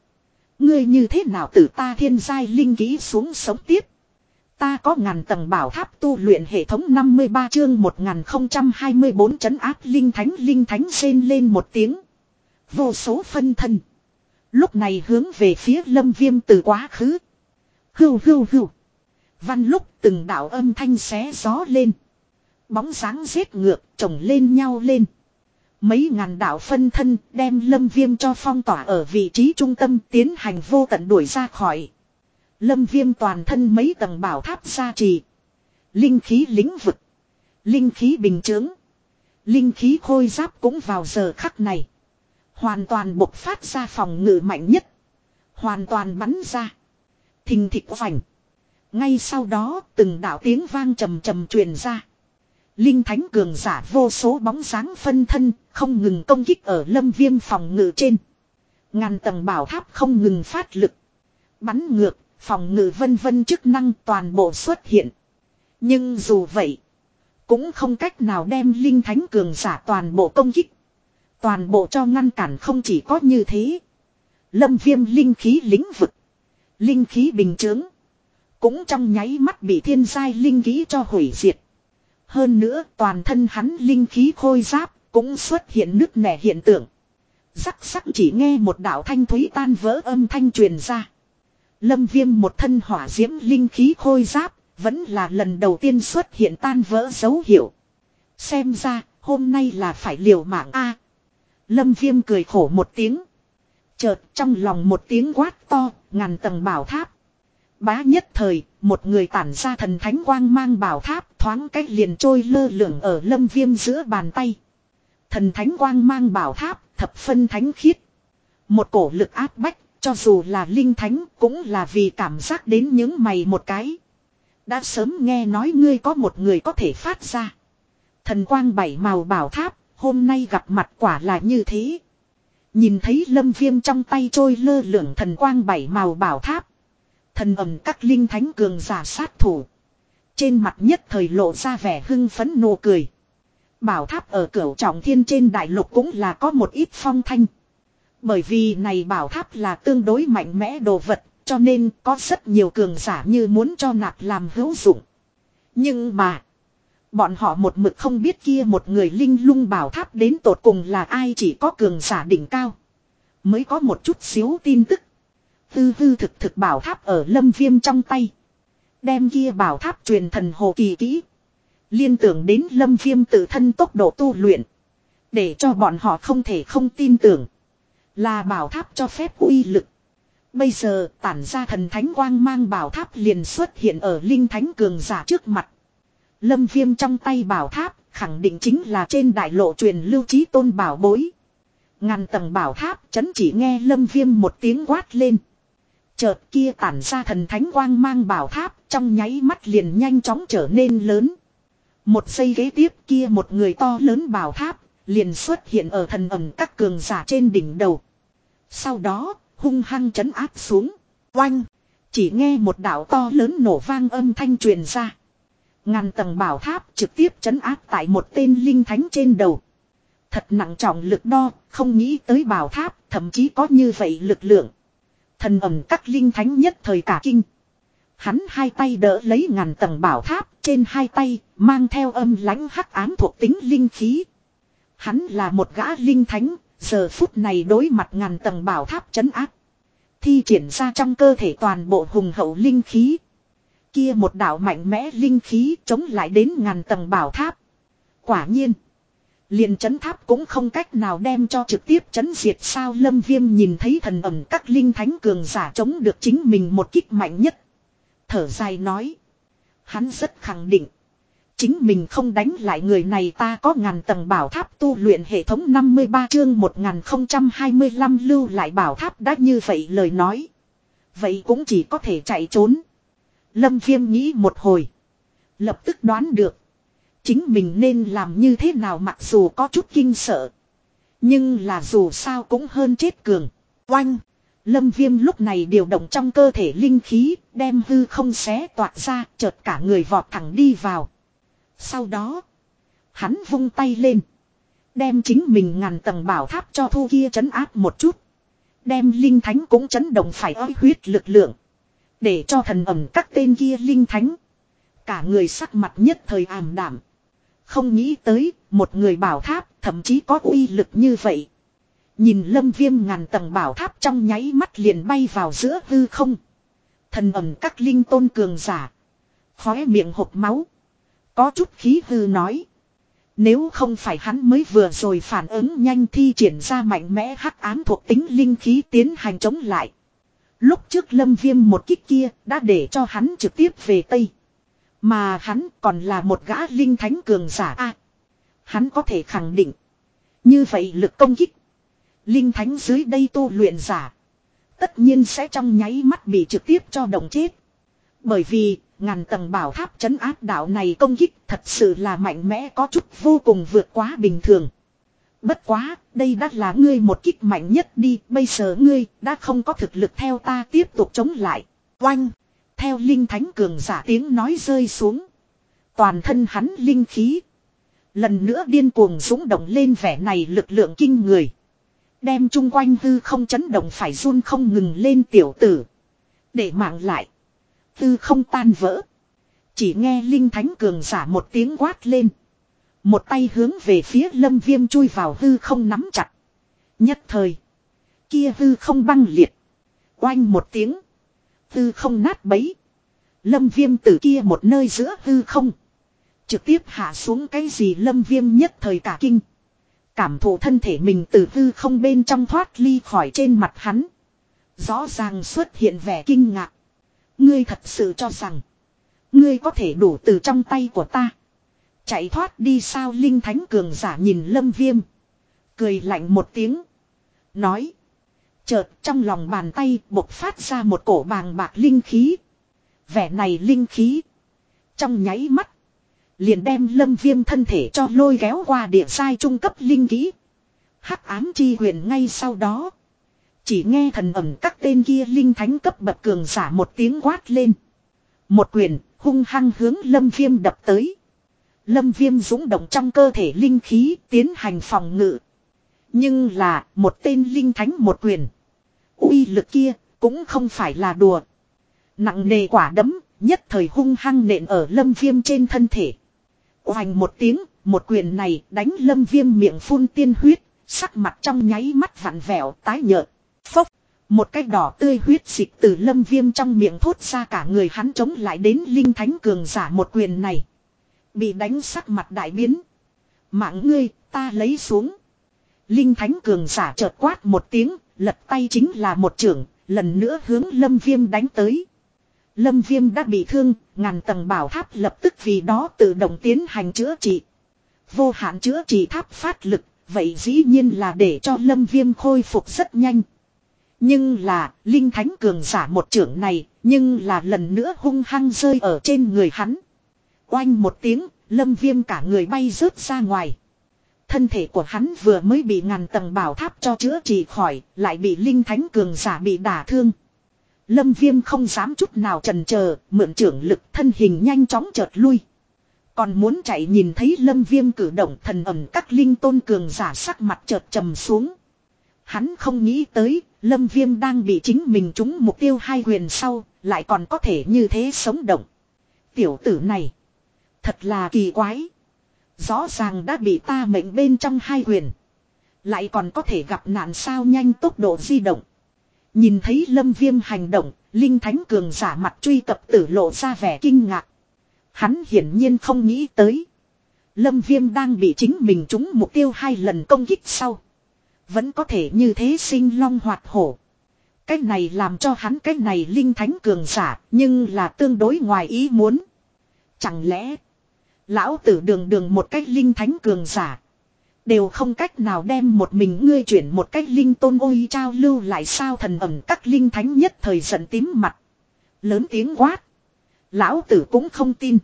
Ngươi như thế nào từ ta thiên giai linh ký xuống sống tiếp. Ta có ngàn tầng bảo tháp tu luyện hệ thống 53 chương 1024 trấn áp linh thánh linh thánh rên lên một tiếng. Vô số phân thân. Lúc này hướng về phía lâm viêm từ quá khứ. Hưu hưu hưu. Văn lúc từng đạo âm thanh xé gió lên. Bóng sáng giết ngược, chồng lên nhau lên. Mấy ngàn đạo phân thân đem lâm viêm cho phong tỏa ở vị trí trung tâm tiến hành vô tận đuổi ra khỏi. Lâm viêm toàn thân mấy tầng bảo tháp gia trì. Linh khí lĩnh vực. Linh khí bình chướng. Linh khí khôi giáp cũng vào giờ khắc này. Hoàn toàn bộc phát ra phòng ngự mạnh nhất. Hoàn toàn bắn ra. Thình thịt vành. Ngay sau đó, từng đạo tiếng vang trầm trầm truyền ra. Linh thánh cường giả vô số bóng dáng phân thân, không ngừng công kích ở lâm viêm phòng ngự trên. Ngàn tầng bảo tháp không ngừng phát lực. Bắn ngược, phòng ngự vân vân chức năng toàn bộ xuất hiện. Nhưng dù vậy, cũng không cách nào đem linh thánh cường giả toàn bộ công kích. Toàn bộ cho ngăn cản không chỉ có như thế. Lâm viêm linh khí lĩnh vực. Linh khí bình chướng. Cũng trong nháy mắt bị thiên giai linh khí cho hủy diệt. Hơn nữa toàn thân hắn linh khí khôi giáp cũng xuất hiện nứt nẻ hiện tượng. Sắc sắc chỉ nghe một đạo thanh thúy tan vỡ âm thanh truyền ra. Lâm viêm một thân hỏa diễm linh khí khôi giáp, vẫn là lần đầu tiên xuất hiện tan vỡ dấu hiệu. Xem ra, hôm nay là phải liều mạng A. Lâm viêm cười khổ một tiếng. Chợt trong lòng một tiếng quát to, ngàn tầng bảo tháp. Bá nhất thời, một người tản ra thần thánh quang mang bảo tháp thoáng cách liền trôi lơ lửng ở lâm viêm giữa bàn tay. Thần thánh quang mang bảo tháp, thập phân thánh khiết. Một cổ lực áp bách, cho dù là linh thánh cũng là vì cảm giác đến những mày một cái. Đã sớm nghe nói ngươi có một người có thể phát ra. Thần quang bảy màu bảo tháp, hôm nay gặp mặt quả là như thế. Nhìn thấy lâm viêm trong tay trôi lơ lửng thần quang bảy màu bảo tháp. Thần ẩm các linh thánh cường giả sát thủ. Trên mặt nhất thời lộ ra vẻ hưng phấn nụ cười. Bảo tháp ở cửu trọng thiên trên đại lục cũng là có một ít phong thanh. Bởi vì này bảo tháp là tương đối mạnh mẽ đồ vật, cho nên có rất nhiều cường giả như muốn cho nạp làm hữu dụng. Nhưng mà, bọn họ một mực không biết kia một người linh lung bảo tháp đến tột cùng là ai chỉ có cường giả đỉnh cao. Mới có một chút xíu tin tức. Tư hư thực thực bảo tháp ở lâm viêm trong tay. Đem kia bảo tháp truyền thần hồ kỳ kỹ. Liên tưởng đến lâm viêm tự thân tốc độ tu luyện. Để cho bọn họ không thể không tin tưởng. Là bảo tháp cho phép uy lực. Bây giờ tản ra thần thánh quang mang bảo tháp liền xuất hiện ở linh thánh cường giả trước mặt. Lâm viêm trong tay bảo tháp khẳng định chính là trên đại lộ truyền lưu trí tôn bảo bối. Ngàn tầng bảo tháp chấn chỉ nghe lâm viêm một tiếng quát lên. Chợt kia tản ra thần thánh quang mang bảo tháp trong nháy mắt liền nhanh chóng trở nên lớn. Một giây ghế tiếp kia một người to lớn bảo tháp liền xuất hiện ở thần ẩm các cường giả trên đỉnh đầu. Sau đó hung hăng chấn áp xuống. Oanh! Chỉ nghe một đạo to lớn nổ vang âm thanh truyền ra. Ngàn tầng bảo tháp trực tiếp chấn áp tại một tên linh thánh trên đầu. Thật nặng trọng lực đo, không nghĩ tới bảo tháp, thậm chí có như vậy lực lượng. Thần ẩm các linh thánh nhất thời cả kinh. Hắn hai tay đỡ lấy ngàn tầng bảo tháp, trên hai tay, mang theo âm lãnh hắc ám thuộc tính linh khí. Hắn là một gã linh thánh, giờ phút này đối mặt ngàn tầng bảo tháp chấn áp. Thi triển ra trong cơ thể toàn bộ hùng hậu linh khí. Kia một đạo mạnh mẽ linh khí chống lại đến ngàn tầng bảo tháp. Quả nhiên. Liền chấn tháp cũng không cách nào đem cho trực tiếp chấn diệt sao lâm viêm nhìn thấy thần ẩm các linh thánh cường giả chống được chính mình một kích mạnh nhất. Thở dài nói. Hắn rất khẳng định. Chính mình không đánh lại người này ta có ngàn tầng bảo tháp tu luyện hệ thống 53 chương 1025 lưu lại bảo tháp đã như vậy lời nói. Vậy cũng chỉ có thể chạy trốn. Lâm viêm nghĩ một hồi. Lập tức đoán được. Chính mình nên làm như thế nào mặc dù có chút kinh sợ. Nhưng là dù sao cũng hơn chết cường. Oanh. Lâm viêm lúc này điều động trong cơ thể linh khí, đem hư không xé toạc ra, chợt cả người vọt thẳng đi vào. Sau đó, hắn vung tay lên. Đem chính mình ngàn tầng bảo tháp cho thu kia chấn áp một chút. Đem linh thánh cũng chấn động phải oi huyết lực lượng. Để cho thần ẩm các tên kia linh thánh. Cả người sắc mặt nhất thời ảm đảm. Không nghĩ tới, một người bảo tháp thậm chí có uy lực như vậy. Nhìn lâm viêm ngàn tầng bảo tháp trong nháy mắt liền bay vào giữa hư không. Thần ẩm các linh tôn cường giả. Khóe miệng hộp máu. Có chút khí hư nói. Nếu không phải hắn mới vừa rồi phản ứng nhanh thi triển ra mạnh mẽ hắc ám thuộc tính linh khí tiến hành chống lại. Lúc trước lâm viêm một kích kia đã để cho hắn trực tiếp về Tây. Mà hắn còn là một gã linh thánh cường giả a Hắn có thể khẳng định. Như vậy lực công kích. Linh thánh dưới đây tu luyện giả. Tất nhiên sẽ trong nháy mắt bị trực tiếp cho đồng chết. Bởi vì ngàn tầng bảo tháp chấn áp đạo này công kích thật sự là mạnh mẽ có chút vô cùng vượt quá bình thường. Bất quá, đây đã là ngươi một kích mạnh nhất đi, bây giờ ngươi đã không có thực lực theo ta tiếp tục chống lại. Oanh! Theo linh thánh cường giả tiếng nói rơi xuống. Toàn thân hắn linh khí. Lần nữa điên cuồng dũng động lên vẻ này lực lượng kinh người. Đem chung quanh hư không chấn động phải run không ngừng lên tiểu tử. Để mạng lại. Hư không tan vỡ. Chỉ nghe linh thánh cường giả một tiếng quát lên. Một tay hướng về phía lâm viêm chui vào hư không nắm chặt. Nhất thời. Kia hư không băng liệt. Oanh một tiếng. Hư không nát bấy. Lâm viêm từ kia một nơi giữa hư không. Trực tiếp hạ xuống cái gì lâm viêm nhất thời cả kinh. Cảm thụ thân thể mình từ hư không bên trong thoát ly khỏi trên mặt hắn. Rõ ràng xuất hiện vẻ kinh ngạc. Ngươi thật sự cho rằng. Ngươi có thể đủ từ trong tay của ta. Chạy thoát đi sao Linh Thánh Cường giả nhìn lâm viêm. Cười lạnh một tiếng. Nói. Chợt trong lòng bàn tay bộc phát ra một cổ bàng bạc linh khí. Vẻ này linh khí. Trong nháy mắt. Liền đem lâm viêm thân thể cho lôi kéo qua địa sai trung cấp linh khí hắc ám chi huyền ngay sau đó. Chỉ nghe thần ẩm các tên kia linh thánh cấp bậc cường giả một tiếng quát lên. Một quyền hung hăng hướng lâm viêm đập tới. Lâm viêm dũng động trong cơ thể linh khí tiến hành phòng ngự. Nhưng là một tên linh thánh một quyền uy lực kia cũng không phải là đùa. Nặng nề quả đấm nhất thời hung hăng nện ở lâm viêm trên thân thể. Hoành một tiếng, một quyền này đánh lâm viêm miệng phun tiên huyết, sắc mặt trong nháy mắt vặn vẹo tái nhợt. Phốc, một cái đỏ tươi huyết dịch từ lâm viêm trong miệng thốt ra cả người hắn chống lại đến linh thánh cường giả một quyền này. Bị đánh sắc mặt đại biến. Mạng ngươi, ta lấy xuống. Linh thánh cường giả chợt quát một tiếng, lật tay chính là một trưởng, lần nữa hướng lâm viêm đánh tới. Lâm viêm đã bị thương, ngàn tầng bảo tháp lập tức vì đó tự động tiến hành chữa trị. Vô hạn chữa trị tháp phát lực, vậy dĩ nhiên là để cho lâm viêm khôi phục rất nhanh. Nhưng là, linh thánh cường giả một trưởng này, nhưng là lần nữa hung hăng rơi ở trên người hắn. Oanh một tiếng, lâm viêm cả người bay rớt ra ngoài. Thân thể của hắn vừa mới bị ngàn tầng bảo tháp cho chữa trị khỏi, lại bị linh thánh cường giả bị đả thương. Lâm viêm không dám chút nào trần chờ mượn trưởng lực thân hình nhanh chóng chợt lui. Còn muốn chạy nhìn thấy lâm viêm cử động thần ẩm các linh tôn cường giả sắc mặt chợt trầm xuống. Hắn không nghĩ tới, lâm viêm đang bị chính mình trúng mục tiêu hai huyền sau, lại còn có thể như thế sống động. Tiểu tử này, thật là kỳ quái. Rõ ràng đã bị ta mệnh bên trong hai huyền. Lại còn có thể gặp nạn sao nhanh tốc độ di động. Nhìn thấy lâm viêm hành động, Linh Thánh Cường giả mặt truy cập tử lộ ra vẻ kinh ngạc. Hắn hiển nhiên không nghĩ tới. Lâm viêm đang bị chính mình trúng mục tiêu hai lần công kích sau. Vẫn có thể như thế sinh long hoạt hổ. Cái này làm cho hắn cái này Linh Thánh Cường giả nhưng là tương đối ngoài ý muốn. Chẳng lẽ Lão tử đường đường một cách Linh Thánh Cường giả Đều không cách nào đem một mình ngươi chuyển một cách linh tôn ôi trao lưu lại sao thần ẩm các linh thánh nhất thời giận tím mặt. Lớn tiếng quát. Lão tử cũng không tin.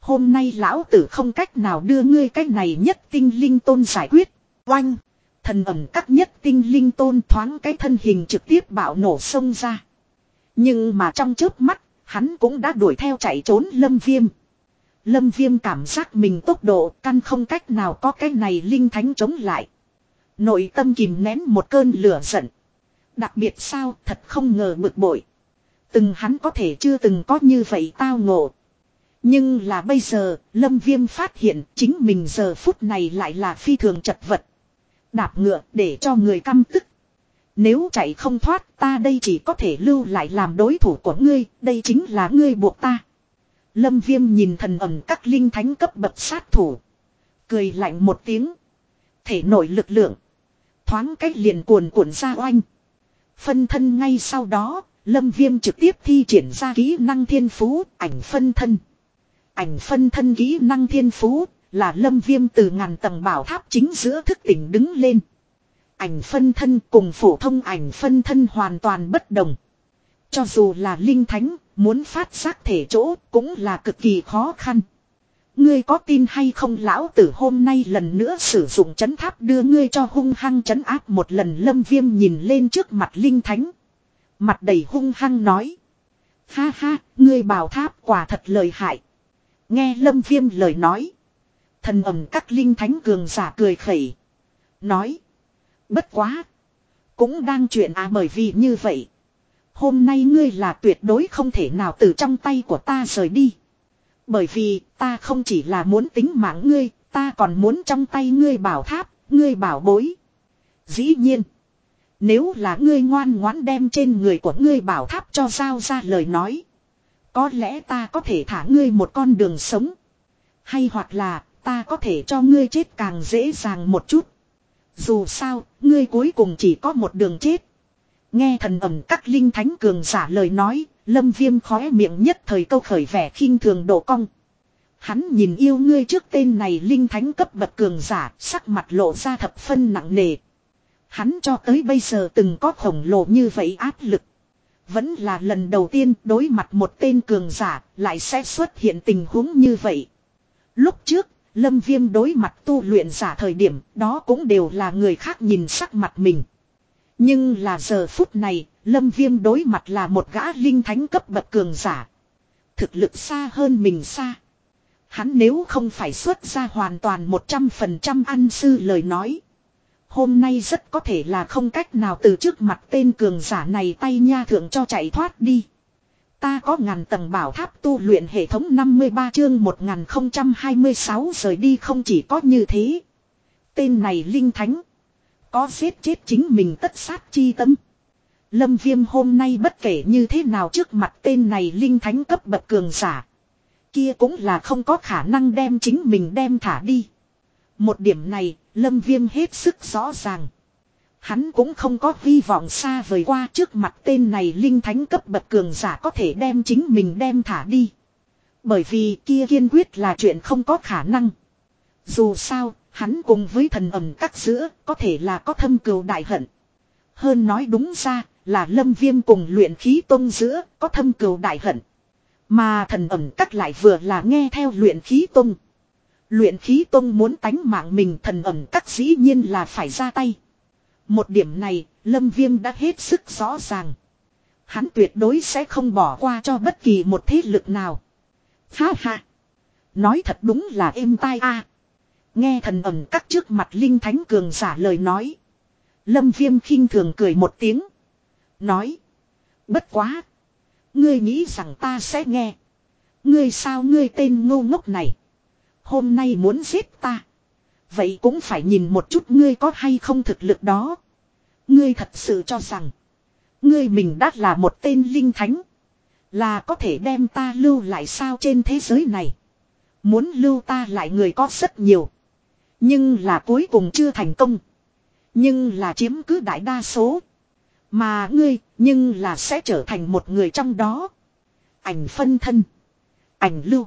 Hôm nay lão tử không cách nào đưa ngươi cái này nhất tinh linh tôn giải quyết. Oanh. Thần ẩm các nhất tinh linh tôn thoáng cái thân hình trực tiếp bạo nổ sông ra. Nhưng mà trong chớp mắt, hắn cũng đã đuổi theo chạy trốn lâm viêm. Lâm viêm cảm giác mình tốc độ căn không cách nào có cái này linh thánh chống lại. Nội tâm kìm nén một cơn lửa giận. Đặc biệt sao thật không ngờ bực bội. Từng hắn có thể chưa từng có như vậy tao ngộ. Nhưng là bây giờ, Lâm Viêm phát hiện chính mình giờ phút này lại là phi thường chật vật. Đạp ngựa để cho người căm tức. Nếu chạy không thoát ta đây chỉ có thể lưu lại làm đối thủ của ngươi, đây chính là ngươi buộc ta. Lâm Viêm nhìn thần ẩm các linh thánh cấp bậc sát thủ. Cười lạnh một tiếng. Thể nổi lực lượng. Thoáng cách liền cuồn cuộn ra oanh. Phân thân ngay sau đó, Lâm Viêm trực tiếp thi triển ra kỹ năng thiên phú, ảnh phân thân. Ảnh phân thân kỹ năng thiên phú, là Lâm Viêm từ ngàn tầng bảo tháp chính giữa thức tỉnh đứng lên. Ảnh phân thân cùng phổ thông ảnh phân thân hoàn toàn bất đồng. Cho dù là linh thánh, muốn phát giác thể chỗ cũng là cực kỳ khó khăn. Ngươi có tin hay không lão tử hôm nay lần nữa sử dụng chấn tháp đưa ngươi cho hung hăng chấn áp một lần lâm viêm nhìn lên trước mặt linh thánh. Mặt đầy hung hăng nói. Ha ha, ngươi bảo tháp quả thật lời hại. Nghe lâm viêm lời nói. Thần ẩm các linh thánh cường giả cười khẩy. Nói. Bất quá. Cũng đang chuyện à bởi vì như vậy. Hôm nay ngươi là tuyệt đối không thể nào từ trong tay của ta rời đi. Bởi vì ta không chỉ là muốn tính mạng ngươi, ta còn muốn trong tay ngươi bảo tháp, ngươi bảo bối. Dĩ nhiên. Nếu là ngươi ngoan ngoãn đem trên người của ngươi bảo tháp cho giao ra lời nói. Có lẽ ta có thể thả ngươi một con đường sống. Hay hoặc là ta có thể cho ngươi chết càng dễ dàng một chút. Dù sao, ngươi cuối cùng chỉ có một đường chết. Nghe thần ẩm các linh thánh cường giả lời nói, lâm viêm khóe miệng nhất thời câu khởi vẻ khinh thường độ cong. Hắn nhìn yêu ngươi trước tên này linh thánh cấp bậc cường giả, sắc mặt lộ ra thập phân nặng nề. Hắn cho tới bây giờ từng có khổng lồ như vậy áp lực. Vẫn là lần đầu tiên đối mặt một tên cường giả, lại sẽ xuất hiện tình huống như vậy. Lúc trước, Lâm Viêm đối mặt tu luyện giả thời điểm, đó cũng đều là người khác nhìn sắc mặt mình. Nhưng là giờ phút này, Lâm Viêm đối mặt là một gã linh thánh cấp bậc cường giả. Thực lực xa hơn mình xa. Hắn nếu không phải xuất ra hoàn toàn 100% ăn sư lời nói. Hôm nay rất có thể là không cách nào từ trước mặt tên cường giả này tay nha thượng cho chạy thoát đi. Ta có ngàn tầng bảo tháp tu luyện hệ thống 53 chương 1026 rời đi không chỉ có như thế. Tên này linh thánh. Có giết chết chính mình tất sát chi tâm. Lâm viêm hôm nay bất kể như thế nào trước mặt tên này linh thánh cấp bậc cường giả. Kia cũng là không có khả năng đem chính mình đem thả đi. Một điểm này, lâm viêm hết sức rõ ràng. Hắn cũng không có hy vọng xa vời qua trước mặt tên này linh thánh cấp bậc cường giả có thể đem chính mình đem thả đi. Bởi vì kia kiên quyết là chuyện không có khả năng. Dù sao, hắn cùng với thần ẩm các giữa có thể là có thâm cừu đại hận. Hơn nói đúng ra là lâm viêm cùng luyện khí tông giữa có thâm cừu đại hận. Mà thần ẩm các lại vừa là nghe theo luyện khí tông. Luyện khí tông muốn tánh mạng mình thần ẩm các dĩ nhiên là phải ra tay. Một điểm này, Lâm Viêm đã hết sức rõ ràng. Hắn tuyệt đối sẽ không bỏ qua cho bất kỳ một thế lực nào. Ha ha! Nói thật đúng là êm tai a Nghe thần ẩm các trước mặt Linh Thánh Cường giả lời nói. Lâm Viêm khinh thường cười một tiếng. Nói. Bất quá. Ngươi nghĩ rằng ta sẽ nghe. Ngươi sao ngươi tên ngô ngốc này. Hôm nay muốn giết ta. Vậy cũng phải nhìn một chút ngươi có hay không thực lực đó. Ngươi thật sự cho rằng. Ngươi mình đã là một tên linh thánh. Là có thể đem ta lưu lại sao trên thế giới này. Muốn lưu ta lại người có rất nhiều. Nhưng là cuối cùng chưa thành công. Nhưng là chiếm cứ đại đa số. Mà ngươi, nhưng là sẽ trở thành một người trong đó. Ảnh phân thân. Ảnh lưu.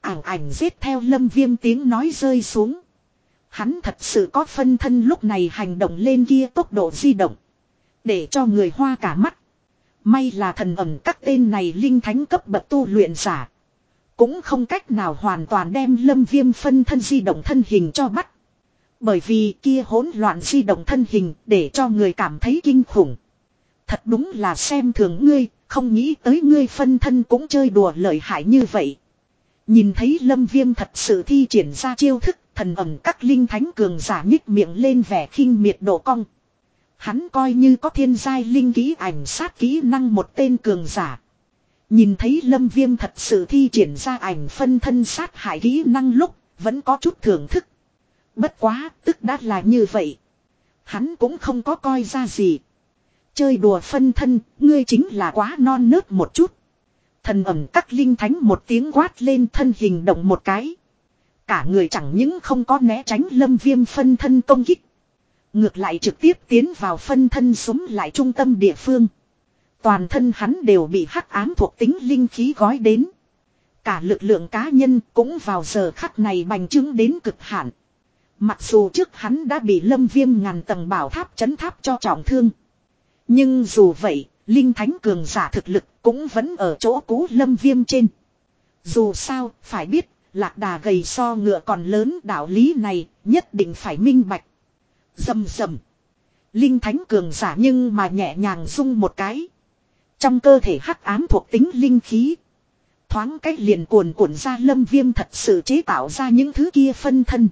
Ảng ảnh giết theo lâm viêm tiếng nói rơi xuống. Hắn thật sự có phân thân lúc này hành động lên kia tốc độ di động. Để cho người hoa cả mắt. May là thần ẩm các tên này linh thánh cấp bậc tu luyện giả. Cũng không cách nào hoàn toàn đem lâm viêm phân thân di động thân hình cho bắt. Bởi vì kia hỗn loạn di động thân hình để cho người cảm thấy kinh khủng. Thật đúng là xem thường ngươi, không nghĩ tới ngươi phân thân cũng chơi đùa lợi hại như vậy. Nhìn thấy lâm viêm thật sự thi triển ra chiêu thức thần ẩm các linh thánh cường giả nhích miệng lên vẻ khinh miệt độ cong. Hắn coi như có thiên giai linh ký ảnh sát kỹ năng một tên cường giả. Nhìn thấy lâm viêm thật sự thi triển ra ảnh phân thân sát hại kỹ năng lúc, vẫn có chút thưởng thức. Bất quá, tức đã là như vậy. Hắn cũng không có coi ra gì. Chơi đùa phân thân, ngươi chính là quá non nớt một chút. Thần ẩm các linh thánh một tiếng quát lên thân hình động một cái. Cả người chẳng những không có né tránh lâm viêm phân thân công kích. Ngược lại trực tiếp tiến vào phân thân súng lại trung tâm địa phương. Toàn thân hắn đều bị hắc ám thuộc tính linh khí gói đến. Cả lực lượng cá nhân cũng vào giờ khắc này bành trướng đến cực hạn. Mặc dù trước hắn đã bị lâm viêm ngàn tầng bảo tháp chấn tháp cho trọng thương. Nhưng dù vậy, linh thánh cường giả thực lực cũng vẫn ở chỗ cũ lâm viêm trên. Dù sao, phải biết, lạc đà gầy so ngựa còn lớn đạo lý này, nhất định phải minh bạch. Dầm dầm. Linh thánh cường giả nhưng mà nhẹ nhàng rung một cái. Trong cơ thể hắc ám thuộc tính linh khí. Thoáng cách liền cuồn cuộn ra lâm viêm thật sự chế tạo ra những thứ kia phân thân.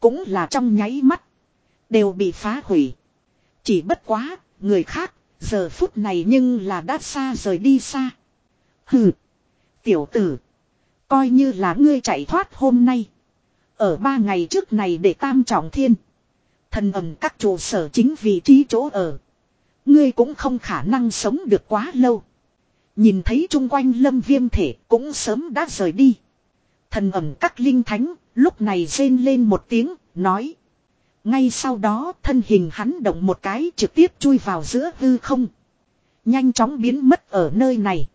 Cũng là trong nháy mắt. Đều bị phá hủy. Chỉ bất quá, người khác, giờ phút này nhưng là đã xa rời đi xa. Hừ. Tiểu tử. Coi như là ngươi chạy thoát hôm nay. Ở ba ngày trước này để tam trọng thiên. Thần ẩm các trụ sở chính vị trí chỗ ở. Ngươi cũng không khả năng sống được quá lâu. Nhìn thấy chung quanh lâm viêm thể cũng sớm đã rời đi. Thần ẩm các linh thánh lúc này rên lên một tiếng, nói. Ngay sau đó thân hình hắn động một cái trực tiếp chui vào giữa hư không. Nhanh chóng biến mất ở nơi này.